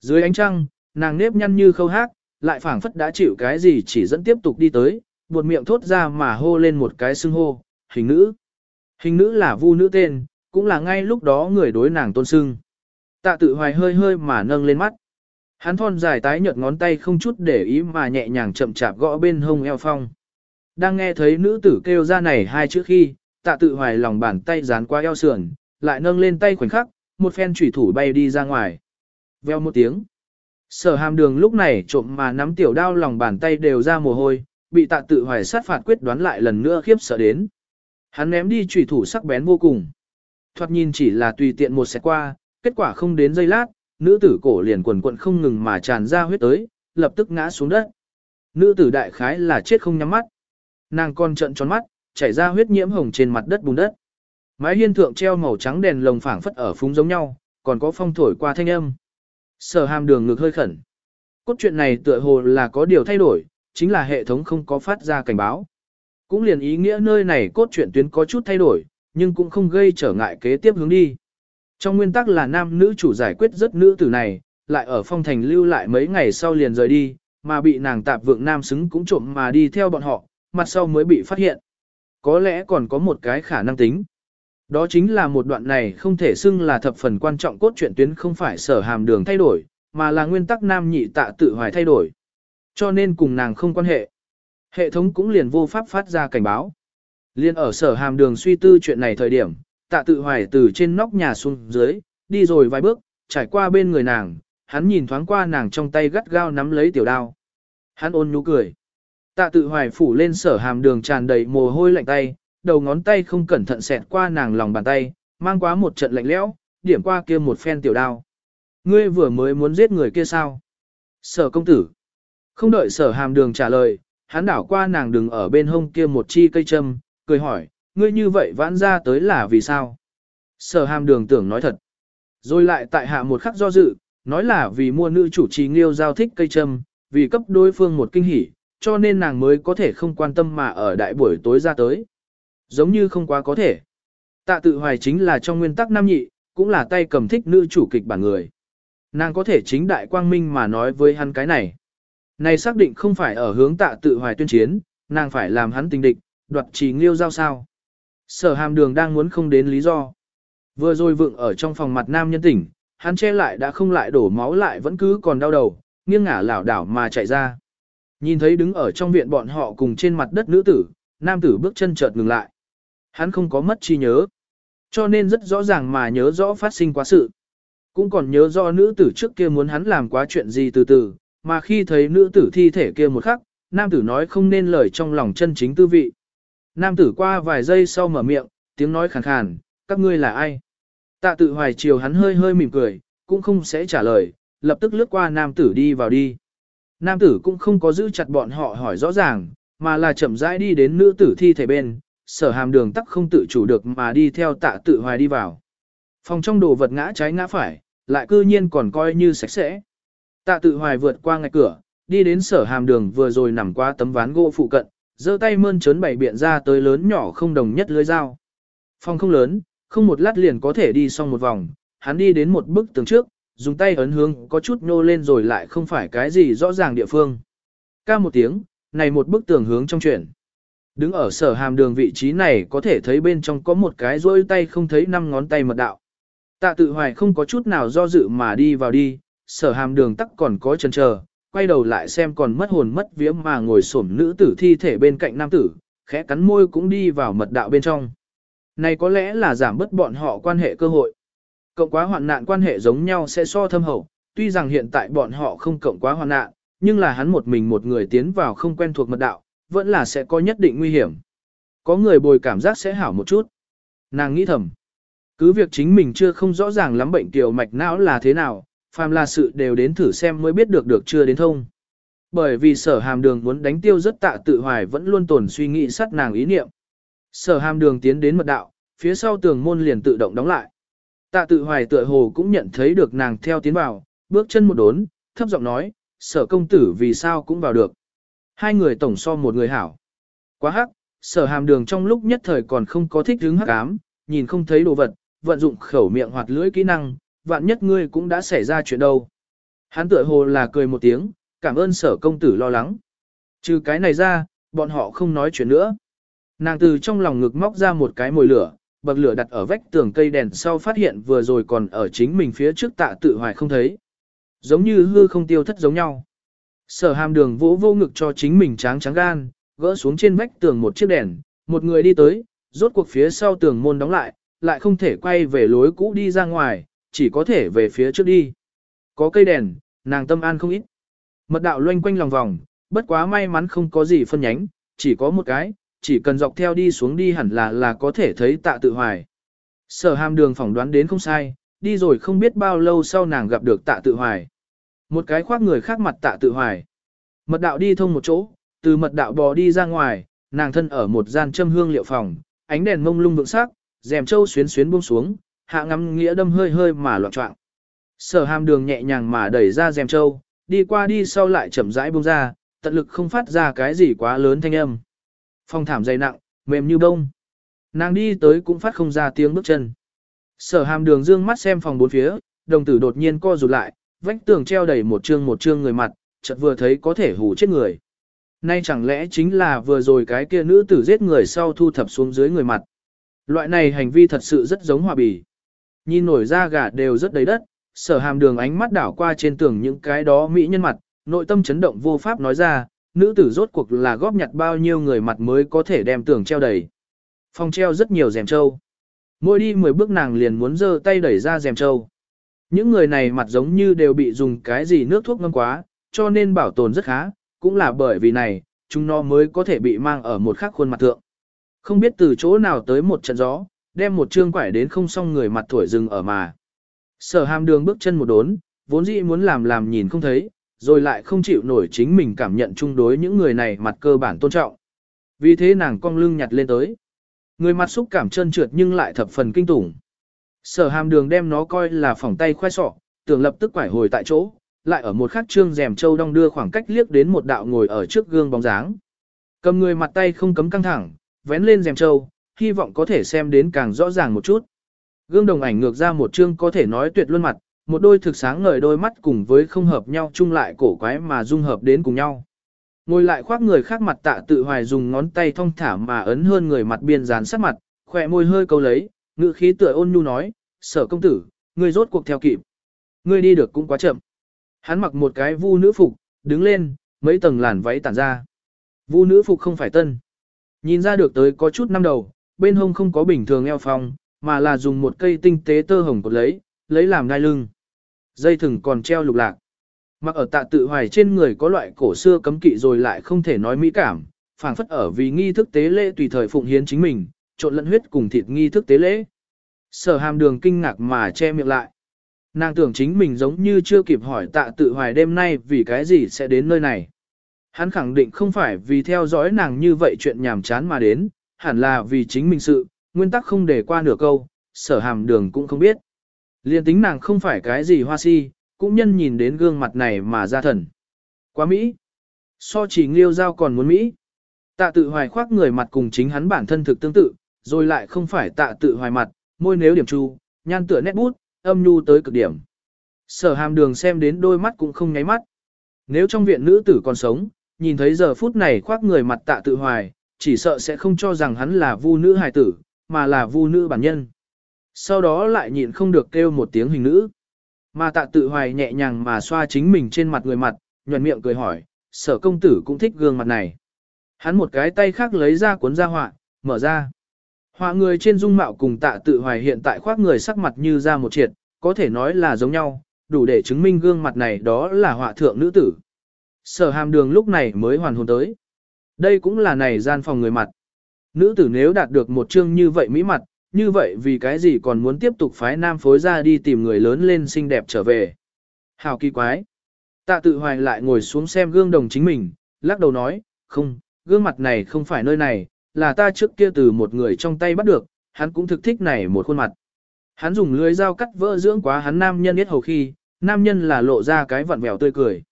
Dưới ánh trăng, nàng nếp nhăn như khâu hát, lại phảng phất đã chịu cái gì chỉ dẫn tiếp tục đi tới, buột miệng thốt ra mà hô lên một cái xưng hô, hình nữ. Hình nữ là vu nữ tên, cũng là ngay lúc đó người đối nàng tôn sưng, Tạ tự hoài hơi hơi mà nâng lên mắt. Hắn thon dài tái nhợt ngón tay không chút để ý mà nhẹ nhàng chậm chạp gõ bên hông eo phong. Đang nghe thấy nữ tử kêu ra này hai chữ khi, tạ tự hoài lòng bàn tay dán qua eo sườn, lại nâng lên tay khoảnh khắc, một phen chủy thủ bay đi ra ngoài. Veo một tiếng. Sở hàm đường lúc này trộm mà nắm tiểu đao lòng bàn tay đều ra mồ hôi, bị tạ tự hoài sát phạt quyết đoán lại lần nữa khiếp sợ đến. Hắn ném đi chủy thủ sắc bén vô cùng. Thoạt nhìn chỉ là tùy tiện một xe qua, kết quả không đến giây lát, nữ tử cổ liền quần quận không ngừng mà tràn ra huyết tới, lập tức ngã xuống đất. Nữ tử đại khái là chết không nhắm mắt. Nàng con trận tròn mắt, chảy ra huyết nhiễm hồng trên mặt đất bùn đất. Mái hiên thượng treo màu trắng đèn lồng phảng phất ở phúng giống nhau, còn có phong thổi qua thanh âm. Sở hàm đường ngực hơi khẩn. Cốt truyện này tựa hồ là có điều thay đổi, chính là hệ thống không có phát ra cảnh báo. Cũng liền ý nghĩa nơi này cốt truyện tuyến có chút thay đổi, nhưng cũng không gây trở ngại kế tiếp hướng đi. Trong nguyên tắc là nam nữ chủ giải quyết rất nữ tử này, lại ở phong thành lưu lại mấy ngày sau liền rời đi, mà bị nàng tạp vượng nam xứng cũng trộm mà đi theo bọn họ, mặt sau mới bị phát hiện. Có lẽ còn có một cái khả năng tính. Đó chính là một đoạn này không thể xưng là thập phần quan trọng cốt truyện tuyến không phải sở hàm đường thay đổi, mà là nguyên tắc nam nhị tạ tự hoài thay đổi. Cho nên cùng nàng không quan hệ. Hệ thống cũng liền vô pháp phát ra cảnh báo. Liên ở sở hàm đường suy tư chuyện này thời điểm, tạ tự hoài từ trên nóc nhà xuống dưới, đi rồi vài bước, trải qua bên người nàng, hắn nhìn thoáng qua nàng trong tay gắt gao nắm lấy tiểu đao. Hắn ôn nhu cười. Tạ tự hoài phủ lên sở hàm đường tràn đầy mồ hôi lạnh tay, đầu ngón tay không cẩn thận xẹt qua nàng lòng bàn tay, mang quá một trận lạnh lẽo, điểm qua kia một phen tiểu đao. Ngươi vừa mới muốn giết người kia sao? Sở công tử. Không đợi sở hàm đường trả lời, hắn đảo qua nàng đừng ở bên hông kia một chi cây châm, cười hỏi, ngươi như vậy vãn ra tới là vì sao? Sở hàm đường tưởng nói thật. Rồi lại tại hạ một khắc do dự, nói là vì mua nữ chủ trì nghiêu giao thích cây châm, vì cấp đối phương một kinh hỉ, cho nên nàng mới có thể không quan tâm mà ở đại buổi tối ra tới. Giống như không quá có thể. Tạ tự hoài chính là trong nguyên tắc nam nhị, cũng là tay cầm thích nữ chủ kịch bản người. Nàng có thể chính đại quang minh mà nói với hắn cái này. Này xác định không phải ở hướng tạ tự hoài tuyên chiến, nàng phải làm hắn tình địch, đoạt trì nghiêu giao sao. Sở hàm đường đang muốn không đến lý do. Vừa rồi vượng ở trong phòng mặt nam nhân tỉnh, hắn che lại đã không lại đổ máu lại vẫn cứ còn đau đầu, nghiêng ngả lảo đảo mà chạy ra. Nhìn thấy đứng ở trong viện bọn họ cùng trên mặt đất nữ tử, nam tử bước chân chợt ngừng lại. Hắn không có mất chi nhớ, cho nên rất rõ ràng mà nhớ rõ phát sinh quá sự. Cũng còn nhớ do nữ tử trước kia muốn hắn làm quá chuyện gì từ từ, mà khi thấy nữ tử thi thể kia một khắc, nam tử nói không nên lời trong lòng chân chính tư vị. Nam tử qua vài giây sau mở miệng, tiếng nói khàn khàn, các ngươi là ai? Tạ tự hoài chiều hắn hơi hơi mỉm cười, cũng không sẽ trả lời, lập tức lướt qua nam tử đi vào đi. Nam tử cũng không có giữ chặt bọn họ hỏi rõ ràng, mà là chậm rãi đi đến nữ tử thi thể bên, sở hàm đường tắc không tự chủ được mà đi theo tạ tự hoài đi vào. Phòng trong đồ vật ngã trái ngã phải, lại cư nhiên còn coi như sạch sẽ. Tạ tự hoài vượt qua ngạch cửa, đi đến sở hàm đường vừa rồi nằm qua tấm ván gỗ phụ cận, giơ tay mơn trớn bảy biện ra tới lớn nhỏ không đồng nhất lưới dao. Phòng không lớn, không một lát liền có thể đi xong một vòng, hắn đi đến một bức tường trước, dùng tay ấn hướng có chút nhô lên rồi lại không phải cái gì rõ ràng địa phương. Ca một tiếng, này một bức tường hướng trong chuyển. Đứng ở sở hàm đường vị trí này có thể thấy bên trong có một cái rôi tay không thấy năm ngón tay mật đạo. Tạ tự hoài không có chút nào do dự mà đi vào đi, sở hàm đường tắc còn có chần chờ, quay đầu lại xem còn mất hồn mất vía mà ngồi xổm nữ tử thi thể bên cạnh nam tử, khẽ cắn môi cũng đi vào mật đạo bên trong. Này có lẽ là giảm bớt bọn họ quan hệ cơ hội. Cộng quá hoạn nạn quan hệ giống nhau sẽ so thâm hậu, tuy rằng hiện tại bọn họ không cộng quá hoạn nạn, nhưng là hắn một mình một người tiến vào không quen thuộc mật đạo, vẫn là sẽ có nhất định nguy hiểm. Có người bồi cảm giác sẽ hảo một chút. Nàng nghĩ thầm. Cứ việc chính mình chưa không rõ ràng lắm bệnh tiểu mạch não là thế nào, phàm là sự đều đến thử xem mới biết được được chưa đến thông. Bởi vì sở hàm đường muốn đánh tiêu rất tạ tự hoài vẫn luôn tồn suy nghĩ sát nàng ý niệm. Sở hàm đường tiến đến mật đạo, phía sau tường môn liền tự động đóng lại. Tạ tự hoài tựa hồ cũng nhận thấy được nàng theo tiến vào, bước chân một đốn, thấp giọng nói, sở công tử vì sao cũng vào được. Hai người tổng so một người hảo. Quá hắc, sở hàm đường trong lúc nhất thời còn không có thích hứng hắc ám, nhìn không thấy đồ vật, vận dụng khẩu miệng hoạt lưỡi kỹ năng, vạn nhất ngươi cũng đã xảy ra chuyện đâu. Hắn tựa hồ là cười một tiếng, cảm ơn sở công tử lo lắng. Trừ cái này ra, bọn họ không nói chuyện nữa. Nàng từ trong lòng ngực móc ra một cái mồi lửa, bậc lửa đặt ở vách tường cây đèn sau phát hiện vừa rồi còn ở chính mình phía trước tạ tự hoài không thấy. Giống như hư không tiêu thất giống nhau. Sở hàm đường vỗ vô ngực cho chính mình tráng trắng gan, gỡ xuống trên vách tường một chiếc đèn, một người đi tới, rốt cuộc phía sau tường môn đóng lại, lại không thể quay về lối cũ đi ra ngoài, chỉ có thể về phía trước đi. Có cây đèn, nàng tâm an không ít. Mật đạo loanh quanh lòng vòng, bất quá may mắn không có gì phân nhánh, chỉ có một cái, chỉ cần dọc theo đi xuống đi hẳn là là có thể thấy tạ tự hoài. Sở hàm đường phỏng đoán đến không sai, đi rồi không biết bao lâu sau nàng gặp được tạ tự hoài. Một cái khoác người khác mặt tạ tự hoài. Mật đạo đi thông một chỗ, từ mật đạo bò đi ra ngoài, nàng thân ở một gian châm hương liệu phòng, ánh đèn mông lung vượng sắc, rèm trâu xuyến xuyến buông xuống, hạ ngắm nghĩa đâm hơi hơi mà loạn trọng. Sở hàm đường nhẹ nhàng mà đẩy ra rèm châu, đi qua đi sau lại chậm rãi buông ra, tận lực không phát ra cái gì quá lớn thanh âm. Phong thảm dày nặng, mềm như bông. Nàng đi tới cũng phát không ra tiếng bước chân. Sở hàm đường dương mắt xem phòng bốn phía, đồng tử đột nhiên co rụt lại, vách tường treo đầy một chương một chương người mặt, chợt vừa thấy có thể hù chết người. Nay chẳng lẽ chính là vừa rồi cái kia nữ tử giết người sau thu thập xuống dưới người mặt. Loại này hành vi thật sự rất giống hòa bì. Nhìn nổi da gà đều rất đầy đất, sở hàm đường ánh mắt đảo qua trên tường những cái đó mỹ nhân mặt, nội tâm chấn động vô pháp nói ra, nữ tử rốt cuộc là góp nhặt bao nhiêu người mặt mới có thể đem tường treo đầy. Phòng treo rất nhiều rèm trâu. Mỗi đi 10 bước nàng liền muốn giơ tay đẩy ra rèm trâu. Những người này mặt giống như đều bị dùng cái gì nước thuốc ngâm quá, cho nên bảo tồn rất khá, cũng là bởi vì này, chúng nó mới có thể bị mang ở một khắc khuôn mặt thượng. Không biết từ chỗ nào tới một trận gió, đem một trương quải đến không xong người mặt thổi rừng ở mà. Sở hàm đường bước chân một đốn, vốn dĩ muốn làm làm nhìn không thấy, rồi lại không chịu nổi chính mình cảm nhận chung đối những người này mặt cơ bản tôn trọng. Vì thế nàng cong lưng nhặt lên tới. Người mặt xúc cảm chân trượt nhưng lại thập phần kinh tủng. Sở hàm đường đem nó coi là phỏng tay khoai sọ, tưởng lập tức quải hồi tại chỗ, lại ở một khắc trương rèm châu đong đưa khoảng cách liếc đến một đạo ngồi ở trước gương bóng dáng. Cầm người mặt tay không cấm căng thẳng, vén lên rèm châu, hy vọng có thể xem đến càng rõ ràng một chút. Gương đồng ảnh ngược ra một chương có thể nói tuyệt luôn mặt, một đôi thực sáng ngời đôi mắt cùng với không hợp nhau chung lại cổ quái mà dung hợp đến cùng nhau. Ngồi lại khoác người khác mặt tạ tự hoài dùng ngón tay thong thả mà ấn hơn người mặt biên dán sát mặt, khỏe môi hơi câu lấy, ngự khí tựa ôn nhu nói, sở công tử, ngươi rốt cuộc theo kịp. Ngươi đi được cũng quá chậm. Hắn mặc một cái vu nữ phục, đứng lên, mấy tầng làn váy tản ra. Vu nữ phục không phải tân. Nhìn ra được tới có chút năm đầu, bên hông không có bình thường eo phong, mà là dùng một cây tinh tế tơ hồng cột lấy, lấy làm đai lưng. Dây thừng còn treo lục lạc. Mặc ở tạ tự hoài trên người có loại cổ xưa cấm kỵ rồi lại không thể nói mỹ cảm, phảng phất ở vì nghi thức tế lễ tùy thời phụng hiến chính mình, trộn lẫn huyết cùng thịt nghi thức tế lễ. Sở hàm đường kinh ngạc mà che miệng lại. Nàng tưởng chính mình giống như chưa kịp hỏi tạ tự hoài đêm nay vì cái gì sẽ đến nơi này. Hắn khẳng định không phải vì theo dõi nàng như vậy chuyện nhảm chán mà đến, hẳn là vì chính mình sự, nguyên tắc không để qua nửa câu, sở hàm đường cũng không biết. Liên tính nàng không phải cái gì hoa si, cũng nhân nhìn đến gương mặt này mà ra thần. Quá Mỹ. So chỉ nghiêu giao còn muốn Mỹ. Tạ tự hoài khoác người mặt cùng chính hắn bản thân thực tương tự, rồi lại không phải tạ tự hoài mặt, môi nếu điểm chu, nhan tựa nét bút, âm nhu tới cực điểm. Sở hàm đường xem đến đôi mắt cũng không nháy mắt. Nếu trong viện nữ tử còn sống, nhìn thấy giờ phút này khoác người mặt tạ tự hoài, chỉ sợ sẽ không cho rằng hắn là vu nữ hài tử, mà là vu nữ bản nhân. Sau đó lại nhịn không được kêu một tiếng hình nữ. Mà tạ tự hoài nhẹ nhàng mà xoa chính mình trên mặt người mặt, nhuận miệng cười hỏi, sở công tử cũng thích gương mặt này. Hắn một cái tay khác lấy ra cuốn ra họa, mở ra. Họa người trên dung mạo cùng tạ tự hoài hiện tại khoác người sắc mặt như ra một triệt, có thể nói là giống nhau, đủ để chứng minh gương mặt này đó là họa thượng nữ tử. Sở hàm đường lúc này mới hoàn hồn tới. Đây cũng là này gian phòng người mặt. Nữ tử nếu đạt được một chương như vậy mỹ mặt, như vậy vì cái gì còn muốn tiếp tục phái nam phối ra đi tìm người lớn lên xinh đẹp trở về. Hào kỳ quái. Tạ tự hoài lại ngồi xuống xem gương đồng chính mình, lắc đầu nói, không, gương mặt này không phải nơi này, là ta trước kia từ một người trong tay bắt được, hắn cũng thực thích này một khuôn mặt. Hắn dùng lưới dao cắt vỡ dưỡng quá hắn nam nhân biết hầu khi, nam nhân là lộ ra cái vặn vẹo tươi cười.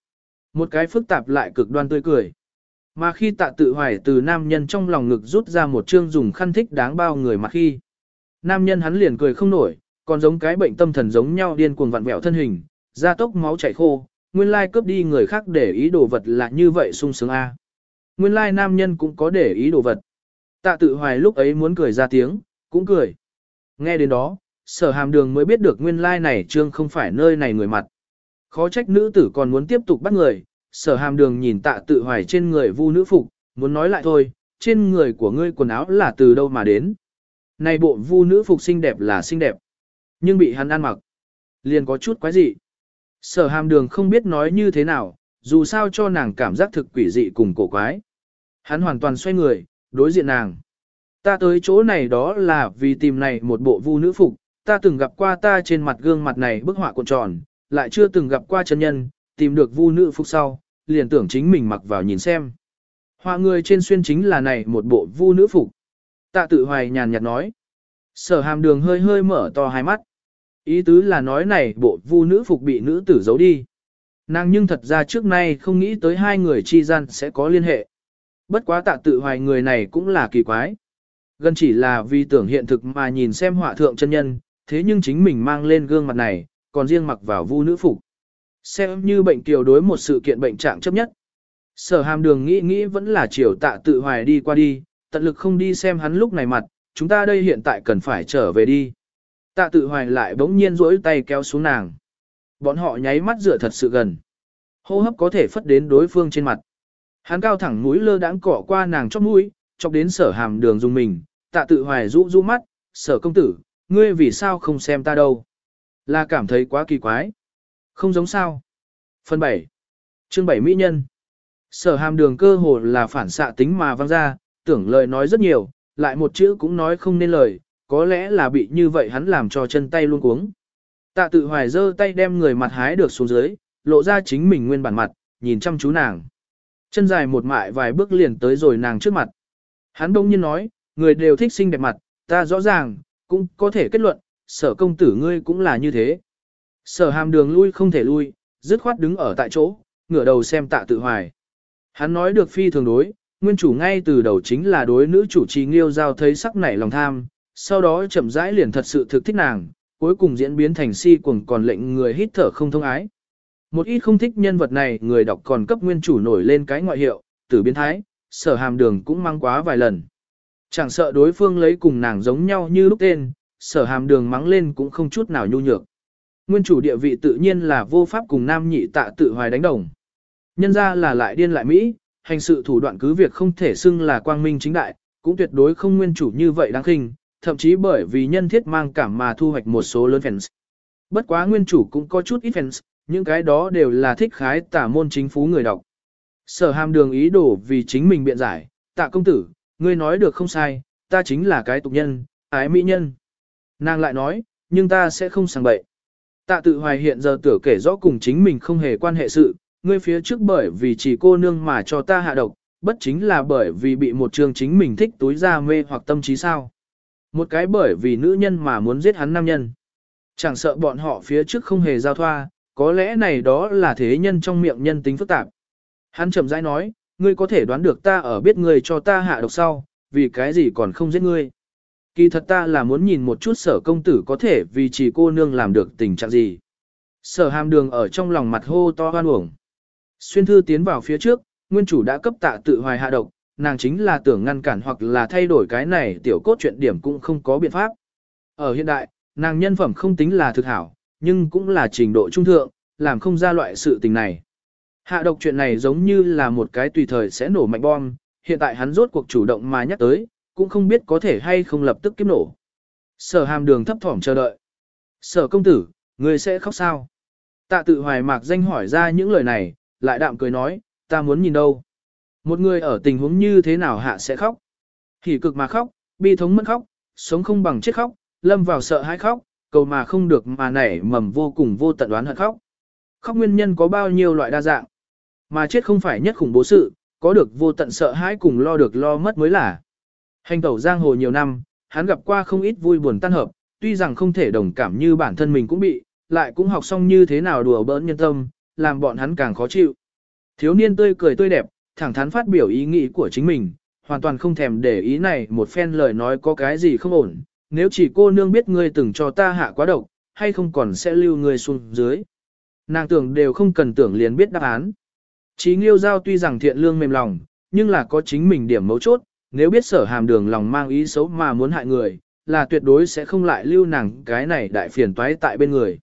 Một cái phức tạp lại cực đoan tươi cười. Mà khi tạ tự hoài từ nam nhân trong lòng ngực rút ra một chương dùng khăn thích đáng bao người mà khi. Nam nhân hắn liền cười không nổi, còn giống cái bệnh tâm thần giống nhau điên cuồng vặn vẹo thân hình, da tốc máu chảy khô, nguyên lai cướp đi người khác để ý đồ vật là như vậy sung sướng a. Nguyên lai nam nhân cũng có để ý đồ vật. Tạ tự hoài lúc ấy muốn cười ra tiếng, cũng cười. Nghe đến đó, sở hàm đường mới biết được nguyên lai này trương không phải nơi này người mặt. Khó trách nữ tử còn muốn tiếp tục bắt người, sở hàm đường nhìn tạ tự hoài trên người vu nữ phục, muốn nói lại thôi, trên người của ngươi quần áo là từ đâu mà đến. Này bộ vu nữ phục xinh đẹp là xinh đẹp, nhưng bị hắn ăn mặc. Liền có chút quái dị. Sở hàm đường không biết nói như thế nào, dù sao cho nàng cảm giác thực quỷ dị cùng cổ quái. Hắn hoàn toàn xoay người, đối diện nàng. Ta tới chỗ này đó là vì tìm này một bộ vu nữ phục, ta từng gặp qua ta trên mặt gương mặt này bức họa cuộn tròn, lại chưa từng gặp qua chân nhân, tìm được vu nữ phục sau, liền tưởng chính mình mặc vào nhìn xem. Họa người trên xuyên chính là này một bộ vu nữ phục. Tạ tự hoài nhàn nhạt nói. Sở hàm đường hơi hơi mở to hai mắt. Ý tứ là nói này bộ vu nữ phục bị nữ tử giấu đi. Nàng nhưng thật ra trước nay không nghĩ tới hai người chi gian sẽ có liên hệ. Bất quá tạ tự hoài người này cũng là kỳ quái. Gần chỉ là vì tưởng hiện thực mà nhìn xem họa thượng chân nhân, thế nhưng chính mình mang lên gương mặt này, còn riêng mặc vào vu nữ phục. Xem như bệnh kiều đối một sự kiện bệnh trạng chấp nhất. Sở hàm đường nghĩ nghĩ vẫn là chiều tạ tự hoài đi qua đi, tận lực không đi xem hắn lúc này mặt, chúng ta đây hiện tại cần phải trở về đi. Tạ tự hoài lại bỗng nhiên rỗi tay kéo xuống nàng. Bọn họ nháy mắt dựa thật sự gần. Hô hấp có thể phất đến đối phương trên mặt. Hắn cao thẳng mũi lơ đãng cọ qua nàng chóp mũi, chọc đến sở hàm đường dùng mình, tạ tự hoài rũ rũ mắt, sở công tử, ngươi vì sao không xem ta đâu. Là cảm thấy quá kỳ quái. Không giống sao. Phần 7. Chương 7 Mỹ Nhân. Sở hàm đường cơ hồ là phản xạ tính mà văng ra, tưởng lời nói rất nhiều, lại một chữ cũng nói không nên lời, có lẽ là bị như vậy hắn làm cho chân tay luôn cuống. Tạ tự hoài giơ tay đem người mặt hái được xuống dưới, lộ ra chính mình nguyên bản mặt, nhìn chăm chú nàng. Chân dài một mại vài bước liền tới rồi nàng trước mặt. Hắn đông nhiên nói, người đều thích xinh đẹp mặt, ta rõ ràng, cũng có thể kết luận, sở công tử ngươi cũng là như thế. Sở hàm đường lui không thể lui, dứt khoát đứng ở tại chỗ, ngửa đầu xem tạ tự hoài. Hắn nói được phi thường đối, nguyên chủ ngay từ đầu chính là đối nữ chủ trì nghiêu giao thấy sắc nảy lòng tham, sau đó chậm rãi liền thật sự thực thích nàng, cuối cùng diễn biến thành si cuồng còn lệnh người hít thở không thông ái. Một ít không thích nhân vật này người đọc còn cấp nguyên chủ nổi lên cái ngoại hiệu, tử biến thái, sở hàm đường cũng mang quá vài lần. Chẳng sợ đối phương lấy cùng nàng giống nhau như lúc tên, sở hàm đường mắng lên cũng không chút nào nhu nhược. Nguyên chủ địa vị tự nhiên là vô pháp cùng nam nhị tạ tự hoài đánh đồng. Nhân ra là lại điên lại Mỹ, hành sự thủ đoạn cứ việc không thể xưng là quang minh chính đại, cũng tuyệt đối không nguyên chủ như vậy đáng khinh, thậm chí bởi vì nhân thiết mang cảm mà thu hoạch một số lớn fans. Bất quá nguyên chủ cũng có chút ít fans, những cái đó đều là thích khái tả môn chính phú người đọc. Sở hàm đường ý đồ vì chính mình biện giải, tạ công tử, ngươi nói được không sai, ta chính là cái tục nhân, ái mỹ nhân. Nàng lại nói, nhưng ta sẽ không sang bậy. Tạ tự hoài hiện giờ tử kể rõ cùng chính mình không hề quan hệ sự, ngươi phía trước bởi vì chỉ cô nương mà cho ta hạ độc, bất chính là bởi vì bị một trường chính mình thích túi ra mê hoặc tâm trí sao. Một cái bởi vì nữ nhân mà muốn giết hắn nam nhân. Chẳng sợ bọn họ phía trước không hề giao thoa, có lẽ này đó là thế nhân trong miệng nhân tính phức tạp. Hắn chậm rãi nói, ngươi có thể đoán được ta ở biết ngươi cho ta hạ độc sau, vì cái gì còn không giết ngươi. Kỳ thật ta là muốn nhìn một chút sở công tử có thể vì chỉ cô nương làm được tình trạng gì. Sở hàm đường ở trong lòng mặt hô to hoan uổng. Xuyên thư tiến vào phía trước, nguyên chủ đã cấp tạ tự hoài hạ độc, nàng chính là tưởng ngăn cản hoặc là thay đổi cái này tiểu cốt chuyện điểm cũng không có biện pháp. Ở hiện đại, nàng nhân phẩm không tính là thực hảo, nhưng cũng là trình độ trung thượng, làm không ra loại sự tình này. Hạ độc chuyện này giống như là một cái tùy thời sẽ nổ mạnh bom, hiện tại hắn rốt cuộc chủ động mà nhắc tới, cũng không biết có thể hay không lập tức kiếp nổ. Sở hàm đường thấp thỏm chờ đợi. Sở công tử, người sẽ khóc sao? Tạ tự hoài mạc danh hỏi ra những lời này, lại đạm cười nói, ta muốn nhìn đâu. Một người ở tình huống như thế nào hạ sẽ khóc? Hỉ cực mà khóc, bi thống mất khóc, sống không bằng chết khóc, lâm vào sợ hãi khóc, cầu mà không được mà nảy mầm vô cùng vô tận đoán hận khóc. Khóc nguyên nhân có bao nhiêu loại đa dạng. Mà chết không phải nhất khủng bố sự, có được vô tận sợ hãi cùng lo được lo mất mới là. Hành tẩu giang hồ nhiều năm, hắn gặp qua không ít vui buồn tan hợp, tuy rằng không thể đồng cảm như bản thân mình cũng bị, lại cũng học xong như thế nào đùa bỡn nhân tâm, làm bọn hắn càng khó chịu. Thiếu niên tươi cười tươi đẹp, thẳng thắn phát biểu ý nghĩ của chính mình, hoàn toàn không thèm để ý này một phen lời nói có cái gì không ổn, nếu chỉ cô nương biết ngươi từng cho ta hạ quá độc, hay không còn sẽ lưu ngươi xuống dưới. Nàng tưởng đều không cần tưởng liền biết đáp án. Chí nghiêu giao tuy rằng thiện lương mềm lòng, nhưng là có chính mình điểm mấu chốt, nếu biết sở hàm đường lòng mang ý xấu mà muốn hại người, là tuyệt đối sẽ không lại lưu nàng cái này đại phiền toái tại bên người.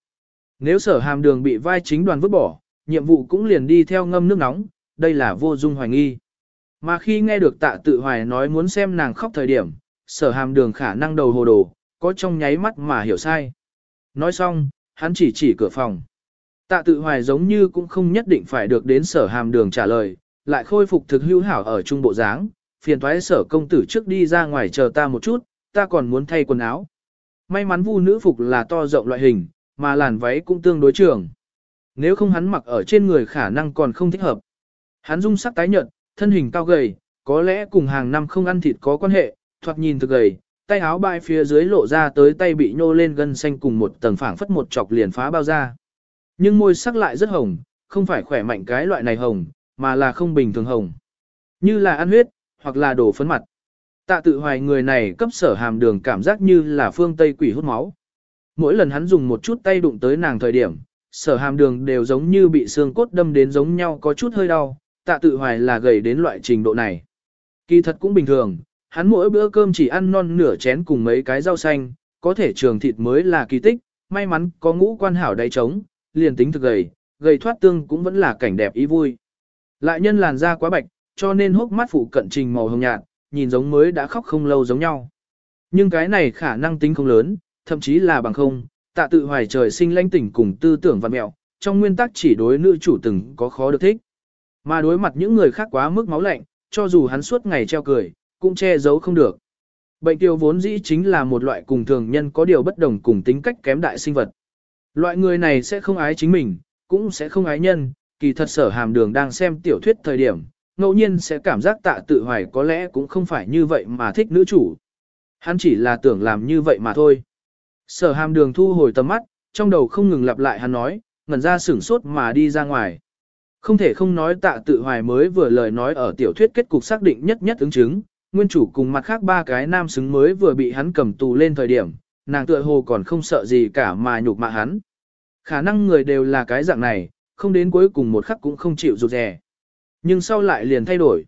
Nếu sở hàm đường bị vai chính đoàn vứt bỏ, nhiệm vụ cũng liền đi theo ngâm nước nóng, đây là vô dung hoài nghi. Mà khi nghe được tạ tự hoài nói muốn xem nàng khóc thời điểm, sở hàm đường khả năng đầu hồ đồ, có trong nháy mắt mà hiểu sai. Nói xong, hắn chỉ chỉ cửa phòng. Tạ tự hoài giống như cũng không nhất định phải được đến sở hàm đường trả lời, lại khôi phục thực hữu hảo ở trung bộ dáng, phiền thoái sở công tử trước đi ra ngoài chờ ta một chút, ta còn muốn thay quần áo. May mắn vu nữ phục là to rộng loại hình, mà làn váy cũng tương đối trường. Nếu không hắn mặc ở trên người khả năng còn không thích hợp. Hắn dung sắc tái nhợt, thân hình cao gầy, có lẽ cùng hàng năm không ăn thịt có quan hệ, thoạt nhìn thực gầy, tay áo bay phía dưới lộ ra tới tay bị nhô lên gân xanh cùng một tầng phảng phất một chọc liền phá bao ra. Nhưng môi sắc lại rất hồng, không phải khỏe mạnh cái loại này hồng, mà là không bình thường hồng. Như là ăn huyết, hoặc là đổ phấn mặt. Tạ tự hoài người này cấp sở hàm đường cảm giác như là phương Tây quỷ hút máu. Mỗi lần hắn dùng một chút tay đụng tới nàng thời điểm, sở hàm đường đều giống như bị xương cốt đâm đến giống nhau có chút hơi đau, tạ tự hoài là gầy đến loại trình độ này. Kỳ thật cũng bình thường, hắn mỗi bữa cơm chỉ ăn non nửa chén cùng mấy cái rau xanh, có thể trường thịt mới là kỳ tích, may mắn có ngũ quan hảo đáy trống, liền tính thực gầy, gầy thoát tương cũng vẫn là cảnh đẹp ý vui. Lại nhân làn da quá bạch, cho nên hốc mắt phụ cận trình màu hồng nhạt, nhìn giống mới đã khóc không lâu giống nhau. Nhưng cái này khả năng tính không lớn, thậm chí là bằng không, tạ tự hoài trời sinh lãnh tỉnh cùng tư tưởng văn mẹo, trong nguyên tắc chỉ đối nữ chủ từng có khó được thích. Mà đối mặt những người khác quá mức máu lạnh, cho dù hắn suốt ngày treo cười, cũng che giấu không được. Bệnh tiêu vốn dĩ chính là một loại cùng thường nhân có điều bất đồng cùng tính cách kém đại sinh vật. Loại người này sẽ không ái chính mình, cũng sẽ không ái nhân, kỳ thật sở hàm đường đang xem tiểu thuyết thời điểm, ngẫu nhiên sẽ cảm giác tạ tự hoài có lẽ cũng không phải như vậy mà thích nữ chủ. Hắn chỉ là tưởng làm như vậy mà thôi. Sở hàm đường thu hồi tầm mắt, trong đầu không ngừng lặp lại hắn nói, ngẩn ra sửng sốt mà đi ra ngoài. Không thể không nói tạ tự hoài mới vừa lời nói ở tiểu thuyết kết cục xác định nhất nhất ứng chứng, nguyên chủ cùng mặt khác ba cái nam xứng mới vừa bị hắn cầm tù lên thời điểm, nàng tựa hồ còn không sợ gì cả mà nhục mạ hắn. Khả năng người đều là cái dạng này, không đến cuối cùng một khắc cũng không chịu rụt rè. Nhưng sau lại liền thay đổi.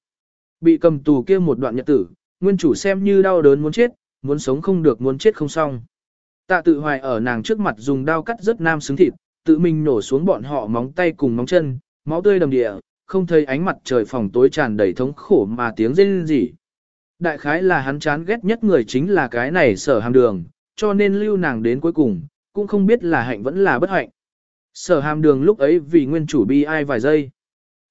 Bị cầm tù kia một đoạn nhật tử, nguyên chủ xem như đau đớn muốn chết, muốn sống không được muốn chết không xong. Tạ tự hoài ở nàng trước mặt dùng đao cắt rất nam xứng thịt, tự mình nổ xuống bọn họ móng tay cùng móng chân, máu tươi đầm địa, không thấy ánh mặt trời phòng tối tràn đầy thống khổ mà tiếng rên rỉ. Đại khái là hắn chán ghét nhất người chính là cái này sở hàm đường, cho nên lưu nàng đến cuối cùng, cũng không biết là hạnh vẫn là bất hạnh. Sở hàm đường lúc ấy vì nguyên chủ bi ai vài giây.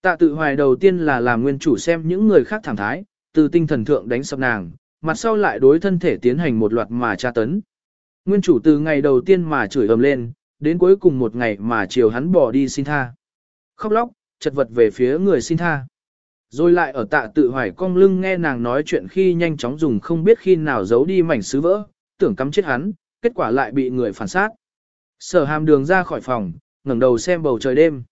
Tạ tự hoài đầu tiên là làm nguyên chủ xem những người khác thảm thái, từ tinh thần thượng đánh sập nàng, mặt sau lại đối thân thể tiến hành một loạt mà tra tấn. Nguyên chủ từ ngày đầu tiên mà chửi ầm lên, đến cuối cùng một ngày mà chiều hắn bỏ đi xin tha. Khóc lóc, chật vật về phía người xin tha. Rồi lại ở tạ tự hoài cong lưng nghe nàng nói chuyện khi nhanh chóng dùng không biết khi nào giấu đi mảnh sứ vỡ, tưởng cắm chết hắn, kết quả lại bị người phản sát. Sở hàm đường ra khỏi phòng, ngẩng đầu xem bầu trời đêm.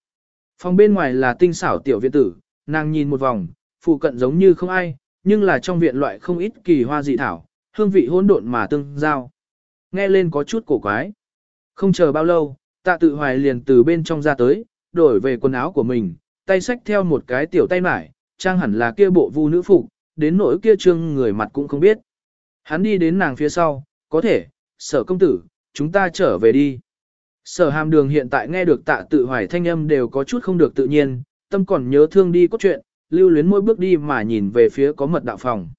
Phòng bên ngoài là tinh xảo tiểu viện tử, nàng nhìn một vòng, phụ cận giống như không ai, nhưng là trong viện loại không ít kỳ hoa dị thảo, hương vị hỗn độn mà tương giao. Nghe lên có chút cổ quái. Không chờ bao lâu, tạ tự hoài liền từ bên trong ra tới, đổi về quần áo của mình, tay xách theo một cái tiểu tay mải, trang hẳn là kia bộ vu nữ phục, đến nỗi kia trương người mặt cũng không biết. Hắn đi đến nàng phía sau, có thể, sở công tử, chúng ta trở về đi. Sở hàm đường hiện tại nghe được tạ tự hoài thanh âm đều có chút không được tự nhiên, tâm còn nhớ thương đi cốt truyện, lưu luyến mỗi bước đi mà nhìn về phía có mật đạo phòng.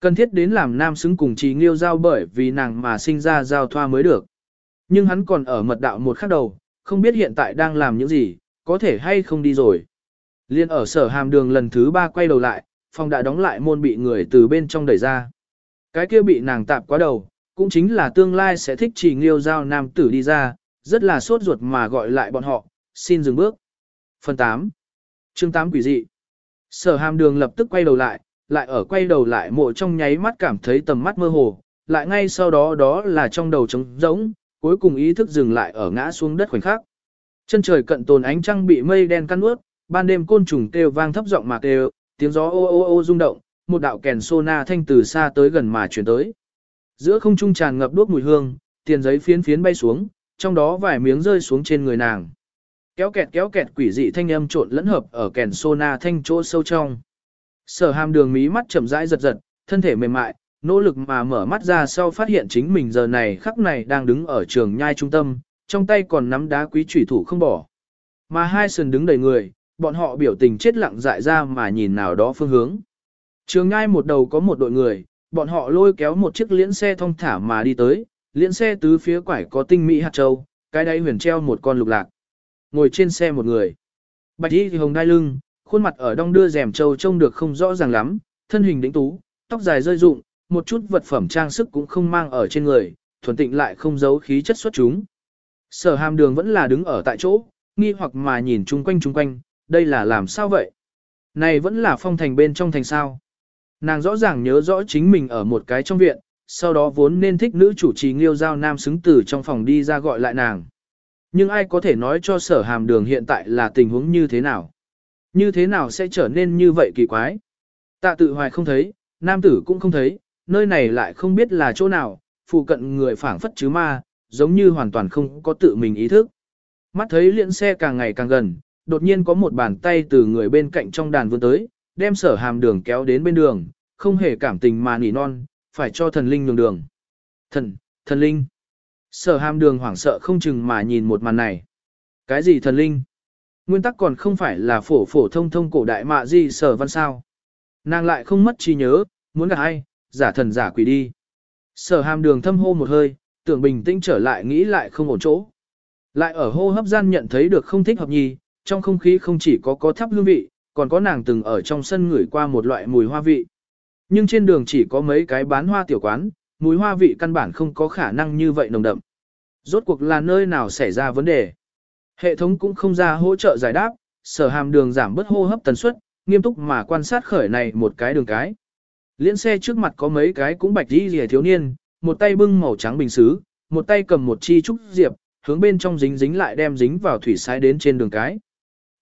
Cần thiết đến làm nam xứng cùng trí nghiêu giao bởi vì nàng mà sinh ra giao thoa mới được. Nhưng hắn còn ở mật đạo một khắc đầu, không biết hiện tại đang làm những gì, có thể hay không đi rồi. Liên ở sở hàm đường lần thứ ba quay đầu lại, phòng đã đóng lại môn bị người từ bên trong đẩy ra. Cái kia bị nàng tạp quá đầu, cũng chính là tương lai sẽ thích chỉ nghiêu giao nam tử đi ra, rất là sốt ruột mà gọi lại bọn họ, xin dừng bước. Phần 8 chương 8 quỷ dị Sở hàm đường lập tức quay đầu lại, lại ở quay đầu lại mộ trong nháy mắt cảm thấy tầm mắt mơ hồ, lại ngay sau đó đó là trong đầu trống rỗng, cuối cùng ý thức dừng lại ở ngã xuống đất khoảnh khắc. Chân trời cận tồn ánh trăng bị mây đen căn ướt, ban đêm côn trùng kêu vang thấp giọng mà kêu, tiếng gió ô ô ô rung động, một đạo kèn sona thanh từ xa tới gần mà chuyển tới. Giữa không trung tràn ngập đuốc mùi hương, tiền giấy phiến phiến bay xuống, trong đó vài miếng rơi xuống trên người nàng. Kéo kẹt kéo kẹt quỷ dị thanh âm trộn lẫn hợp ở kèn sona thanh chỗ sâu trong. Sở hàm đường mí mắt chậm rãi giật giật, thân thể mềm mại, nỗ lực mà mở mắt ra sau phát hiện chính mình giờ này khắc này đang đứng ở trường nhai trung tâm, trong tay còn nắm đá quý chủy thủ không bỏ. Mà hai sườn đứng đầy người, bọn họ biểu tình chết lặng dại ra mà nhìn nào đó phương hướng. Trường nhai một đầu có một đội người, bọn họ lôi kéo một chiếc liễn xe thông thả mà đi tới, liễn xe tứ phía quải có tinh mỹ hạt châu, cái đáy huyền treo một con lục lạc. Ngồi trên xe một người. Bạch y thì hồng đai lưng, khuôn mặt ở đong đưa rèm châu trông được không rõ ràng lắm, thân hình đĩnh tú, tóc dài rơi rụng, một chút vật phẩm trang sức cũng không mang ở trên người, thuần tịnh lại không giấu khí chất xuất chúng. Sở hàm đường vẫn là đứng ở tại chỗ, nghi hoặc mà nhìn chung quanh chung quanh, đây là làm sao vậy? Này vẫn là phong thành bên trong thành sao? Nàng rõ ràng nhớ rõ chính mình ở một cái trong viện, sau đó vốn nên thích nữ chủ trì nghiêu giao nam xứng tử trong phòng đi ra gọi lại nàng. Nhưng ai có thể nói cho sở hàm đường hiện tại là tình huống như thế nào? Như thế nào sẽ trở nên như vậy kỳ quái? Tạ tự hoài không thấy, nam tử cũng không thấy, nơi này lại không biết là chỗ nào, phụ cận người phảng phất chứ ma, giống như hoàn toàn không có tự mình ý thức. Mắt thấy liễn xe càng ngày càng gần, đột nhiên có một bàn tay từ người bên cạnh trong đàn vươn tới, đem sở hàm đường kéo đến bên đường, không hề cảm tình mà nỉ non, phải cho thần linh nhường đường. Thần, thần linh. Sở hàm đường hoảng sợ không chừng mà nhìn một màn này. Cái gì thần linh? Nguyên tắc còn không phải là phổ phổ thông thông cổ đại mạ gì sở văn sao. Nàng lại không mất trí nhớ, muốn gặp ai, giả thần giả quỷ đi. Sở hàm đường thâm hô một hơi, tưởng bình tĩnh trở lại nghĩ lại không ổn chỗ. Lại ở hô hấp gian nhận thấy được không thích hợp nhì, trong không khí không chỉ có có thắp hương vị, còn có nàng từng ở trong sân ngửi qua một loại mùi hoa vị. Nhưng trên đường chỉ có mấy cái bán hoa tiểu quán, mùi hoa vị căn bản không có khả năng như vậy nồng đậm. Rốt cuộc là nơi nào xảy ra vấn đề. Hệ thống cũng không ra hỗ trợ giải đáp, sở hàm đường giảm bớt hô hấp tần suất, nghiêm túc mà quan sát khởi này một cái đường cái. Liên xe trước mặt có mấy cái cũng bạch đi rìa thiếu niên, một tay bưng màu trắng bình xứ, một tay cầm một chi trúc diệp, hướng bên trong dính dính lại đem dính vào thủy sai đến trên đường cái.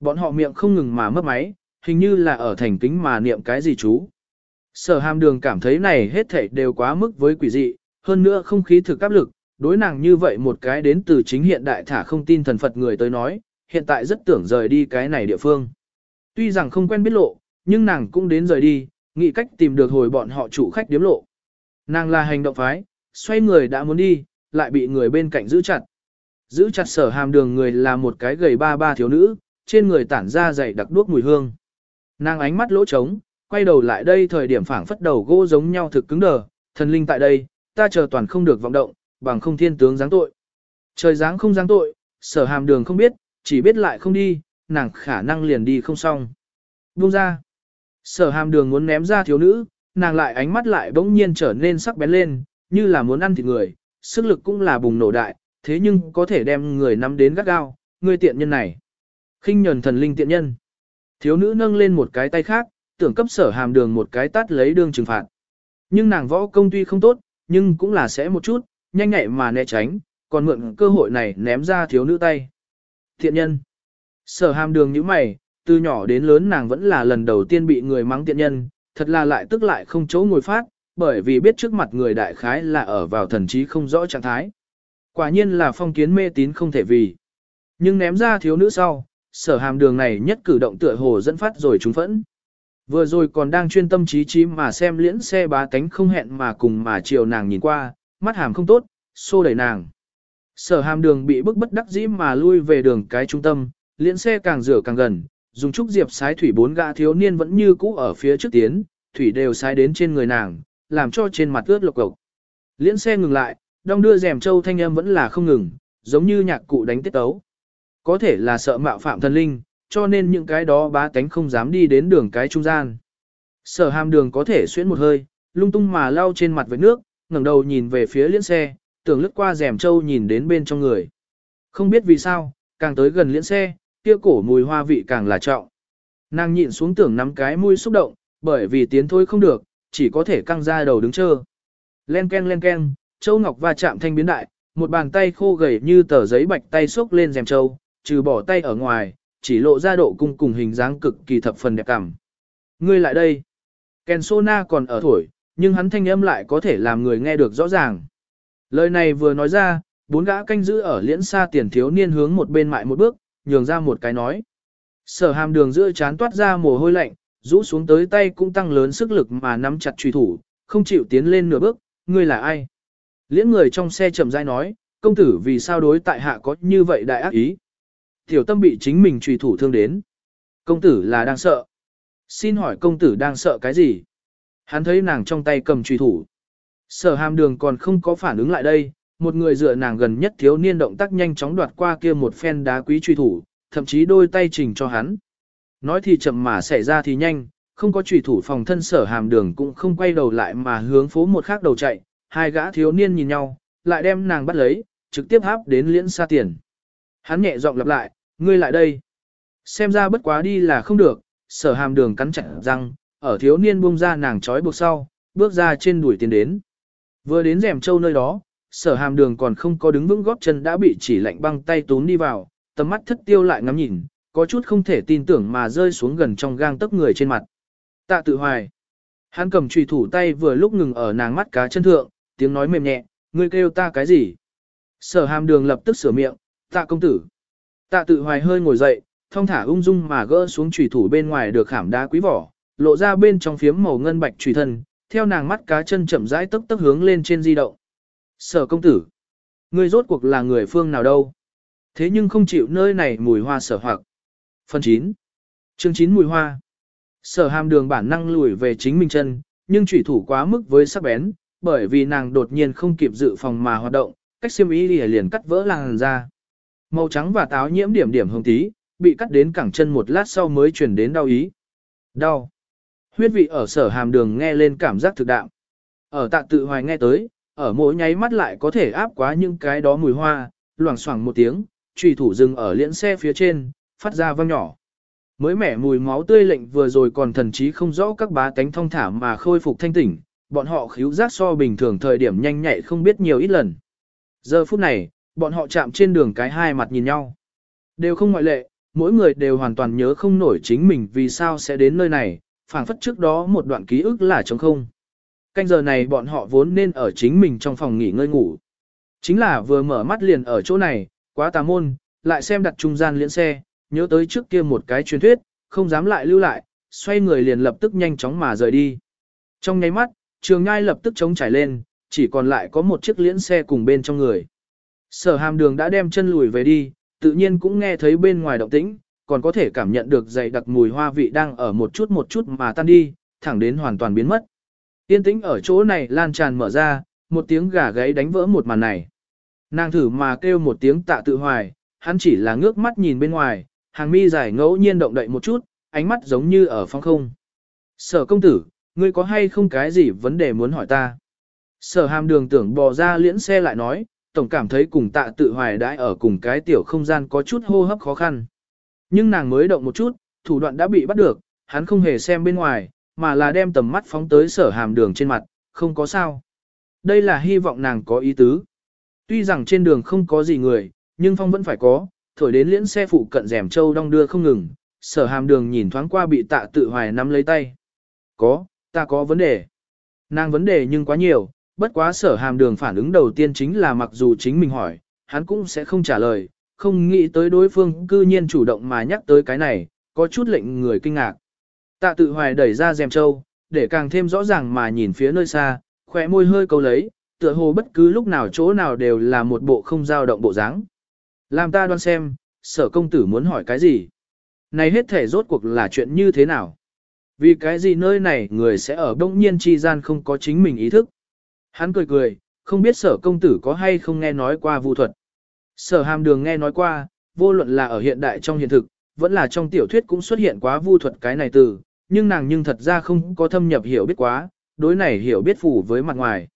Bọn họ miệng không ngừng mà mất máy, hình như là ở thành kính mà niệm cái gì chú. Sở hàm đường cảm thấy này hết thảy đều quá mức với quỷ dị, hơn nữa không khí thực áp lực, đối nàng như vậy một cái đến từ chính hiện đại thả không tin thần Phật người tới nói, hiện tại rất tưởng rời đi cái này địa phương. Tuy rằng không quen biết lộ, nhưng nàng cũng đến rời đi, nghĩ cách tìm được hồi bọn họ chủ khách điếm lộ. Nàng là hành động phái, xoay người đã muốn đi, lại bị người bên cạnh giữ chặt. Giữ chặt sở hàm đường người là một cái gầy ba ba thiếu nữ, trên người tản ra dày đặc đuốc mùi hương. Nàng ánh mắt lỗ trống, quay đầu lại đây thời điểm phảng phất đầu gỗ giống nhau thực cứng đờ, thần linh tại đây, ta chờ toàn không được vọng động, bằng không thiên tướng giáng tội. Trời giáng không giáng tội, sở hàm đường không biết, chỉ biết lại không đi, nàng khả năng liền đi không xong. Buông ra. Sở hàm đường muốn ném ra thiếu nữ, nàng lại ánh mắt lại bỗng nhiên trở nên sắc bén lên, như là muốn ăn thịt người, sức lực cũng là bùng nổ đại, thế nhưng có thể đem người nắm đến gắt gao, người tiện nhân này. khinh nhẫn thần linh tiện nhân. Thiếu nữ nâng lên một cái tay khác, tưởng cấp sở hàm đường một cái tát lấy đương trừng phạt. Nhưng nàng võ công tuy không tốt, nhưng cũng là sẽ một chút, nhanh nhẹ mà né tránh, còn mượn cơ hội này ném ra thiếu nữ tay. Thiện nhân. Sở hàm đường như mày, từ nhỏ đến lớn nàng vẫn là lần đầu tiên bị người mắng tiện nhân, thật là lại tức lại không chỗ ngồi phát, bởi vì biết trước mặt người đại khái là ở vào thần trí không rõ trạng thái. Quả nhiên là phong kiến mê tín không thể vì. Nhưng ném ra thiếu nữ sau, sở hàm đường này nhất cử động tựa hồ dẫn phát rồi chúng phẫn. Vừa rồi còn đang chuyên tâm trí trí mà xem liễn xe bá tánh không hẹn mà cùng mà chiều nàng nhìn qua, mắt hàm không tốt, xô đẩy nàng. Sở hàm đường bị bức bất đắc dĩ mà lui về đường cái trung tâm, liễn xe càng rửa càng gần, dùng trúc diệp sái thủy bốn gã thiếu niên vẫn như cũ ở phía trước tiến, thủy đều sái đến trên người nàng, làm cho trên mặt ướt lộc cộc. Liễn xe ngừng lại, đong đưa rèm châu thanh âm vẫn là không ngừng, giống như nhạc cụ đánh tiết tấu. Có thể là sợ mạo phạm thần linh, cho nên những cái đó bá tánh không dám đi đến đường cái trung gian. Sở hàm đường có thể xuyên một hơi, lung tung mà lau trên mặt với nước, ngẩng đầu nhìn về phía liễn xe, tưởng lướt qua rèm châu nhìn đến bên trong người. Không biết vì sao, càng tới gần liễn xe, kia cổ mùi hoa vị càng là trọng. Nàng nhịn xuống tưởng nắm cái mũi xúc động, bởi vì tiến thôi không được, chỉ có thể căng ra đầu đứng chơ. Len ken len ken, châu ngọc va chạm thanh biến đại, một bàn tay khô gầy như tờ giấy bạch tay xúc lên rèm châu, trừ bỏ tay ở ngoài, chỉ lộ ra độ cung cùng hình dáng cực kỳ thập phần đẹp cảm. Ngươi lại đây. Ken Sona còn ở thổi, nhưng hắn thanh âm lại có thể làm người nghe được rõ ràng. Lời này vừa nói ra, bốn gã canh giữ ở liễn xa tiền thiếu niên hướng một bên mại một bước, nhường ra một cái nói. Sở hàm đường giữa chán toát ra mồ hôi lạnh, rũ xuống tới tay cũng tăng lớn sức lực mà nắm chặt truy thủ, không chịu tiến lên nửa bước, ngươi là ai? Liễn người trong xe chậm rãi nói, công tử vì sao đối tại hạ có như vậy đại ác ý? Tiểu tâm bị chính mình truy thủ thương đến. Công tử là đang sợ. Xin hỏi công tử đang sợ cái gì? Hắn thấy nàng trong tay cầm truy thủ. Sở hàm đường còn không có phản ứng lại đây, một người dựa nàng gần nhất thiếu niên động tác nhanh chóng đoạt qua kia một phen đá quý truy thủ, thậm chí đôi tay trình cho hắn. Nói thì chậm mà xảy ra thì nhanh, không có truy thủ phòng thân sở hàm đường cũng không quay đầu lại mà hướng phố một khác đầu chạy, hai gã thiếu niên nhìn nhau, lại đem nàng bắt lấy, trực tiếp háp đến liễn xa tiền. Hắn nhẹ giọng lặp lại, ngươi lại đây. Xem ra bất quá đi là không được, sở hàm đường cắn chặt răng, ở thiếu niên buông ra nàng trói buộc sau, bước ra trên đuổi tiền đến. Vừa đến rèm châu nơi đó, sở hàm đường còn không có đứng vững góp chân đã bị chỉ lạnh băng tay tún đi vào, tầm mắt thất tiêu lại ngắm nhìn, có chút không thể tin tưởng mà rơi xuống gần trong gang tấc người trên mặt. Tạ tự hoài. Hắn cầm trùy thủ tay vừa lúc ngừng ở nàng mắt cá chân thượng, tiếng nói mềm nhẹ, ngươi kêu ta cái gì? Sở hàm đường lập tức sửa miệng, tạ công tử. Tạ tự hoài hơi ngồi dậy, thong thả ung dung mà gỡ xuống trùy thủ bên ngoài được khảm đá quý vỏ, lộ ra bên trong phiếm màu ngân bạch trùy thân, theo nàng mắt cá chân chậm rãi tức tức hướng lên trên di động. Sở công tử, ngươi rốt cuộc là người phương nào đâu? Thế nhưng không chịu nơi này mùi hoa sở hoặc. Phần 9. Chương 9 mùi hoa. Sở hàm đường bản năng lùi về chính mình chân, nhưng trùy thủ quá mức với sắc bén, bởi vì nàng đột nhiên không kịp dự phòng mà hoạt động, cách xiêm y liền cắt vỡ làn ra. Màu trắng và táo nhiễm điểm điểm hồng tí, bị cắt đến cẳng chân một lát sau mới truyền đến đau ý. Đau. Huyết vị ở sở hàm đường nghe lên cảm giác thực đạm Ở tạ tự hoài nghe tới, ở mỗi nháy mắt lại có thể áp quá những cái đó mùi hoa, loảng xoảng một tiếng, trùy thủ dừng ở liễn xe phía trên, phát ra vang nhỏ. Mới mẻ mùi máu tươi lệnh vừa rồi còn thần trí không rõ các bá tánh thông thả mà khôi phục thanh tỉnh, bọn họ khíu giác so bình thường thời điểm nhanh nhạy không biết nhiều ít lần. Giờ phút này, bọn họ chạm trên đường cái hai mặt nhìn nhau. Đều không ngoại lệ, mỗi người đều hoàn toàn nhớ không nổi chính mình vì sao sẽ đến nơi này, phảng phất trước đó một đoạn ký ức là trống không. Canh giờ này bọn họ vốn nên ở chính mình trong phòng nghỉ ngơi ngủ. Chính là vừa mở mắt liền ở chỗ này, quá tà môn, lại xem đặt trung gian liễn xe, nhớ tới trước kia một cái truyền thuyết, không dám lại lưu lại, xoay người liền lập tức nhanh chóng mà rời đi. Trong nháy mắt, trường ngai lập tức chống trải lên, chỉ còn lại có một chiếc liễn xe cùng bên trong người. Sở hàm đường đã đem chân lùi về đi, tự nhiên cũng nghe thấy bên ngoài động tĩnh, còn có thể cảm nhận được dày đặc mùi hoa vị đang ở một chút một chút mà tan đi, thẳng đến hoàn toàn biến mất. Yên tĩnh ở chỗ này lan tràn mở ra, một tiếng gà gáy đánh vỡ một màn này. Nàng thử mà kêu một tiếng tạ tự hoài, hắn chỉ là ngước mắt nhìn bên ngoài, hàng mi dài ngẫu nhiên động đậy một chút, ánh mắt giống như ở phong không. Sở công tử, ngươi có hay không cái gì vấn đề muốn hỏi ta? Sở hàm đường tưởng bò ra liễn xe lại nói, tổng cảm thấy cùng tạ tự hoài đãi ở cùng cái tiểu không gian có chút hô hấp khó khăn. Nhưng nàng mới động một chút, thủ đoạn đã bị bắt được, hắn không hề xem bên ngoài, mà là đem tầm mắt phóng tới sở hàm đường trên mặt, không có sao. Đây là hy vọng nàng có ý tứ. Tuy rằng trên đường không có gì người, nhưng phong vẫn phải có, thổi đến liễn xe phụ cận rèm châu đong đưa không ngừng, sở hàm đường nhìn thoáng qua bị tạ tự hoài nắm lấy tay. Có, ta có vấn đề. Nàng vấn đề nhưng quá nhiều, bất quá sở hàm đường phản ứng đầu tiên chính là mặc dù chính mình hỏi, hắn cũng sẽ không trả lời, không nghĩ tới đối phương cư nhiên chủ động mà nhắc tới cái này, có chút lệnh người kinh ngạc. Tạ tự hoài đẩy ra dèm châu, để càng thêm rõ ràng mà nhìn phía nơi xa, khỏe môi hơi câu lấy, tựa hồ bất cứ lúc nào chỗ nào đều là một bộ không dao động bộ dáng. Làm ta đoán xem, sở công tử muốn hỏi cái gì? Này hết thể rốt cuộc là chuyện như thế nào? Vì cái gì nơi này người sẽ ở đông nhiên chi gian không có chính mình ý thức? Hắn cười cười, không biết sở công tử có hay không nghe nói qua vu thuật. Sở hàm đường nghe nói qua, vô luận là ở hiện đại trong hiện thực, vẫn là trong tiểu thuyết cũng xuất hiện quá vu thuật cái này từ, nhưng nàng nhưng thật ra không có thâm nhập hiểu biết quá, đối này hiểu biết phủ với mặt ngoài.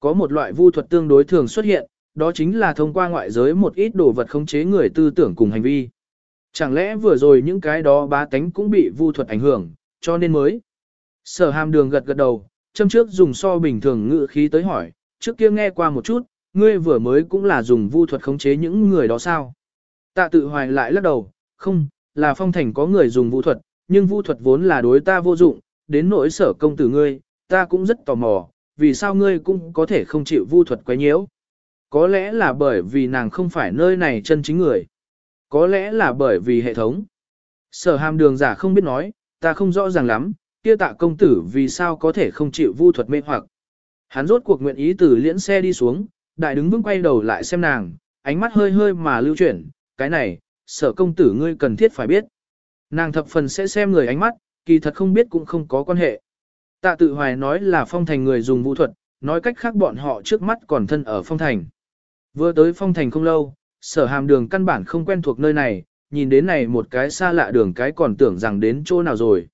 Có một loại vu thuật tương đối thường xuất hiện, đó chính là thông qua ngoại giới một ít đồ vật khống chế người tư tưởng cùng hành vi. Chẳng lẽ vừa rồi những cái đó bá tánh cũng bị vu thuật ảnh hưởng, cho nên mới. Sở hàm đường gật gật đầu, châm trước dùng so bình thường ngữ khí tới hỏi, trước kia nghe qua một chút, ngươi vừa mới cũng là dùng vu thuật khống chế những người đó sao? Tạ tự hoài lại lắc đầu, không, là phong thành có người dùng vu thuật, nhưng vu thuật vốn là đối ta vô dụng, đến nỗi sở công tử ngươi, ta cũng rất tò mò, vì sao ngươi cũng có thể không chịu vu thuật quấy nhiễu. Có lẽ là bởi vì nàng không phải nơi này chân chính người. Có lẽ là bởi vì hệ thống. Sở hàm đường giả không biết nói, ta không rõ ràng lắm, kia tạ công tử vì sao có thể không chịu vu thuật mê hoặc. Hắn rốt cuộc nguyện ý từ liễn xe đi xuống, đại đứng vững quay đầu lại xem nàng, ánh mắt hơi hơi mà lưu chuyển, cái này, sở công tử ngươi cần thiết phải biết. Nàng thập phần sẽ xem người ánh mắt, kỳ thật không biết cũng không có quan hệ. Tạ tự hoài nói là phong thành người dùng vũ thuật, nói cách khác bọn họ trước mắt còn thân ở phong thành. Vừa tới phong thành không lâu, sở hàm đường căn bản không quen thuộc nơi này, nhìn đến này một cái xa lạ đường cái còn tưởng rằng đến chỗ nào rồi.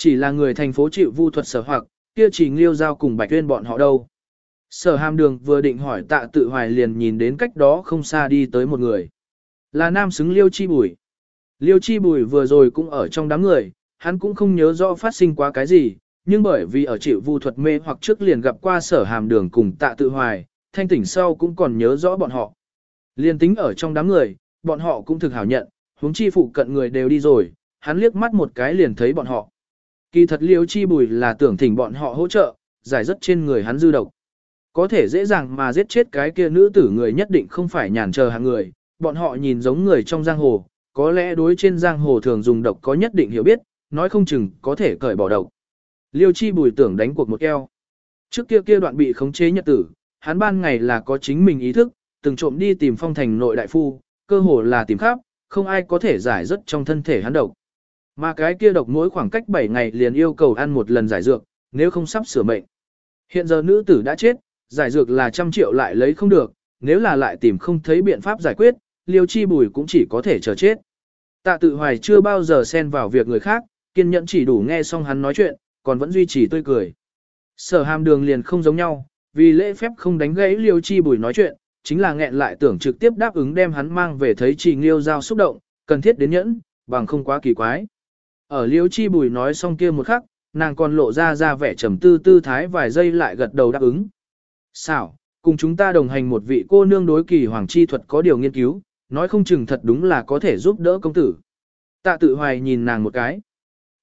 Chỉ là người thành phố chịu vu thuật sở hoặc, kia chỉ nghiêu giao cùng bạch tuyên bọn họ đâu. Sở hàm đường vừa định hỏi tạ tự hoài liền nhìn đến cách đó không xa đi tới một người. Là nam xứng liêu chi bùi. Liêu chi bùi vừa rồi cũng ở trong đám người, hắn cũng không nhớ rõ phát sinh quá cái gì, nhưng bởi vì ở chịu vu thuật mê hoặc trước liền gặp qua sở hàm đường cùng tạ tự hoài, thanh tỉnh sau cũng còn nhớ rõ bọn họ. Liên tính ở trong đám người, bọn họ cũng thực hảo nhận, huống chi phụ cận người đều đi rồi, hắn liếc mắt một cái liền thấy bọn họ. Kỳ thật liêu chi bùi là tưởng thỉnh bọn họ hỗ trợ, giải rất trên người hắn dư độc. Có thể dễ dàng mà giết chết cái kia nữ tử người nhất định không phải nhàn chờ hàng người, bọn họ nhìn giống người trong giang hồ, có lẽ đối trên giang hồ thường dùng độc có nhất định hiểu biết, nói không chừng có thể cởi bỏ độc. Liêu chi bùi tưởng đánh cuộc một eo. Trước kia kia đoạn bị khống chế nhật tử, hắn ban ngày là có chính mình ý thức, từng trộm đi tìm phong thành nội đại phu, cơ hồ là tìm khắp, không ai có thể giải rất trong thân thể hắn độc. Mà cái kia độc mỗi khoảng cách 7 ngày liền yêu cầu ăn một lần giải dược, nếu không sắp sửa mệnh. Hiện giờ nữ tử đã chết, giải dược là trăm triệu lại lấy không được, nếu là lại tìm không thấy biện pháp giải quyết, liêu chi bùi cũng chỉ có thể chờ chết. Tạ tự hoài chưa bao giờ xen vào việc người khác, kiên nhẫn chỉ đủ nghe xong hắn nói chuyện, còn vẫn duy trì tươi cười. Sở hàm đường liền không giống nhau, vì lễ phép không đánh gãy liêu chi bùi nói chuyện, chính là nghẹn lại tưởng trực tiếp đáp ứng đem hắn mang về thấy trì liêu giao xúc động, cần thiết đến nhẫn, bằng không quá kỳ quái. Ở Liễu chi bùi nói xong kia một khắc, nàng còn lộ ra ra vẻ trầm tư tư thái vài giây lại gật đầu đáp ứng. Xảo, cùng chúng ta đồng hành một vị cô nương đối kỳ hoàng chi thuật có điều nghiên cứu, nói không chừng thật đúng là có thể giúp đỡ công tử. Tạ tự hoài nhìn nàng một cái.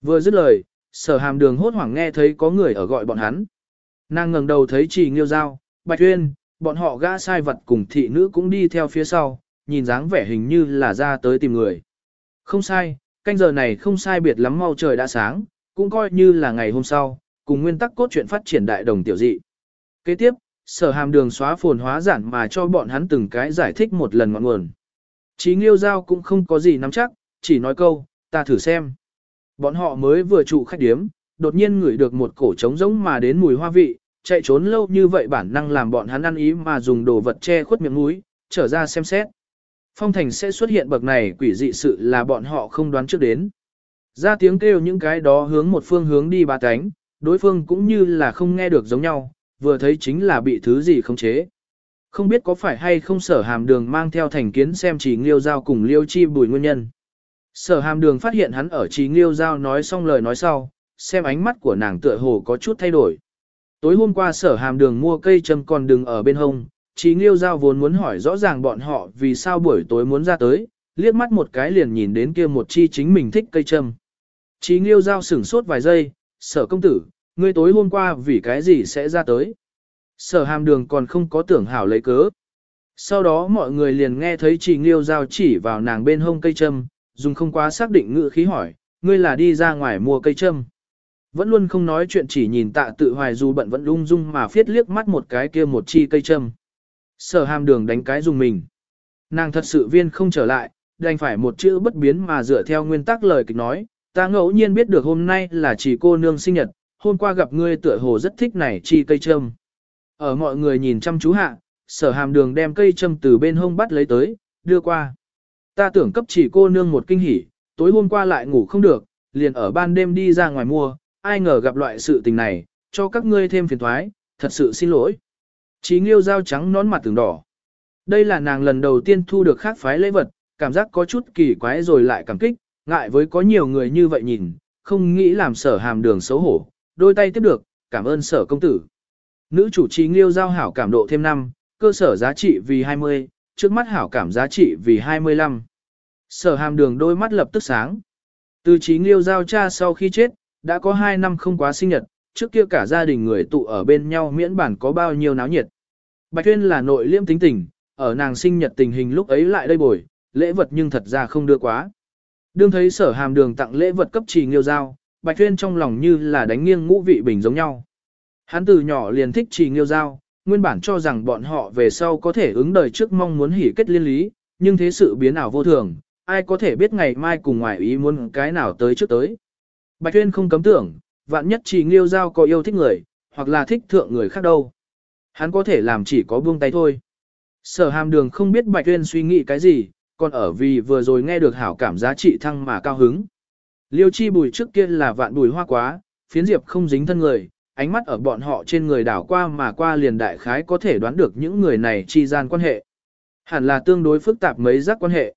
Vừa dứt lời, sở hàm đường hốt hoảng nghe thấy có người ở gọi bọn hắn. Nàng ngẩng đầu thấy chỉ nghiêu giao, bạch tuyên, bọn họ gã sai vật cùng thị nữ cũng đi theo phía sau, nhìn dáng vẻ hình như là ra tới tìm người. Không sai, canh giờ này không sai biệt lắm mau trời đã sáng, cũng coi như là ngày hôm sau, cùng nguyên tắc cốt truyện phát triển đại đồng tiểu dị. Kế tiếp, sở hàm đường xóa phồn hóa giản mà cho bọn hắn từng cái giải thích một lần ngọn nguồn. Chí nghiêu giao cũng không có gì nắm chắc, chỉ nói câu, ta thử xem. Bọn họ mới vừa trụ khách điếm, đột nhiên ngửi được một cổ trống rỗng mà đến mùi hoa vị, chạy trốn lâu như vậy bản năng làm bọn hắn ăn ý mà dùng đồ vật che khuất miệng mũi, trở ra xem xét. Phong thành sẽ xuất hiện bậc này quỷ dị sự là bọn họ không đoán trước đến. Ra tiếng kêu những cái đó hướng một phương hướng đi ba cánh, đối phương cũng như là không nghe được giống nhau, vừa thấy chính là bị thứ gì khống chế. Không biết có phải hay không sở hàm đường mang theo thành kiến xem chỉ nghiêu giao cùng liêu chi bùi nguyên nhân. Sở hàm đường phát hiện hắn ở trí nghiêu giao nói xong lời nói sau, xem ánh mắt của nàng tựa hồ có chút thay đổi. Tối hôm qua sở hàm đường mua cây châm còn đừng ở bên hông, Chí nghiêu giao vốn muốn hỏi rõ ràng bọn họ vì sao buổi tối muốn ra tới, liếc mắt một cái liền nhìn đến kia một chi chính mình thích cây châm. Chí nghiêu giao sửng sốt vài giây, sở công tử, ngươi tối hôm qua vì cái gì sẽ ra tới. Sở hàm đường còn không có tưởng hảo lấy cớ. Sau đó mọi người liền nghe thấy Chí nghiêu giao chỉ vào nàng bên hông cây châm, dùng không quá xác định ngữ khí hỏi, ngươi là đi ra ngoài mua cây châm. Vẫn luôn không nói chuyện chỉ nhìn tạ tự hoài dù bận vẫn lung dung mà phiết liếc mắt một cái kia một chi cây châm. Sở hàm đường đánh cái dùng mình. Nàng thật sự viên không trở lại, đành phải một chữ bất biến mà dựa theo nguyên tắc lời kịch nói, ta ngẫu nhiên biết được hôm nay là chỉ cô nương sinh nhật, hôm qua gặp ngươi tựa hồ rất thích này chi cây châm. Ở mọi người nhìn chăm chú hạ, sở hàm đường đem cây châm từ bên hông bắt lấy tới, đưa qua. Ta tưởng cấp chỉ cô nương một kinh hỉ, tối hôm qua lại ngủ không được, liền ở ban đêm đi ra ngoài mua, ai ngờ gặp loại sự tình này, cho các ngươi thêm phiền thoái, thật sự xin lỗi. Chí nghiêu dao trắng nón mặt từng đỏ. Đây là nàng lần đầu tiên thu được khác phái lễ vật, cảm giác có chút kỳ quái rồi lại cảm kích, ngại với có nhiều người như vậy nhìn, không nghĩ làm sở hàm đường xấu hổ, đôi tay tiếp được, cảm ơn sở công tử. Nữ chủ trì nghiêu giao hảo cảm độ thêm 5, cơ sở giá trị vì 20, trước mắt hảo cảm giá trị vì 25. Sở hàm đường đôi mắt lập tức sáng. Từ trí nghiêu giao cha sau khi chết, đã có 2 năm không quá sinh nhật, trước kia cả gia đình người tụ ở bên nhau miễn bản có bao nhiêu náo nhiệt. Bạch Tuyên là nội liêm tính tình, ở nàng sinh nhật tình hình lúc ấy lại đây bồi, lễ vật nhưng thật ra không đưa quá. Đương thấy sở hàm đường tặng lễ vật cấp trì nghiêu giao, Bạch Tuyên trong lòng như là đánh nghiêng ngũ vị bình giống nhau. Hắn từ nhỏ liền thích trì nghiêu giao, nguyên bản cho rằng bọn họ về sau có thể ứng đời trước mong muốn hỉ kết liên lý, nhưng thế sự biến ảo vô thường, ai có thể biết ngày mai cùng ngoài ý muốn cái nào tới trước tới. Bạch Tuyên không cấm tưởng, vạn nhất chỉ nghiêu giao có yêu thích người, hoặc là thích thượng người khác đâu. Hắn có thể làm chỉ có buông tay thôi. Sở hàm đường không biết Bạch Tuyên suy nghĩ cái gì, còn ở vì vừa rồi nghe được hảo cảm giá trị thăng mà cao hứng. Liêu chi bùi trước kia là vạn bùi hoa quá, phiến diệp không dính thân người, ánh mắt ở bọn họ trên người đảo qua mà qua liền đại khái có thể đoán được những người này chi gian quan hệ. Hẳn là tương đối phức tạp mấy giác quan hệ.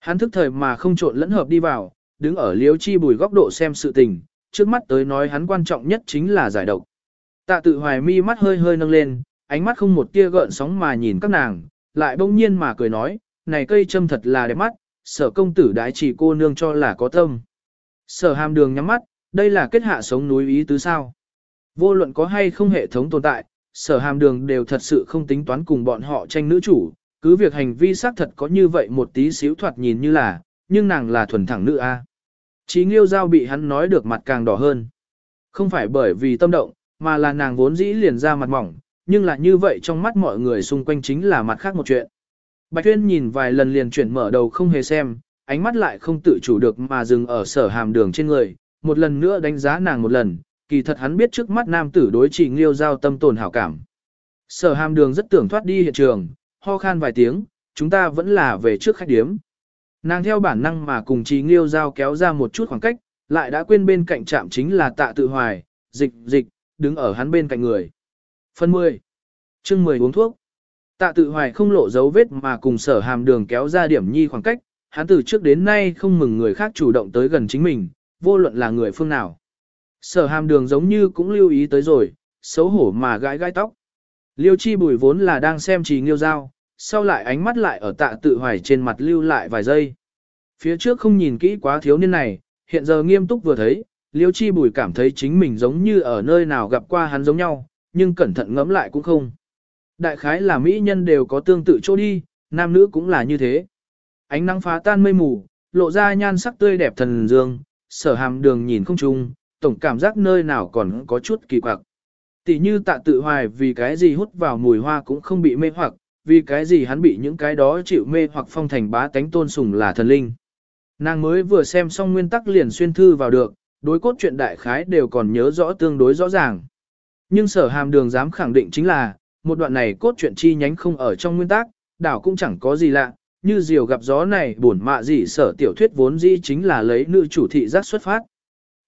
Hắn thức thời mà không trộn lẫn hợp đi vào, đứng ở Liêu chi bùi góc độ xem sự tình, trước mắt tới nói hắn quan trọng nhất chính là giải độc. Tạ tự hoài mi mắt hơi hơi nâng lên, ánh mắt không một tia gợn sóng mà nhìn các nàng, lại bỗng nhiên mà cười nói, này cây châm thật là đẹp mắt, sở công tử đái chỉ cô nương cho là có tâm. Sở hàm đường nhắm mắt, đây là kết hạ sống núi ý tứ sao. Vô luận có hay không hệ thống tồn tại, sở hàm đường đều thật sự không tính toán cùng bọn họ tranh nữ chủ, cứ việc hành vi xác thật có như vậy một tí xíu thoạt nhìn như là, nhưng nàng là thuần thẳng nữ A. Chí nghiêu giao bị hắn nói được mặt càng đỏ hơn. Không phải bởi vì tâm động, mà là nàng vốn dĩ liền ra mặt mỏng, nhưng là như vậy trong mắt mọi người xung quanh chính là mặt khác một chuyện. Bạch Tuyên nhìn vài lần liền chuyển mở đầu không hề xem, ánh mắt lại không tự chủ được mà dừng ở sở hàm đường trên người, một lần nữa đánh giá nàng một lần, kỳ thật hắn biết trước mắt nam tử đối chỉ nghiêu giao tâm tồn hảo cảm. Sở hàm đường rất tưởng thoát đi hiện trường, ho khan vài tiếng, chúng ta vẫn là về trước khách điếm. Nàng theo bản năng mà cùng trí nghiêu giao kéo ra một chút khoảng cách, lại đã quên bên cạnh trạm chính là tạ tự hoài, dịch, dịch, đứng ở hắn bên cạnh người. Phần 10. chương 10 uống thuốc. Tạ tự hoài không lộ dấu vết mà cùng sở hàm đường kéo ra điểm nhi khoảng cách, hắn từ trước đến nay không mừng người khác chủ động tới gần chính mình, vô luận là người phương nào. Sở hàm đường giống như cũng lưu ý tới rồi, xấu hổ mà gãi gãi tóc. Liêu chi bùi vốn là đang xem trì nghiêu Giao sau lại ánh mắt lại ở tạ tự hoài trên mặt lưu lại vài giây. Phía trước không nhìn kỹ quá thiếu niên này, hiện giờ nghiêm túc vừa thấy, liêu chi bùi cảm thấy chính mình giống như ở nơi nào gặp qua hắn giống nhau, nhưng cẩn thận ngẫm lại cũng không. Đại khái là mỹ nhân đều có tương tự chỗ đi, nam nữ cũng là như thế. Ánh nắng phá tan mây mù, lộ ra nhan sắc tươi đẹp thần dương, sở hàm đường nhìn không chung, tổng cảm giác nơi nào còn có chút kỳ quặc. Tỷ như tạ tự hoài vì cái gì hút vào mùi hoa cũng không bị mê hoặc, vì cái gì hắn bị những cái đó chịu mê hoặc phong thành bá tánh tôn sùng là thần linh. Nàng mới vừa xem xong nguyên tắc liền xuyên thư vào được, đối cốt truyện đại khái đều còn nhớ rõ tương đối rõ ràng. Nhưng sở hàm đường dám khẳng định chính là, một đoạn này cốt truyện chi nhánh không ở trong nguyên tắc, đảo cũng chẳng có gì lạ, như diều gặp gió này buồn mạ gì sở tiểu thuyết vốn dĩ chính là lấy nữ chủ thị giác xuất phát.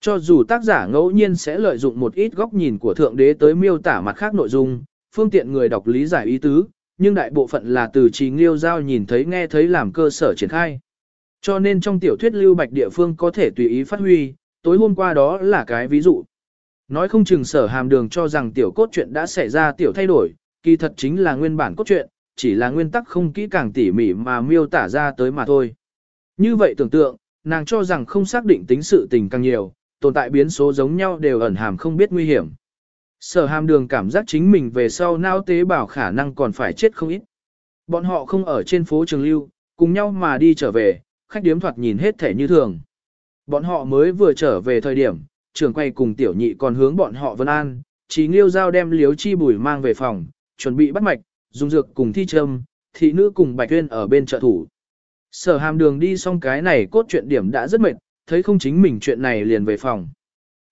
Cho dù tác giả ngẫu nhiên sẽ lợi dụng một ít góc nhìn của thượng đế tới miêu tả mặt khác nội dung, phương tiện người đọc lý giải ý tứ, nhưng đại bộ phận là từ trí nghiêu giao nhìn thấy nghe thấy làm cơ sở triển khai. Cho nên trong tiểu thuyết lưu bạch địa phương có thể tùy ý phát huy, tối hôm qua đó là cái ví dụ. Nói không chừng sở hàm đường cho rằng tiểu cốt truyện đã xảy ra tiểu thay đổi, kỳ thật chính là nguyên bản cốt truyện, chỉ là nguyên tắc không kỹ càng tỉ mỉ mà miêu tả ra tới mà thôi. Như vậy tưởng tượng, nàng cho rằng không xác định tính sự tình càng nhiều, tồn tại biến số giống nhau đều ẩn hàm không biết nguy hiểm. Sở hàm đường cảm giác chính mình về sau nao tế bào khả năng còn phải chết không ít. Bọn họ không ở trên phố Trường Lưu, cùng nhau mà đi trở về, khách điếm thoạt nhìn hết thể như thường. Bọn họ mới vừa trở về thời điểm, trường quay cùng tiểu nhị còn hướng bọn họ vân an, chỉ nghiêu giao đem liếu chi bùi mang về phòng, chuẩn bị bắt mạch, dùng dược cùng thi châm, thị nữ cùng bạch tuyên ở bên trợ thủ. Sở hàm đường đi xong cái này cốt chuyện điểm đã rất mệt, thấy không chính mình chuyện này liền về phòng.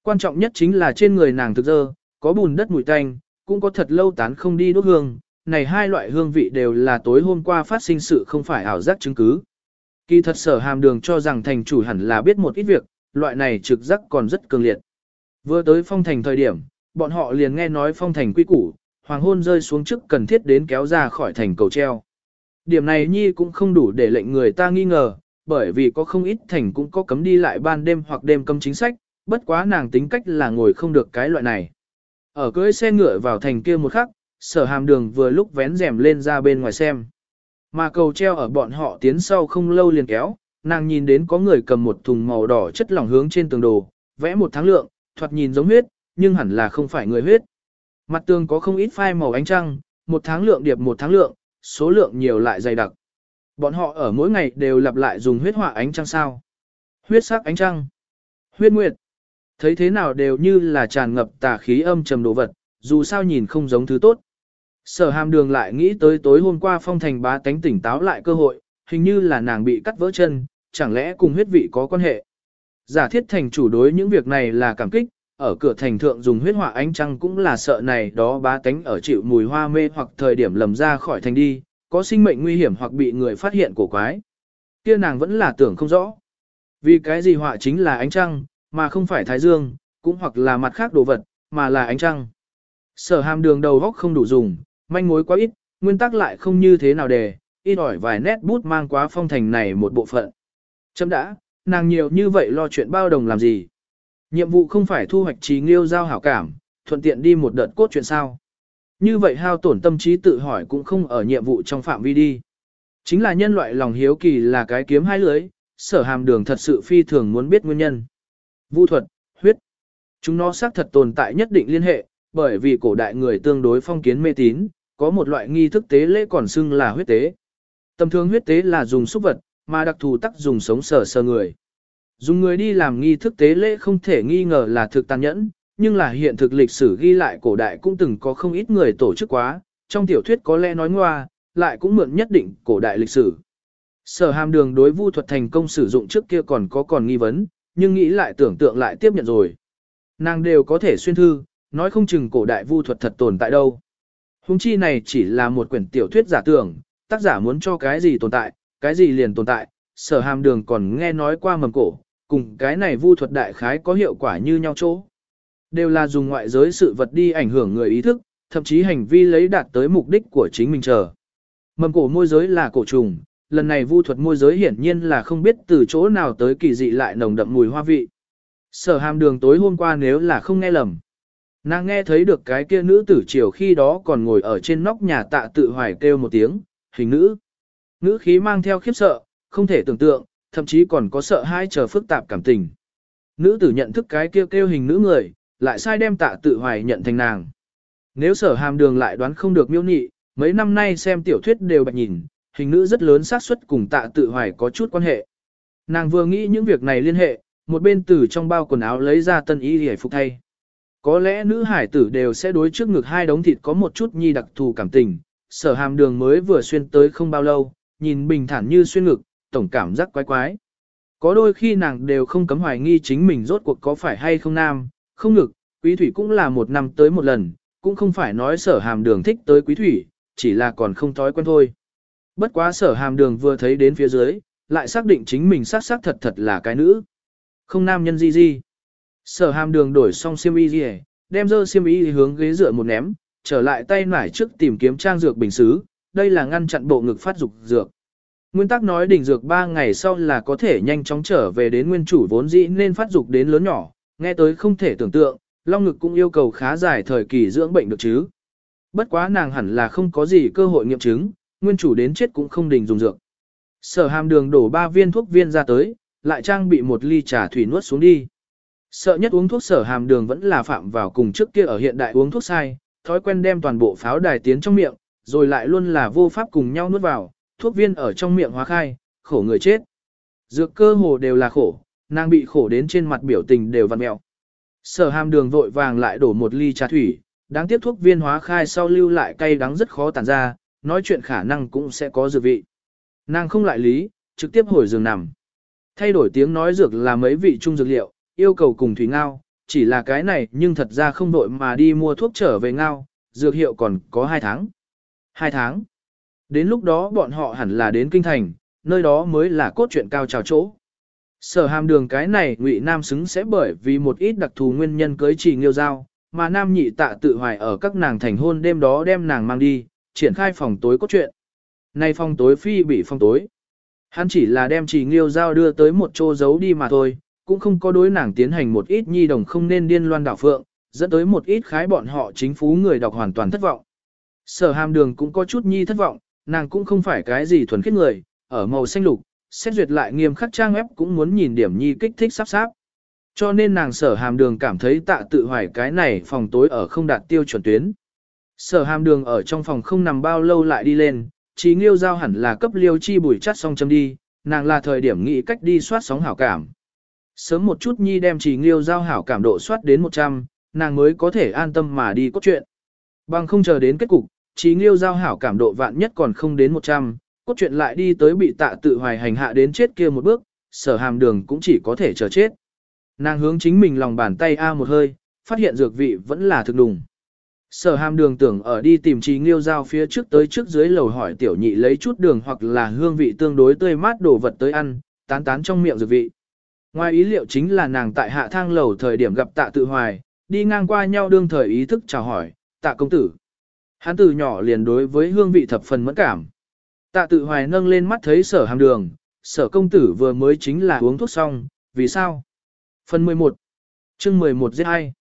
Quan trọng nhất chính là trên người nàng thực dơ, có bùn đất mùi tanh, cũng có thật lâu tán không đi đốt hương, này hai loại hương vị đều là tối hôm qua phát sinh sự không phải ảo giác chứng cứ. Kỳ thật sở hàm đường cho rằng thành chủ hẳn là biết một ít việc, loại này trực giác còn rất cường liệt. Vừa tới phong thành thời điểm, bọn họ liền nghe nói phong thành quy củ, hoàng hôn rơi xuống trước cần thiết đến kéo ra khỏi thành cầu treo. Điểm này nhi cũng không đủ để lệnh người ta nghi ngờ, bởi vì có không ít thành cũng có cấm đi lại ban đêm hoặc đêm cấm chính sách, bất quá nàng tính cách là ngồi không được cái loại này. Ở cưới xe ngựa vào thành kia một khắc, sở hàm đường vừa lúc vén rèm lên ra bên ngoài xem. Mà cầu treo ở bọn họ tiến sau không lâu liền kéo, nàng nhìn đến có người cầm một thùng màu đỏ chất lỏng hướng trên tường đồ, vẽ một tháng lượng, thoạt nhìn giống huyết, nhưng hẳn là không phải người huyết. Mặt tường có không ít phai màu ánh trăng, một tháng lượng điệp một tháng lượng, số lượng nhiều lại dày đặc. Bọn họ ở mỗi ngày đều lặp lại dùng huyết họa ánh trăng sao. Huyết sắc ánh trăng. Huyết nguyệt. Thấy thế nào đều như là tràn ngập tà khí âm trầm đồ vật, dù sao nhìn không giống thứ tốt. Sở hàm đường lại nghĩ tới tối hôm qua phong thành bá tánh tỉnh táo lại cơ hội, hình như là nàng bị cắt vỡ chân, chẳng lẽ cùng huyết vị có quan hệ. Giả thiết thành chủ đối những việc này là cảm kích, ở cửa thành thượng dùng huyết họa ánh trăng cũng là sợ này đó bá tánh ở chịu mùi hoa mê hoặc thời điểm lầm ra khỏi thành đi, có sinh mệnh nguy hiểm hoặc bị người phát hiện cổ quái. Kia nàng vẫn là tưởng không rõ. Vì cái gì họa chính là ánh trăng, mà không phải thái dương, cũng hoặc là mặt khác đồ vật, mà là ánh trăng. Sở hàm đường đầu góc không đủ dùng, manh mối quá ít, nguyên tắc lại không như thế nào để, ít ỏi vài nét bút mang quá phong thành này một bộ phận. Chấm đã, nàng nhiều như vậy lo chuyện bao đồng làm gì. Nhiệm vụ không phải thu hoạch trí nghiêu giao hảo cảm, thuận tiện đi một đợt cốt chuyện sao. Như vậy hao tổn tâm trí tự hỏi cũng không ở nhiệm vụ trong phạm vi đi. Chính là nhân loại lòng hiếu kỳ là cái kiếm hai lưới, sở hàm đường thật sự phi thường muốn biết nguyên nhân. Vu thuật, huyết. Chúng nó xác thật tồn tại nhất định liên hệ, bởi vì cổ đại người tương đối phong kiến mê tín, có một loại nghi thức tế lễ còn xưng là huyết tế. Tầm thường huyết tế là dùng xúc vật, mà đặc thù tắc dùng sống sờ sờ người. Dùng người đi làm nghi thức tế lễ không thể nghi ngờ là thực tàn nhẫn, nhưng là hiện thực lịch sử ghi lại cổ đại cũng từng có không ít người tổ chức quá, trong tiểu thuyết có lẽ nói ngoa, lại cũng mượn nhất định cổ đại lịch sử. Sở hàm đường đối vu thuật thành công sử dụng trước kia còn có còn nghi vấn, nhưng nghĩ lại tưởng tượng lại tiếp nhận rồi. Nàng đều có thể xuyên thư, nói không chừng cổ đại vu thuật thật tồn tại đâu. Hùng chi này chỉ là một quyển tiểu thuyết giả tưởng, tác giả muốn cho cái gì tồn tại, cái gì liền tồn tại, sở hàm đường còn nghe nói qua mầm cổ, cùng cái này vu thuật đại khái có hiệu quả như nhau chỗ. Đều là dùng ngoại giới sự vật đi ảnh hưởng người ý thức, thậm chí hành vi lấy đạt tới mục đích của chính mình chờ. Mầm cổ môi giới là cổ trùng, lần này vu thuật môi giới hiển nhiên là không biết từ chỗ nào tới kỳ dị lại nồng đậm mùi hoa vị. Sở hàm đường tối hôm qua nếu là không nghe lầm. Nàng nghe thấy được cái kia nữ tử chiều khi đó còn ngồi ở trên nóc nhà tạ tự hoài kêu một tiếng, hình nữ. Nữ khí mang theo khiếp sợ, không thể tưởng tượng, thậm chí còn có sợ hai chờ phức tạp cảm tình. Nữ tử nhận thức cái kêu kêu hình nữ người, lại sai đem tạ tự hoài nhận thành nàng. Nếu sở hàm đường lại đoán không được miêu nhị, mấy năm nay xem tiểu thuyết đều bạch nhìn, hình nữ rất lớn xác suất cùng tạ tự hoài có chút quan hệ. Nàng vừa nghĩ những việc này liên hệ, một bên từ trong bao quần áo lấy ra tân y để phục thay. Có lẽ nữ hải tử đều sẽ đối trước ngực hai đống thịt có một chút nhi đặc thù cảm tình, sở hàm đường mới vừa xuyên tới không bao lâu, nhìn bình thản như xuyên ngực, tổng cảm giác quái quái. Có đôi khi nàng đều không cấm hoài nghi chính mình rốt cuộc có phải hay không nam, không ngực, quý thủy cũng là một năm tới một lần, cũng không phải nói sở hàm đường thích tới quý thủy, chỉ là còn không thói quen thôi. Bất quá sở hàm đường vừa thấy đến phía dưới, lại xác định chính mình xác xác thật thật là cái nữ. Không nam nhân gì gì. Sở hàm đường đổi xong xiêm y gì, đem dơ xiêm y hướng ghế dựa một ném, trở lại tay nải trước tìm kiếm trang dược bình xứ, đây là ngăn chặn bộ ngực phát dục dược. Nguyên tắc nói đỉnh dược 3 ngày sau là có thể nhanh chóng trở về đến nguyên chủ vốn dĩ nên phát dục đến lớn nhỏ, nghe tới không thể tưởng tượng, long ngực cũng yêu cầu khá dài thời kỳ dưỡng bệnh được chứ. Bất quá nàng hẳn là không có gì cơ hội nghiệm chứng, nguyên chủ đến chết cũng không đình dùng dược. Sở hàm đường đổ 3 viên thuốc viên ra tới, lại trang bị một ly trà thủy nuốt xuống đi. Sợ nhất uống thuốc sở hàm đường vẫn là phạm vào cùng trước kia ở hiện đại uống thuốc sai, thói quen đem toàn bộ pháo đài tiến trong miệng, rồi lại luôn là vô pháp cùng nhau nuốt vào, thuốc viên ở trong miệng hóa khai, khổ người chết. Dược cơ hồ đều là khổ, nàng bị khổ đến trên mặt biểu tình đều vặn mẹo. Sở hàm đường vội vàng lại đổ một ly trà thủy, đáng tiếc thuốc viên hóa khai sau lưu lại cay đắng rất khó tản ra, nói chuyện khả năng cũng sẽ có dược vị. Nàng không lại lý, trực tiếp hồi giường nằm. Thay đổi tiếng nói dược là mấy vị trung dược liệu, yêu cầu cùng thủy ngao, chỉ là cái này nhưng thật ra không đội mà đi mua thuốc trở về ngao, dược hiệu còn có 2 tháng. 2 tháng. Đến lúc đó bọn họ hẳn là đến kinh thành, nơi đó mới là cốt truyện cao trào chỗ. Sở hàm đường cái này ngụy nam xứng sẽ bởi vì một ít đặc thù nguyên nhân cưới trì nghiêu giao, mà nam nhị tạ tự hoài ở các nàng thành hôn đêm đó đem nàng mang đi, triển khai phòng tối cốt truyện. Nay phòng tối phi bị phòng tối. Hắn chỉ là đem trì nghiêu giao đưa tới một chỗ giấu đi mà thôi, cũng không có đối nàng tiến hành một ít nhi đồng không nên điên loan đảo phượng, dẫn tới một ít khái bọn họ chính phú người đọc hoàn toàn thất vọng. Sở hàm đường cũng có chút nhi thất vọng, nàng cũng không phải cái gì thuần khiết người, ở màu xanh lục, xét duyệt lại nghiêm khắc trang ép cũng muốn nhìn điểm nhi kích thích sắp sáp. Cho nên nàng sở hàm đường cảm thấy tạ tự hoài cái này phòng tối ở không đạt tiêu chuẩn tuyến. Sở hàm đường ở trong phòng không nằm bao lâu lại đi lên, trí nghiêu giao hẳn là cấp liêu chi bùi chắt xong châm đi, nàng là thời điểm nghĩ cách đi soát sóng hảo cảm. Sớm một chút nhi đem trí nghiêu giao hảo cảm độ soát đến 100, nàng mới có thể an tâm mà đi cốt truyện. Bằng không chờ đến kết cục, trí nghiêu giao hảo cảm độ vạn nhất còn không đến 100, cốt truyện lại đi tới bị tạ tự hoài hành hạ đến chết kia một bước, sở hàm đường cũng chỉ có thể chờ chết. Nàng hướng chính mình lòng bàn tay A một hơi, phát hiện dược vị vẫn là thực đùng. Sở hàm đường tưởng ở đi tìm trí nghiêu giao phía trước tới trước dưới lầu hỏi tiểu nhị lấy chút đường hoặc là hương vị tương đối tươi mát đồ vật tới ăn, tán tán trong miệng dược vị. Ngoài ý liệu chính là nàng tại hạ thang lầu thời điểm gặp tạ tự hoài, đi ngang qua nhau đương thời ý thức chào hỏi, tạ công tử. Hắn từ nhỏ liền đối với hương vị thập phần mẫn cảm. Tạ tự hoài nâng lên mắt thấy sở hàm đường, sở công tử vừa mới chính là uống thuốc xong, vì sao? Phần 11 chương 11 giết hay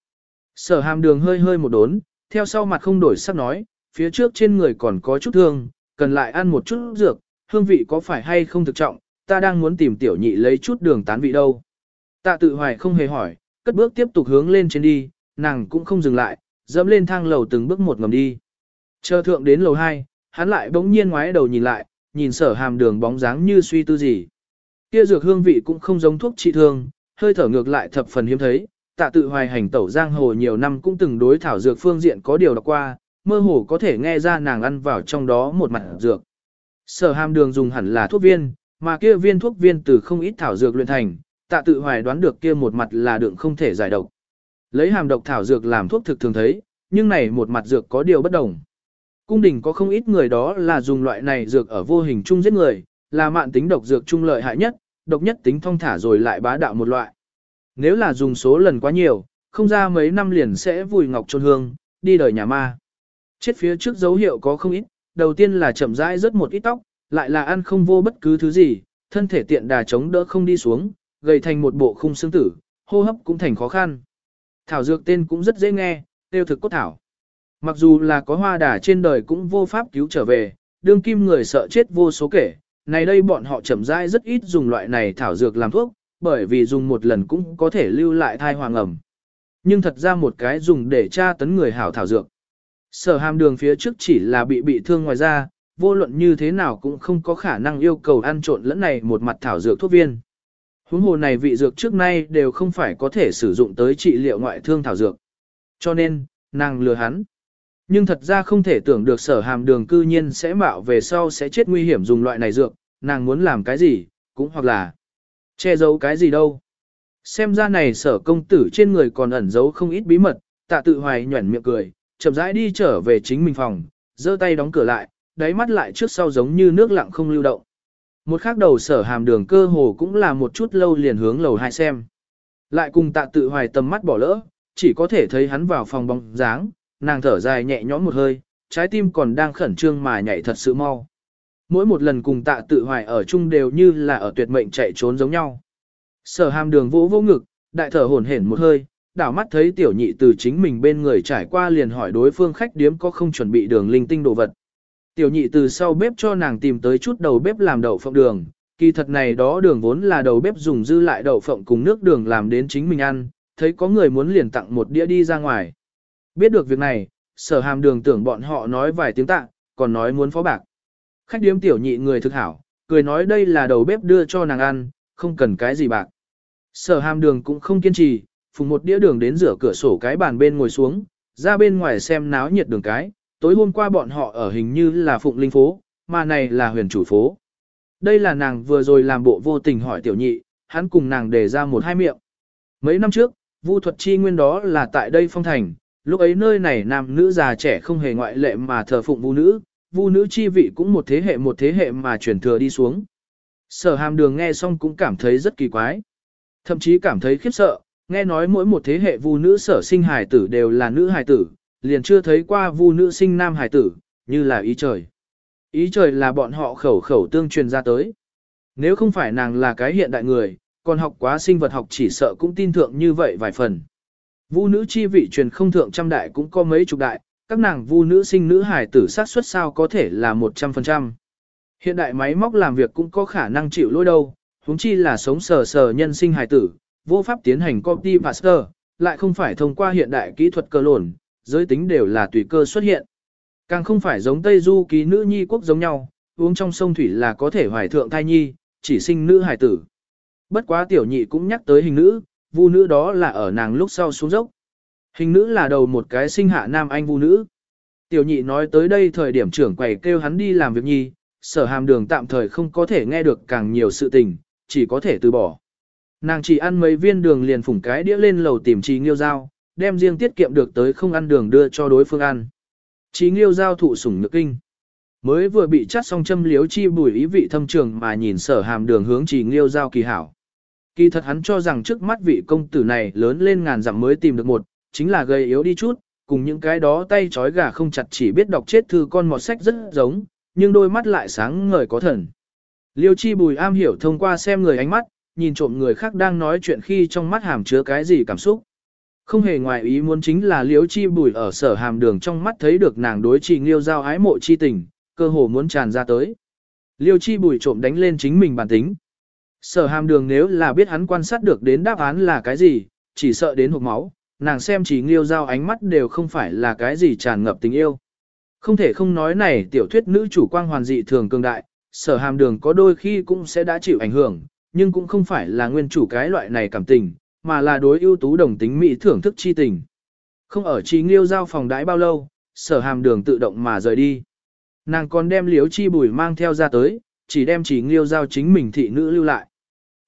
Sở hàm đường hơi hơi một đốn, theo sau mặt không đổi sắc nói, phía trước trên người còn có chút thương, cần lại ăn một chút dược, hương vị có phải hay không thực trọng, ta đang muốn tìm tiểu nhị lấy chút đường tán vị đâu. Tạ tự hoài không hề hỏi, cất bước tiếp tục hướng lên trên đi, nàng cũng không dừng lại, dẫm lên thang lầu từng bước một ngầm đi. Chờ thượng đến lầu 2, hắn lại bỗng nhiên ngoái đầu nhìn lại, nhìn sở hàm đường bóng dáng như suy tư gì. Kia dược hương vị cũng không giống thuốc trị thương, hơi thở ngược lại thập phần hiếm thấy, tạ tự hoài hành tẩu giang hồ nhiều năm cũng từng đối thảo dược phương diện có điều đọc qua, mơ hồ có thể nghe ra nàng ăn vào trong đó một mặt dược. Sở hàm đường dùng hẳn là thuốc viên, mà kia viên thuốc viên từ không ít thảo dược luyện thành, tạ tự hoài đoán được kia một mặt là đường không thể giải độc. Lấy hàm độc thảo dược làm thuốc thực thường thấy, nhưng này một mặt dược có điều bất đồng. Cung đình có không ít người đó là dùng loại này dược ở vô hình chung giết người, là mạn tính độc dược trung lợi hại nhất, độc nhất tính thông thả rồi lại bá đạo một loại. Nếu là dùng số lần quá nhiều, không ra mấy năm liền sẽ vùi ngọc trôn hương, đi đời nhà ma. Chết phía trước dấu hiệu có không ít, đầu tiên là chậm rãi rớt một ít tóc, lại là ăn không vô bất cứ thứ gì, thân thể tiện đà chống đỡ không đi xuống, gầy thành một bộ khung xương tử, hô hấp cũng thành khó khăn. Thảo dược tên cũng rất dễ nghe, tiêu thực cốt thảo. Mặc dù là có hoa đà trên đời cũng vô pháp cứu trở về, đương kim người sợ chết vô số kể, này đây bọn họ chậm rãi rất ít dùng loại này thảo dược làm thuốc, bởi vì dùng một lần cũng có thể lưu lại thai hoàng ẩm. Nhưng thật ra một cái dùng để tra tấn người hảo thảo dược. Sở hàm đường phía trước chỉ là bị bị thương ngoài ra, vô luận như thế nào cũng không có khả năng yêu cầu ăn trộn lẫn này một mặt thảo dược thuốc viên. Huống hồ này vị dược trước nay đều không phải có thể sử dụng tới trị liệu ngoại thương thảo dược. Cho nên, nàng lừa hắn. Nhưng thật ra không thể tưởng được sở hàm đường cư nhiên sẽ mạo về sau sẽ chết nguy hiểm dùng loại này dược, nàng muốn làm cái gì, cũng hoặc là che giấu cái gì đâu. Xem ra này sở công tử trên người còn ẩn giấu không ít bí mật, tạ tự hoài nhuẩn miệng cười, chậm rãi đi trở về chính mình phòng, giơ tay đóng cửa lại, đáy mắt lại trước sau giống như nước lặng không lưu động. Một khắc đầu sở hàm đường cơ hồ cũng là một chút lâu liền hướng lầu hai xem. Lại cùng tạ tự hoài tầm mắt bỏ lỡ, chỉ có thể thấy hắn vào phòng bóng dáng, nàng thở dài nhẹ nhõm một hơi, trái tim còn đang khẩn trương mà nhảy thật sự mau. Mỗi một lần cùng tạ tự hoài ở chung đều như là ở tuyệt mệnh chạy trốn giống nhau. Sở hàm đường vỗ vô ngực, đại thở hổn hển một hơi, đảo mắt thấy tiểu nhị từ chính mình bên người trải qua liền hỏi đối phương khách điếm có không chuẩn bị đường linh tinh đồ vật. Tiểu nhị từ sau bếp cho nàng tìm tới chút đầu bếp làm đậu phộng đường, kỳ thật này đó đường vốn là đầu bếp dùng dư lại đậu phộng cùng nước đường làm đến chính mình ăn, thấy có người muốn liền tặng một đĩa đi ra ngoài. Biết được việc này, sở hàm đường tưởng bọn họ nói vài tiếng tạ, còn nói muốn phó bạc. Khách điếm tiểu nhị người thực hảo, cười nói đây là đầu bếp đưa cho nàng ăn, không cần cái gì bạc. Sở hàm đường cũng không kiên trì, phùng một đĩa đường đến rửa cửa sổ cái bàn bên ngồi xuống, ra bên ngoài xem náo nhiệt đường cái, tối hôm qua bọn họ ở hình như là Phụng Linh phố, mà này là huyền chủ phố. Đây là nàng vừa rồi làm bộ vô tình hỏi tiểu nhị, hắn cùng nàng đề ra một hai miệng. Mấy năm trước, Vu thuật chi nguyên đó là tại đây phong thành, lúc ấy nơi này nam nữ già trẻ không hề ngoại lệ mà thờ phụng vũ nữ, vu nữ chi vị cũng một thế hệ một thế hệ mà truyền thừa đi xuống. Sở hàm đường nghe xong cũng cảm thấy rất kỳ quái. Thậm chí cảm thấy khiếp sợ, nghe nói mỗi một thế hệ vu nữ sở sinh hài tử đều là nữ hài tử, liền chưa thấy qua vu nữ sinh nam hài tử, như là ý trời. Ý trời là bọn họ khẩu khẩu tương truyền ra tới. Nếu không phải nàng là cái hiện đại người, còn học quá sinh vật học chỉ sợ cũng tin thượng như vậy vài phần. Vu nữ chi vị truyền không thượng trăm đại cũng có mấy chục đại, các nàng vu nữ sinh nữ hài tử sát suất sao có thể là 100%. Hiện đại máy móc làm việc cũng có khả năng chịu lỗi đâu, huống chi là sống sờ sờ nhân sinh hài tử, vô pháp tiến hành copy master lại không phải thông qua hiện đại kỹ thuật cơ lồn, giới tính đều là tùy cơ xuất hiện. Càng không phải giống Tây Du ký nữ nhi quốc giống nhau, uống trong sông thủy là có thể hoài thượng thai nhi, chỉ sinh nữ hài tử. Bất quá tiểu nhị cũng nhắc tới hình nữ, vu nữ đó là ở nàng lúc sau xuống dốc. Hình nữ là đầu một cái sinh hạ nam anh vu nữ. Tiểu nhị nói tới đây thời điểm trưởng quầy kêu hắn đi làm việc nhi, sở hàm đường tạm thời không có thể nghe được càng nhiều sự tình, chỉ có thể từ bỏ. Nàng chỉ ăn mấy viên đường liền phủng cái đĩa lên lầu tìm trí nghiêu dao, đem riêng tiết kiệm được tới không ăn đường đưa cho đối phương ăn. Trí nghiêu giao thụ sủng nhược kinh. Mới vừa bị chắt xong châm liếu chi bùi ý vị thâm trường mà nhìn sở hàm đường hướng trí nghiêu giao kỳ hảo. Kỳ thật hắn cho rằng trước mắt vị công tử này lớn lên ngàn dặm mới tìm được một, chính là gầy yếu đi chút, cùng những cái đó tay trói gà không chặt chỉ biết đọc chết thư con mọt sách rất giống, nhưng đôi mắt lại sáng ngời có thần. Liêu chi bùi am hiểu thông qua xem người ánh mắt, nhìn trộm người khác đang nói chuyện khi trong mắt hàm chứa cái gì cảm xúc. Không hề ngoài ý muốn chính là Liêu chi bùi ở sở hàm đường trong mắt thấy được nàng đối trì liêu giao ái mộ chi tình, cơ hồ muốn tràn ra tới. Liêu chi bùi trộm đánh lên chính mình bản tính. Sở hàm đường nếu là biết hắn quan sát được đến đáp án là cái gì, chỉ sợ đến hụt máu, nàng xem chỉ liêu giao ánh mắt đều không phải là cái gì tràn ngập tình yêu. Không thể không nói này tiểu thuyết nữ chủ quang hoàn dị thường cường đại, sở hàm đường có đôi khi cũng sẽ đã chịu ảnh hưởng, nhưng cũng không phải là nguyên chủ cái loại này cảm tình, mà là đối ưu tú đồng tính mỹ thưởng thức chi tình. Không ở trí nghiêu giao phòng đãi bao lâu, sở hàm đường tự động mà rời đi. Nàng còn đem liếu chi bùi mang theo ra tới, chỉ đem trí nghiêu giao chính mình thị nữ lưu lại.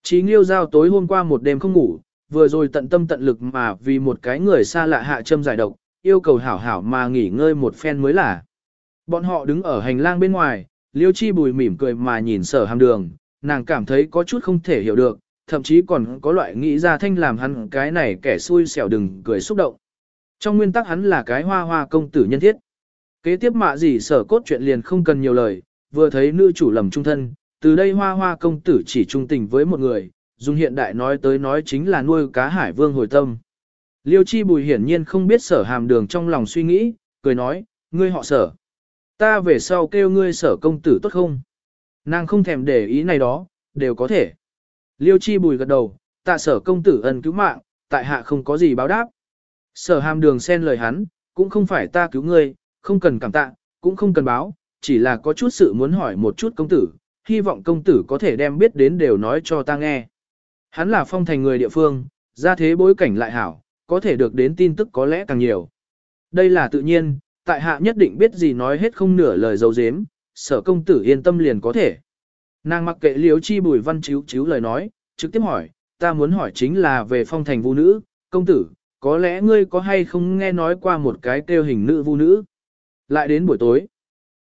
Trí nghiêu giao tối hôm qua một đêm không ngủ, vừa rồi tận tâm tận lực mà vì một cái người xa lạ hạ châm giải độc, yêu cầu hảo hảo mà nghỉ ngơi một phen mới là. Bọn họ đứng ở hành lang bên ngoài, liêu chi bùi mỉm cười mà nhìn sở hàm đường, nàng cảm thấy có chút không thể hiểu được, thậm chí còn có loại nghĩ ra thanh làm hắn cái này kẻ xui xẻo đừng cười xúc động. Trong nguyên tắc hắn là cái hoa hoa công tử nhân thiết. Kế tiếp mạ gì sở cốt chuyện liền không cần nhiều lời, vừa thấy nữ chủ lầm trung thân, từ đây hoa hoa công tử chỉ trung tình với một người, dùng hiện đại nói tới nói chính là nuôi cá hải vương hồi tâm. Liêu chi bùi hiển nhiên không biết sở hàm đường trong lòng suy nghĩ, cười nói, ngươi họ sở. Ta về sau kêu ngươi sở công tử tốt không? Nàng không thèm để ý này đó, đều có thể. Liêu chi bùi gật đầu, tạ sở công tử ân cứu mạng, tại hạ không có gì báo đáp. Sở hàm đường xen lời hắn, cũng không phải ta cứu ngươi, không cần cảm tạ, cũng không cần báo, chỉ là có chút sự muốn hỏi một chút công tử, hy vọng công tử có thể đem biết đến đều nói cho ta nghe. Hắn là phong thành người địa phương, ra thế bối cảnh lại hảo, có thể được đến tin tức có lẽ càng nhiều. Đây là tự nhiên, tại hạ nhất định biết gì nói hết không nửa lời dấu dếm, sở công tử yên tâm liền có thể. Nàng mặc kệ liếu chi bùi văn chiếu chiếu lời nói, trực tiếp hỏi, ta muốn hỏi chính là về phong thành vũ nữ, công tử, có lẽ ngươi có hay không nghe nói qua một cái kêu hình nữ vũ nữ. Lại đến buổi tối,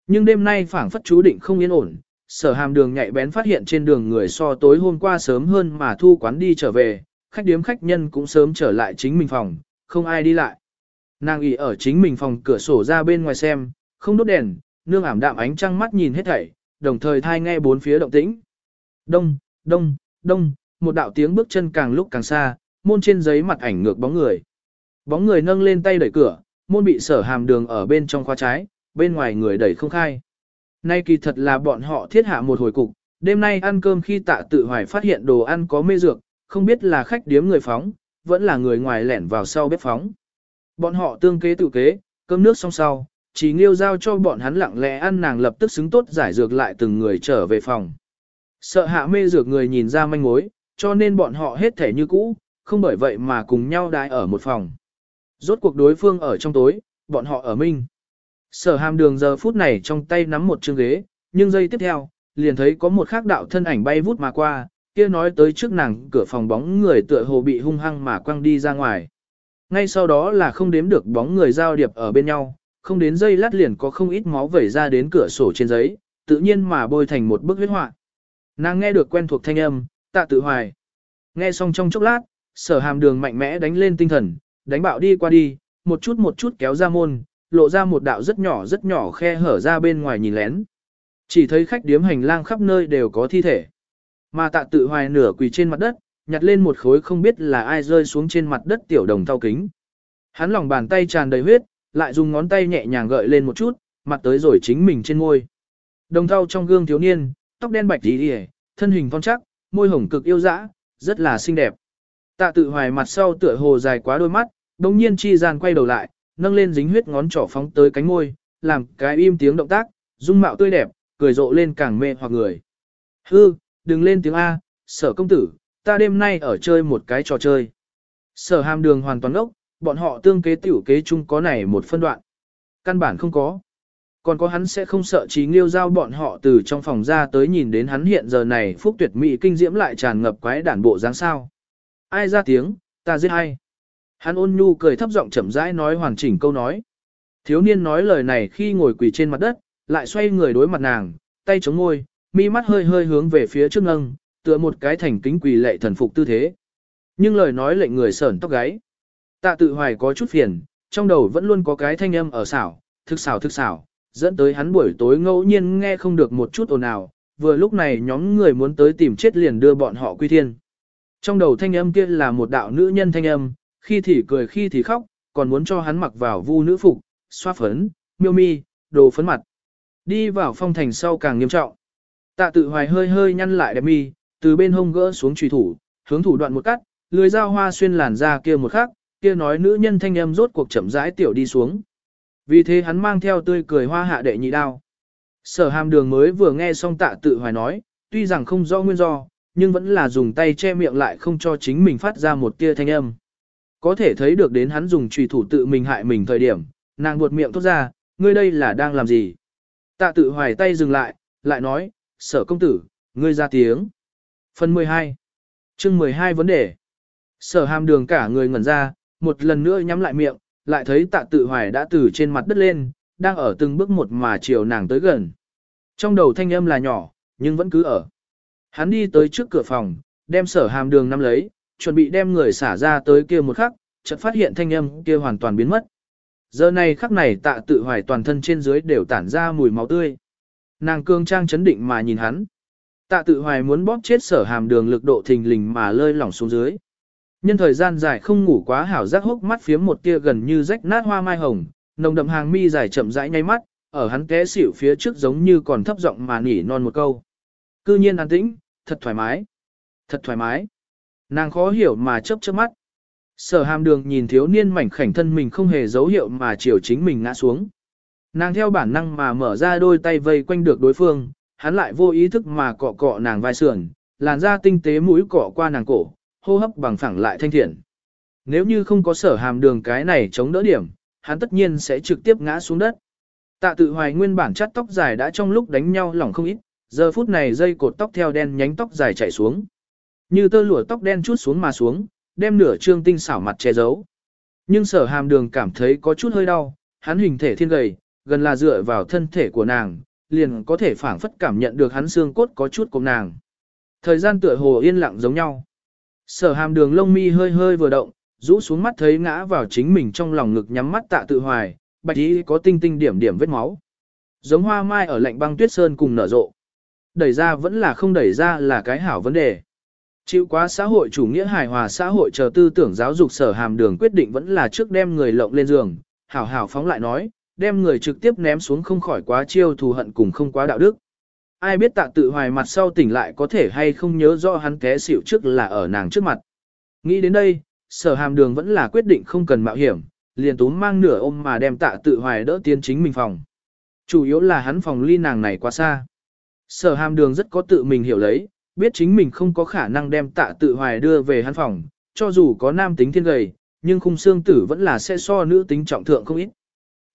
Nhưng đêm nay phảng phất chú định không yên ổn, sở hàm đường nhạy bén phát hiện trên đường người so tối hôm qua sớm hơn mà thu quán đi trở về, khách điếm khách nhân cũng sớm trở lại chính mình phòng, không ai đi lại. Nàng ỉ ở chính mình phòng cửa sổ ra bên ngoài xem, không đốt đèn, nương ảm đạm ánh trăng mắt nhìn hết thảy, đồng thời thai nghe bốn phía động tĩnh. Đông, đông, đông, một đạo tiếng bước chân càng lúc càng xa, môn trên giấy mặt ảnh ngược bóng người. Bóng người nâng lên tay đẩy cửa, môn bị sở hàm đường ở bên trong khóa trái, bên ngoài người đẩy không khai. Nay kỳ thật là bọn họ thiết hạ một hồi cục, đêm nay ăn cơm khi tạ tự hoài phát hiện đồ ăn có mê dược, không biết là khách điếm người phóng, vẫn là người ngoài lẻn vào sau bếp phóng. Bọn họ tương kế tự kế, cơm nước xong sau, chỉ nghiêu giao cho bọn hắn lặng lẽ ăn nàng lập tức xứng tốt giải dược lại từng người trở về phòng. Sợ hạ mê dược người nhìn ra manh mối, cho nên bọn họ hết thể như cũ, không bởi vậy mà cùng nhau đái ở một phòng. Rốt cuộc đối phương ở trong tối, bọn họ ở minh. Sở hàm đường giờ phút này trong tay nắm một chương ghế, nhưng giây tiếp theo, liền thấy có một khác đạo thân ảnh bay vút mà qua, kia nói tới trước nàng cửa phòng bóng người tựa hồ bị hung hăng mà quăng đi ra ngoài. Ngay sau đó là không đếm được bóng người giao điệp ở bên nhau, không đến giây lát liền có không ít máu vẩy ra đến cửa sổ trên giấy, tự nhiên mà bôi thành một bức huyết họa. Nàng nghe được quen thuộc thanh âm, tạ tự hoài. Nghe xong trong chốc lát, sở hàm đường mạnh mẽ đánh lên tinh thần, đánh bạo đi qua đi, một chút một chút kéo ra môn, lộ ra một đạo rất nhỏ rất nhỏ khe hở ra bên ngoài nhìn lén. Chỉ thấy khách điếm hành lang khắp nơi đều có thi thể. Mà tạ tự hoài nửa quỳ trên mặt đất, nhặt lên một khối không biết là ai rơi xuống trên mặt đất tiểu đồng thau kính. Hắn lòng bàn tay tràn đầy huyết, lại dùng ngón tay nhẹ nhàng gợi lên một chút, mặt tới rồi chính mình trên môi. Đồng thau trong gương thiếu niên, tóc đen bạch đi đi thân hình phong chắc, môi hồng cực yêu dã, rất là xinh đẹp. Tạ tự hoài mặt sau tựa hồ dài quá đôi mắt, đồng nhiên chi gian quay đầu lại, nâng lên dính huyết ngón trỏ phóng tới cánh môi, làm cái im tiếng động tác, dung mạo tươi đẹp, cười rộ lên càng mê hoặc người. Hư, đừng lên tiếng A, sở công tử, ta đêm nay ở chơi một cái trò chơi. Sở hàm đường hoàn toàn ốc, bọn họ tương kế tiểu kế chung có này một phân đoạn. Căn bản không có. Còn có hắn sẽ không sợ trí nghiêu giao bọn họ từ trong phòng ra tới nhìn đến hắn hiện giờ này phúc tuyệt mỹ kinh diễm lại tràn ngập quái đản bộ dáng sao. Ai ra tiếng, ta giết ai. Hắn ôn nhu cười thấp giọng chậm rãi nói hoàn chỉnh câu nói. Thiếu niên nói lời này khi ngồi quỳ trên mặt đất, lại xoay người đối mặt nàng, tay chống môi, mi mắt hơi hơi hướng về phía trước ngâng, tựa một cái thành kính quỳ lệ thần phục tư thế. Nhưng lời nói lệnh người sởn tóc gáy. Tạ tự hoài có chút phiền, trong đầu vẫn luôn có cái thanh âm ở xảo, thực xảo thực xảo, dẫn tới hắn buổi tối ngẫu nhiên nghe không được một chút ồn ào, vừa lúc này nhóm người muốn tới tìm chết liền đưa bọn họ quy thiên. Trong đầu thanh âm kia là một đạo nữ nhân thanh âm, khi thì cười khi thì khóc, còn muốn cho hắn mặc vào vu nữ phục, xoa phấn, miêu mi, đồ phấn mặt. Đi vào phong thành sau càng nghiêm trọng. Tạ tự hoài hơi hơi nhăn lại đẹp mi, từ bên hông gỡ xuống trùy thủ, hướng thủ đoạn một cắt, lưới dao hoa xuyên làn ra kia một khắc, kia nói nữ nhân thanh âm rốt cuộc chậm rãi tiểu đi xuống. Vì thế hắn mang theo tươi cười hoa hạ đệ nhị đao. Sở hàm đường mới vừa nghe xong tạ tự hoài nói, tuy rằng không rõ nguyên do, nhưng vẫn là dùng tay che miệng lại không cho chính mình phát ra một tia thanh âm. Có thể thấy được đến hắn dùng trùy thủ tự mình hại mình thời điểm, nàng buột miệng thốt ra, ngươi đây là đang làm gì? Tạ tự hoài tay dừng lại, lại nói, sở công tử, ngươi ra tiếng. Phần 12 chương 12 vấn đề Sở hàm đường cả người ngẩn ra, một lần nữa nhắm lại miệng, lại thấy tạ tự hoài đã từ trên mặt đất lên, đang ở từng bước một mà chiều nàng tới gần. Trong đầu thanh âm là nhỏ, nhưng vẫn cứ ở. Hắn đi tới trước cửa phòng, đem sở hàm đường nắm lấy, chuẩn bị đem người xả ra tới kia một khắc, chợt phát hiện thanh âm kia hoàn toàn biến mất. Giờ này khắc này tạ tự hoài toàn thân trên dưới đều tản ra mùi máu tươi. Nàng cương trang chấn định mà nhìn hắn. Tạ tự hoài muốn bóp chết sở hàm đường lực độ thình lình mà lơi lỏng xuống dưới. Nhân thời gian dài không ngủ quá hảo giác hốc mắt phía một tia gần như rách nát hoa mai hồng, nồng đậm hàng mi dài chậm rãi nháy mắt, ở hắn té xỉu phía trước giống như còn thấp giọng mà nỉ non một câu. Cư nhiên an tĩnh, thật thoải mái. Thật thoải mái. Nàng khó hiểu mà chớp chớp mắt. Sở hàm đường nhìn thiếu niên mảnh khảnh thân mình không hề dấu hiệu mà chiều chính mình ngã xuống. Nàng theo bản năng mà mở ra đôi tay vây quanh được đối phương, hắn lại vô ý thức mà cọ cọ nàng vai sườn, làn da tinh tế mũi cọ qua nàng cổ, hô hấp bằng phẳng lại thanh thiện. Nếu như không có sở hàm đường cái này chống đỡ điểm, hắn tất nhiên sẽ trực tiếp ngã xuống đất. Tạ tự hoài nguyên bản chắt tóc dài đã trong lúc đánh nhau lỏng không ít, giờ phút này dây cột tóc theo đen nhánh tóc dài chảy xuống. Như tơ lụa tóc đen chút xuống mà xuống, đem nửa trương tinh xảo mặt che giấu. Nhưng sở hàm đường cảm thấy có chút hơi đau, hắn hình thể thiên gầy, gần là dựa vào thân thể của nàng, liền có thể phảng phất cảm nhận được hắn xương cốt có chút của nàng. Thời gian tựa hồ yên lặng giống nhau. Sở hàm đường lông mi hơi hơi vừa động, rũ xuống mắt thấy ngã vào chính mình trong lòng ngực nhắm mắt tạ tự hoài, bạch y có tinh tinh điểm điểm vết máu. Giống hoa mai ở lạnh băng tuyết sơn cùng nở rộ. Đẩy ra vẫn là không đẩy ra là cái hảo vấn đề. Chịu quá xã hội chủ nghĩa hài hòa xã hội chờ tư tưởng giáo dục sở hàm đường quyết định vẫn là trước đem người lộng lên giường, hảo hảo phóng lại nói, đem người trực tiếp ném xuống không khỏi quá chiêu thù hận cùng không quá đạo đức. Ai biết tạ tự hoài mặt sau tỉnh lại có thể hay không nhớ rõ hắn té xỉu trước là ở nàng trước mặt. Nghĩ đến đây, sở hàm đường vẫn là quyết định không cần mạo hiểm, liền túm mang nửa ôm mà đem tạ tự hoài đỡ tiến chính mình phòng. Chủ yếu là hắn phòng ly nàng này quá xa. Sở hàm đường rất có tự mình hiểu lấy, biết chính mình không có khả năng đem tạ tự hoài đưa về hắn phòng, cho dù có nam tính thiên gầy, nhưng khung xương tử vẫn là sẽ so nữ tính trọng thượng không ít.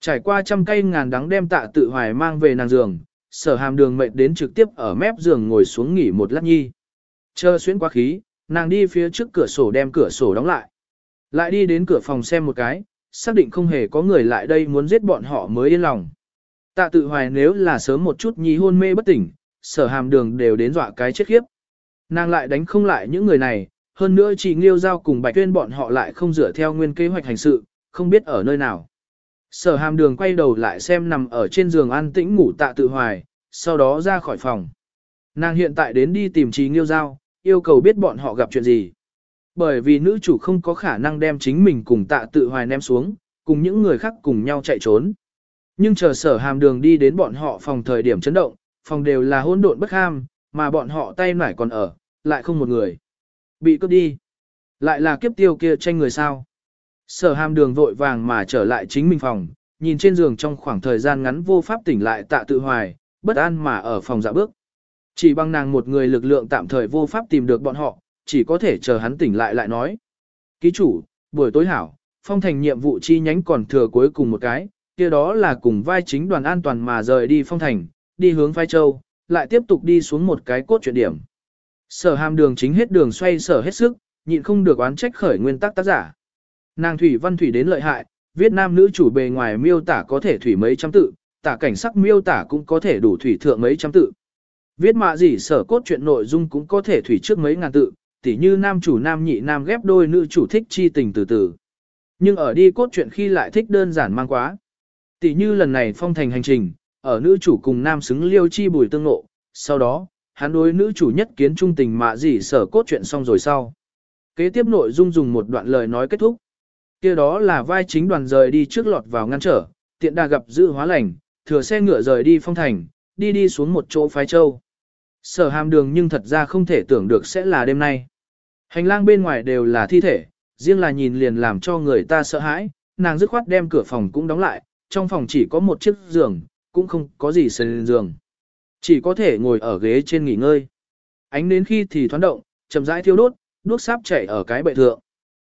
Trải qua trăm cây ngàn đắng đem tạ tự hoài mang về nàng giường, sở hàm đường mệt đến trực tiếp ở mép giường ngồi xuống nghỉ một lát nhi. Chờ xuyên quá khí, nàng đi phía trước cửa sổ đem cửa sổ đóng lại. Lại đi đến cửa phòng xem một cái, xác định không hề có người lại đây muốn giết bọn họ mới yên lòng. Tạ tự hoài nếu là sớm một chút nhi hôn mê bất tỉnh, sở hàm đường đều đến dọa cái chết khiếp. Nàng lại đánh không lại những người này, hơn nữa chỉ nghiêu giao cùng bạch tuyên bọn họ lại không dựa theo nguyên kế hoạch hành sự, không biết ở nơi nào. Sở hàm đường quay đầu lại xem nằm ở trên giường an tĩnh ngủ tạ tự hoài, sau đó ra khỏi phòng. Nàng hiện tại đến đi tìm trí nghiêu giao, yêu cầu biết bọn họ gặp chuyện gì. Bởi vì nữ chủ không có khả năng đem chính mình cùng tạ tự hoài ném xuống, cùng những người khác cùng nhau chạy trốn. Nhưng chờ sở hàm đường đi đến bọn họ phòng thời điểm chấn động, phòng đều là hỗn độn bất ham, mà bọn họ tay nải còn ở, lại không một người. Bị cướp đi. Lại là kiếp tiêu kia tranh người sao. Sở hàm đường vội vàng mà trở lại chính mình phòng, nhìn trên giường trong khoảng thời gian ngắn vô pháp tỉnh lại tạ tự hoài, bất an mà ở phòng dạ bước. Chỉ bằng nàng một người lực lượng tạm thời vô pháp tìm được bọn họ, chỉ có thể chờ hắn tỉnh lại lại nói. Ký chủ, buổi tối hảo, phong thành nhiệm vụ chi nhánh còn thừa cuối cùng một cái, kia đó là cùng vai chính đoàn an toàn mà rời đi phong thành, đi hướng phai châu, lại tiếp tục đi xuống một cái cốt truyện điểm. Sở hàm đường chính hết đường xoay sở hết sức, nhịn không được oán trách khởi nguyên tắc tác giả. Nàng thủy văn thủy đến lợi hại, viết nam nữ chủ bề ngoài miêu tả có thể thủy mấy trăm tự, tả cảnh sắc miêu tả cũng có thể đủ thủy thượng mấy trăm tự. Viết mạ gì sở cốt truyện nội dung cũng có thể thủy trước mấy ngàn tự, tỉ như nam chủ nam nhị nam ghép đôi nữ chủ thích chi tình từ từ. Nhưng ở đi cốt truyện khi lại thích đơn giản mang quá. Tỉ như lần này phong thành hành trình, ở nữ chủ cùng nam xứng liêu chi bùi tương nộ, sau đó, hắn đối nữ chủ nhất kiến trung tình mạ gì sở cốt chuyện xong rồi sau. Kế tiếp nội dung dùng một đoạn lời nói kết thúc. kia đó là vai chính đoàn rời đi trước lọt vào ngăn trở, tiện đà gặp dự hóa lành, thừa xe ngựa rời đi phong thành, đi đi xuống một chỗ phái châu. Sở hàm đường nhưng thật ra không thể tưởng được sẽ là đêm nay. Hành lang bên ngoài đều là thi thể, riêng là nhìn liền làm cho người ta sợ hãi, nàng dứt khoát đem cửa phòng cũng đóng lại, trong phòng chỉ có một chiếc giường, cũng không có gì sân giường. Chỉ có thể ngồi ở ghế trên nghỉ ngơi. Ánh đến khi thì thoáng động, chậm rãi thiêu đốt, đuốc sáp chảy ở cái bệ thượng.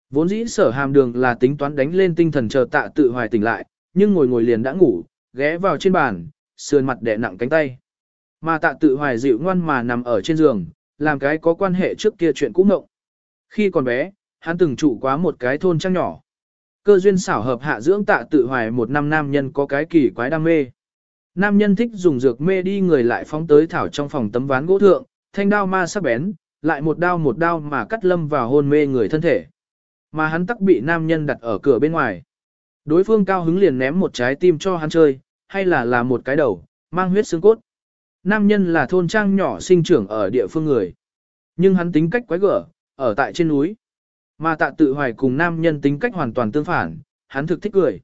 Vốn dĩ sở hàm đường là tính toán đánh lên tinh thần chờ tạ tự hoài tỉnh lại, nhưng ngồi ngồi liền đã ngủ, ghé vào trên bàn, sườn mặt đè nặng cánh tay. Mà tạ tự hoài dịu ngoan mà nằm ở trên giường, làm cái có quan hệ trước kia chuyện cũ ngộng. Khi còn bé, hắn từng trụ quá một cái thôn trang nhỏ. Cơ duyên xảo hợp hạ dưỡng tạ tự hoài một năm nam nhân có cái kỳ quái đam mê. Nam nhân thích dùng dược mê đi người lại phóng tới thảo trong phòng tấm ván gỗ thượng, thanh đao ma sắc bén, lại một đao một đao mà cắt lâm vào hôn mê người thân thể. Mà hắn tắc bị nam nhân đặt ở cửa bên ngoài. Đối phương cao hứng liền ném một trái tim cho hắn chơi, hay là là một cái đầu, mang huyết xương cốt. Nam nhân là thôn trang nhỏ sinh trưởng ở địa phương người. Nhưng hắn tính cách quái gở, ở tại trên núi. Mà tạ tự hoài cùng nam nhân tính cách hoàn toàn tương phản, hắn thực thích cười.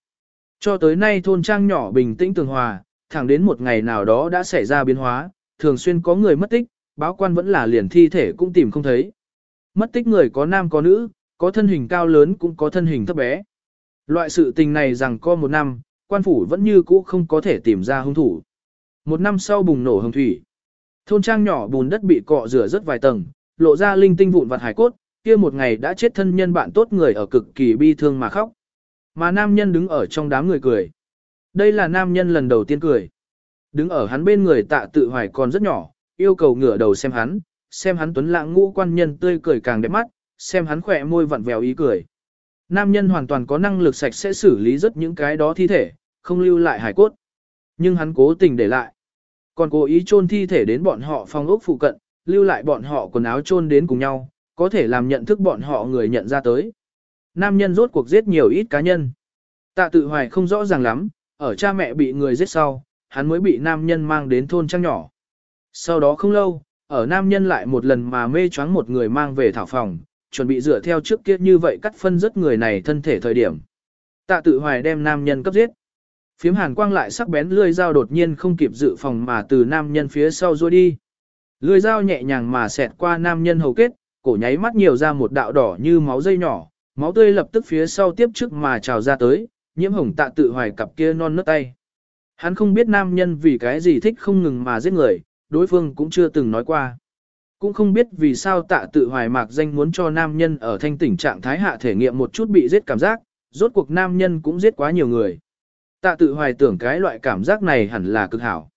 Cho tới nay thôn trang nhỏ bình tĩnh tường hòa, thẳng đến một ngày nào đó đã xảy ra biến hóa, thường xuyên có người mất tích, báo quan vẫn là liền thi thể cũng tìm không thấy. Mất tích người có nam có nữ, có thân hình cao lớn cũng có thân hình thấp bé. Loại sự tình này rằng có một năm, quan phủ vẫn như cũ không có thể tìm ra hung thủ. Một năm sau bùng nổ hồng thủy. Thôn trang nhỏ bùn đất bị cọ rửa rất vài tầng, lộ ra linh tinh vụn vặt hải cốt, kia một ngày đã chết thân nhân bạn tốt người ở cực kỳ bi thương mà khóc. Mà nam nhân đứng ở trong đám người cười. Đây là nam nhân lần đầu tiên cười. Đứng ở hắn bên người tạ tự hoài còn rất nhỏ, yêu cầu ngửa đầu xem hắn, xem hắn tuấn lãng ngũ quan nhân tươi cười càng đẹp mắt, xem hắn khỏe môi vặn vẹo ý cười. Nam nhân hoàn toàn có năng lực sạch sẽ xử lý rất những cái đó thi thể, không lưu lại hải cốt. Nhưng hắn cố tình để lại. Còn cố ý chôn thi thể đến bọn họ phòng ốc phụ cận, lưu lại bọn họ quần áo chôn đến cùng nhau, có thể làm nhận thức bọn họ người nhận ra tới. Nam nhân rốt cuộc giết nhiều ít cá nhân. Tạ tự hoài không rõ ràng lắm, ở cha mẹ bị người giết sau, hắn mới bị nam nhân mang đến thôn trang nhỏ. Sau đó không lâu, ở nam nhân lại một lần mà mê choáng một người mang về thảo phòng, chuẩn bị dựa theo trước kia như vậy cắt phân rất người này thân thể thời điểm. Tạ tự hoài đem nam nhân cấp giết. Phiếm hàn quang lại sắc bén lươi dao đột nhiên không kịp dự phòng mà từ nam nhân phía sau rôi đi. Lươi dao nhẹ nhàng mà xẹt qua nam nhân hầu kết, cổ nháy mắt nhiều ra một đạo đỏ như máu dây nhỏ, máu tươi lập tức phía sau tiếp trước mà trào ra tới, nhiễm hồng tạ tự hoài cặp kia non nớt tay. Hắn không biết nam nhân vì cái gì thích không ngừng mà giết người, đối phương cũng chưa từng nói qua. Cũng không biết vì sao tạ tự hoài mạc danh muốn cho nam nhân ở thanh tỉnh trạng thái hạ thể nghiệm một chút bị giết cảm giác, rốt cuộc nam nhân cũng giết quá nhiều người. Tạ tự hoài tưởng cái loại cảm giác này hẳn là cực hảo.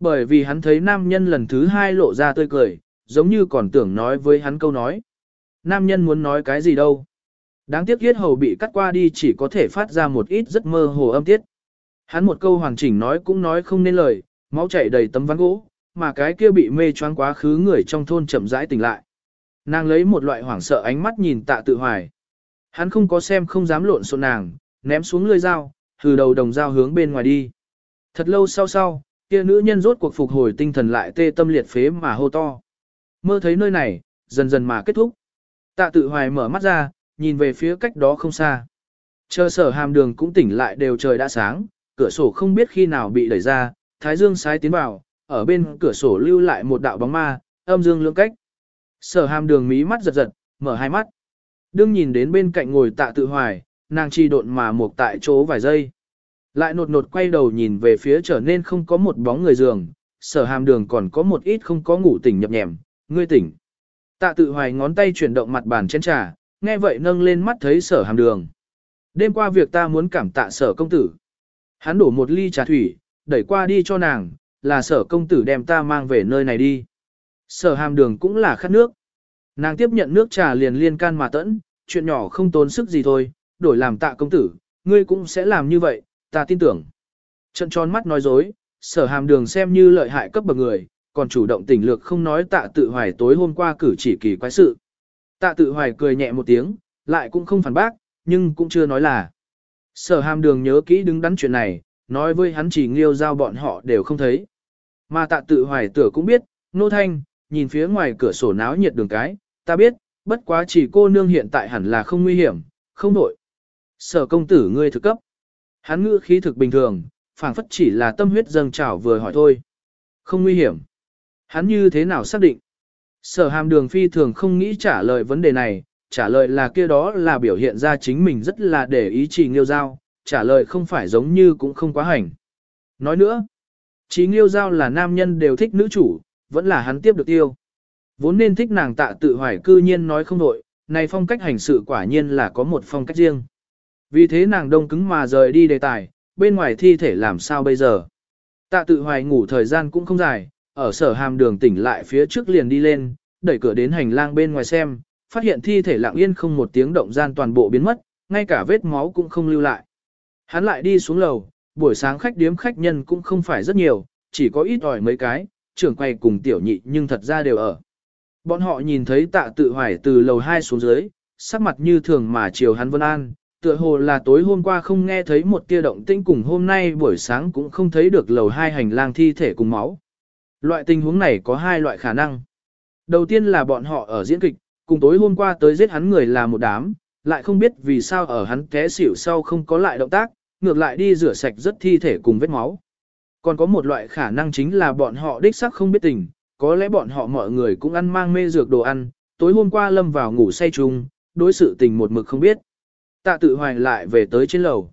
Bởi vì hắn thấy nam nhân lần thứ hai lộ ra tươi cười, giống như còn tưởng nói với hắn câu nói. Nam nhân muốn nói cái gì đâu. Đáng tiếc yết hầu bị cắt qua đi chỉ có thể phát ra một ít rất mơ hồ âm tiết. Hắn một câu hoàn chỉnh nói cũng nói không nên lời, máu chảy đầy tấm ván gỗ, mà cái kia bị mê choáng quá khứ người trong thôn chậm rãi tỉnh lại. Nàng lấy một loại hoảng sợ ánh mắt nhìn tạ tự hoài. Hắn không có xem không dám lộn xộn nàng, ném xuống lưỡi dao, từ đầu đồng dao hướng bên ngoài đi. Thật lâu sau sau, kia nữ nhân rốt cuộc phục hồi tinh thần lại tê tâm liệt phế mà hô to. Mơ thấy nơi này, dần dần mà kết thúc. Tạ tự hoài mở mắt ra, nhìn về phía cách đó không xa. Chờ sở hàm đường cũng tỉnh lại đều trời đã sáng, cửa sổ không biết khi nào bị đẩy ra, thái dương sái tiến vào, ở bên cửa sổ lưu lại một đạo bóng ma, âm dương lưỡng cách. Sở hàm đường mí mắt giật giật, mở hai mắt. Đương nhìn đến bên cạnh ngồi tạ tự hoài, nàng chi độn mà một tại chỗ vài giây. Lại nột nột quay đầu nhìn về phía trở nên không có một bóng người giường, sở hàm đường còn có một ít không có ngủ tỉnh nhập nhèm, ngươi tỉnh. Tạ tự hoài ngón tay chuyển động mặt bàn chén trà, nghe vậy nâng lên mắt thấy sở hàm đường. Đêm qua việc ta muốn cảm tạ sở công tử. Hắn đổ một ly trà thủy, đẩy qua đi cho nàng, là sở công tử đem ta mang về nơi này đi. Sở hàm đường cũng là khát nước. Nàng tiếp nhận nước trà liền liên can mà tẫn, chuyện nhỏ không tốn sức gì thôi, đổi làm tạ công tử, ngươi cũng sẽ làm như vậy, ta tin tưởng. Trận tròn mắt nói dối, sở hàm đường xem như lợi hại cấp bậc người, còn chủ động tỉnh lược không nói tạ tự hoài tối hôm qua cử chỉ kỳ quái sự. Tạ tự hoài cười nhẹ một tiếng, lại cũng không phản bác, nhưng cũng chưa nói là. Sở hàm đường nhớ kỹ đứng đắn chuyện này, nói với hắn chỉ nghiêu giao bọn họ đều không thấy. Mà tạ tự hoài tửa cũng biết, nô thanh, nhìn phía ngoài cửa sổ náo nhiệt đường cái, ta biết, bất quá chỉ cô nương hiện tại hẳn là không nguy hiểm, không nổi. Sở công tử ngươi thực cấp. Hắn ngữ khí thực bình thường, phảng phất chỉ là tâm huyết dâng trào vừa hỏi thôi. Không nguy hiểm. Hắn như thế nào xác định? Sở hàm đường phi thường không nghĩ trả lời vấn đề này, trả lời là kia đó là biểu hiện ra chính mình rất là để ý chỉ nghiêu giao, trả lời không phải giống như cũng không quá hành. Nói nữa, chỉ nghiêu giao là nam nhân đều thích nữ chủ, vẫn là hắn tiếp được tiêu. Vốn nên thích nàng tạ tự hoài cư nhiên nói không nội, này phong cách hành sự quả nhiên là có một phong cách riêng. Vì thế nàng đông cứng mà rời đi đề tài, bên ngoài thi thể làm sao bây giờ. Tạ tự hoài ngủ thời gian cũng không dài, ở sở hàm đường tỉnh lại phía trước liền đi lên, đẩy cửa đến hành lang bên ngoài xem, phát hiện thi thể lặng yên không một tiếng động gian toàn bộ biến mất, ngay cả vết máu cũng không lưu lại. Hắn lại đi xuống lầu, buổi sáng khách điếm khách nhân cũng không phải rất nhiều, chỉ có ít ỏi mấy cái, trưởng quay cùng tiểu nhị nhưng thật ra đều ở. Bọn họ nhìn thấy tạ tự hoài từ lầu 2 xuống dưới, sắc mặt như thường mà chiều hắn vân an, tựa hồ là tối hôm qua không nghe thấy một tia động tĩnh cùng hôm nay buổi sáng cũng không thấy được lầu 2 hành lang thi thể cùng máu. Loại tình huống này có hai loại khả năng. Đầu tiên là bọn họ ở diễn kịch, cùng tối hôm qua tới giết hắn người là một đám, lại không biết vì sao ở hắn té xỉu sau không có lại động tác, ngược lại đi rửa sạch rất thi thể cùng vết máu. Còn có một loại khả năng chính là bọn họ đích xác không biết tình, có lẽ bọn họ mọi người cũng ăn mang mê dược đồ ăn, tối hôm qua lâm vào ngủ say chung, đối sự tình một mực không biết. Tạ tự hoài lại về tới trên lầu.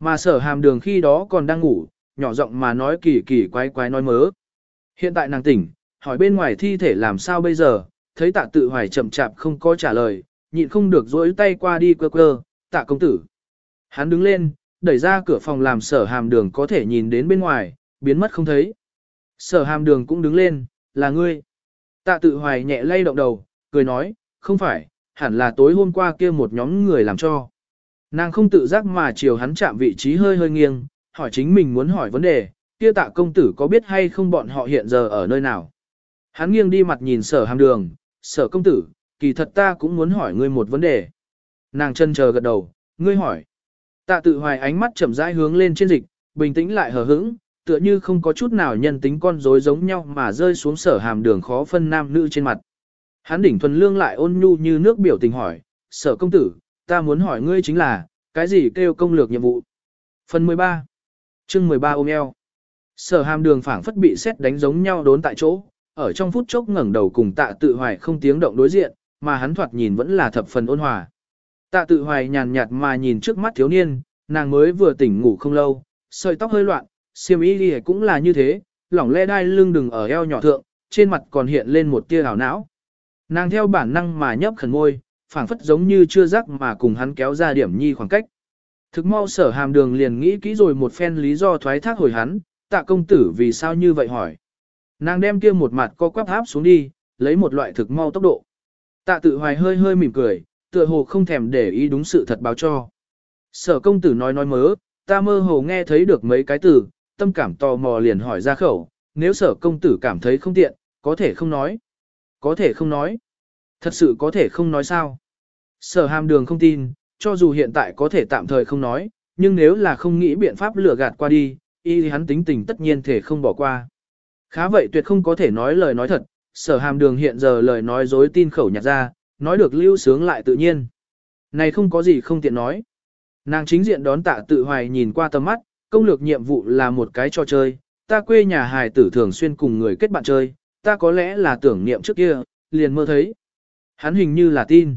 Mà sở hàm đường khi đó còn đang ngủ, nhỏ giọng mà nói kỳ kỳ quái quái nói mớ. Hiện tại nàng tỉnh, hỏi bên ngoài thi thể làm sao bây giờ, thấy tạ tự hoài chậm chạp không có trả lời, nhịn không được dối tay qua đi quơ quơ, tạ công tử. Hắn đứng lên, đẩy ra cửa phòng làm sở hàm đường có thể nhìn đến bên ngoài, biến mất không thấy. Sở hàm đường cũng đứng lên, là ngươi. Tạ tự hoài nhẹ lay động đầu, cười nói, không phải, hẳn là tối hôm qua kia một nhóm người làm cho. Nàng không tự giác mà chiều hắn chạm vị trí hơi hơi nghiêng, hỏi chính mình muốn hỏi vấn đề, kia tạ công tử có biết hay không bọn họ hiện giờ ở nơi nào? Hắn nghiêng đi mặt nhìn sở hàm đường, sở công tử, kỳ thật ta cũng muốn hỏi ngươi một vấn đề. Nàng chân chờ gật đầu, ngươi hỏi. Tạ tự hoài ánh mắt chậm rãi hướng lên trên dịch, bình tĩnh lại hờ hững, tựa như không có chút nào nhân tính con rối giống nhau mà rơi xuống sở hàm đường khó phân nam nữ trên mặt. Hắn đỉnh thuần lương lại ôn nhu như nước biểu tình hỏi, sở công tử, ta muốn hỏi ngươi chính là, cái gì kêu công lược nhiệm vụ? Phần 13 chương 13 ôm eo Sở hàm đường phảng phất bị xét đánh giống nhau đốn tại chỗ, ở trong phút chốc ngẩng đầu cùng tạ tự hoài không tiếng động đối diện, mà hắn thoạt nhìn vẫn là thập phần ôn hòa. Tạ tự hoài nhàn nhạt mà nhìn trước mắt thiếu niên, nàng mới vừa tỉnh ngủ không lâu, sợi tóc hơi loạn, xiêm y đi cũng là như thế, lỏng le đai lưng đừng ở eo nhỏ thượng, trên mặt còn hiện lên một tia ảo não. Nàng theo bản năng mà nhấp khẩn môi, phảng phất giống như chưa rắc mà cùng hắn kéo ra điểm nhi khoảng cách. Thực mau sở hàm đường liền nghĩ kỹ rồi một phen lý do thoái thác hồi hắn, tạ công tử vì sao như vậy hỏi. Nàng đem kia một mặt co quắp áp xuống đi, lấy một loại thực mau tốc độ. Tạ tự hoài hơi hơi mỉm cười, tựa hồ không thèm để ý đúng sự thật báo cho. Sở công tử nói nói mớ, ta mơ hồ nghe thấy được mấy cái từ, tâm cảm tò mò liền hỏi ra khẩu, nếu sở công tử cảm thấy không tiện, có thể không nói. Có thể không nói. Thật sự có thể không nói sao. Sở hàm đường không tin, cho dù hiện tại có thể tạm thời không nói, nhưng nếu là không nghĩ biện pháp lừa gạt qua đi, y hắn tính tình tất nhiên thể không bỏ qua. Khá vậy tuyệt không có thể nói lời nói thật, sở hàm đường hiện giờ lời nói dối tin khẩu nhạt ra, nói được lưu sướng lại tự nhiên. Này không có gì không tiện nói. Nàng chính diện đón tạ tự hoài nhìn qua tầm mắt, công lược nhiệm vụ là một cái trò chơi, ta quê nhà hài tử thường xuyên cùng người kết bạn chơi, ta có lẽ là tưởng niệm trước kia, liền mơ thấy. Hắn hình như là tin.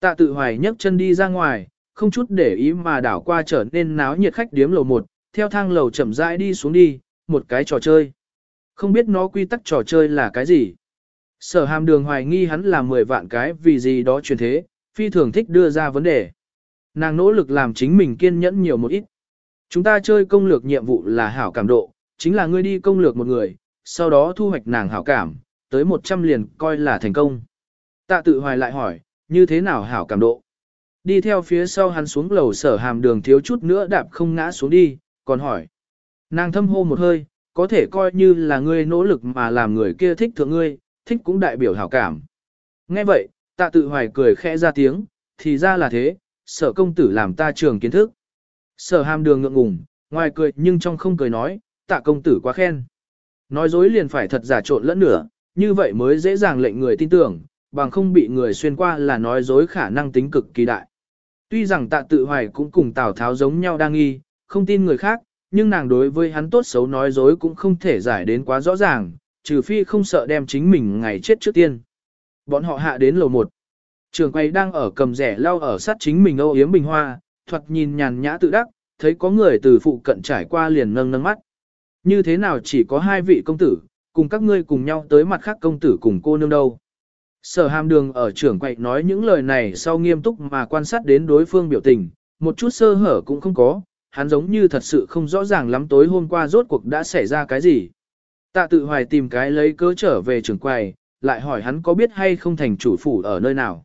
Tạ tự hoài nhấc chân đi ra ngoài, không chút để ý mà đảo qua trở nên náo nhiệt khách điếm lầu một, theo thang lầu chậm rãi đi xuống đi, một cái trò chơi. Không biết nó quy tắc trò chơi là cái gì. Sở hàm đường hoài nghi hắn là 10 vạn cái vì gì đó truyền thế, phi thường thích đưa ra vấn đề. Nàng nỗ lực làm chính mình kiên nhẫn nhiều một ít. Chúng ta chơi công lược nhiệm vụ là hảo cảm độ, chính là ngươi đi công lược một người, sau đó thu hoạch nàng hảo cảm, tới 100 liền coi là thành công. Tạ tự hoài lại hỏi, như thế nào hảo cảm độ? Đi theo phía sau hắn xuống lầu sở hàm đường thiếu chút nữa đạp không ngã xuống đi, còn hỏi. Nàng thâm hô một hơi, có thể coi như là ngươi nỗ lực mà làm người kia thích thượng ngươi, thích cũng đại biểu hảo cảm. Nghe vậy, tạ tự hoài cười khẽ ra tiếng, thì ra là thế, sở công tử làm ta trường kiến thức. Sở hàm đường ngượng ngùng, ngoài cười nhưng trong không cười nói, tạ công tử quá khen. Nói dối liền phải thật giả trộn lẫn nửa, như vậy mới dễ dàng lệnh người tin tưởng, bằng không bị người xuyên qua là nói dối khả năng tính cực kỳ đại. Tuy rằng tạ tự hoài cũng cùng Tào Tháo giống nhau đang nghi, không tin người khác, nhưng nàng đối với hắn tốt xấu nói dối cũng không thể giải đến quá rõ ràng, trừ phi không sợ đem chính mình ngày chết trước tiên. Bọn họ hạ đến lầu 1. Trường quay đang ở cầm rẻ lau ở sát chính mình âu yếm bình hoa, thoạt nhìn nhàn nhã tự đắc, thấy có người từ phụ cận trải qua liền nâng nâng mắt. Như thế nào chỉ có hai vị công tử, cùng các ngươi cùng nhau tới mặt khác công tử cùng cô nương đâu. Sở hàm đường ở trưởng quậy nói những lời này sau nghiêm túc mà quan sát đến đối phương biểu tình, một chút sơ hở cũng không có, hắn giống như thật sự không rõ ràng lắm tối hôm qua rốt cuộc đã xảy ra cái gì. Tạ tự hoài tìm cái lấy cớ trở về trường quầy, lại hỏi hắn có biết hay không thành chủ phủ ở nơi nào.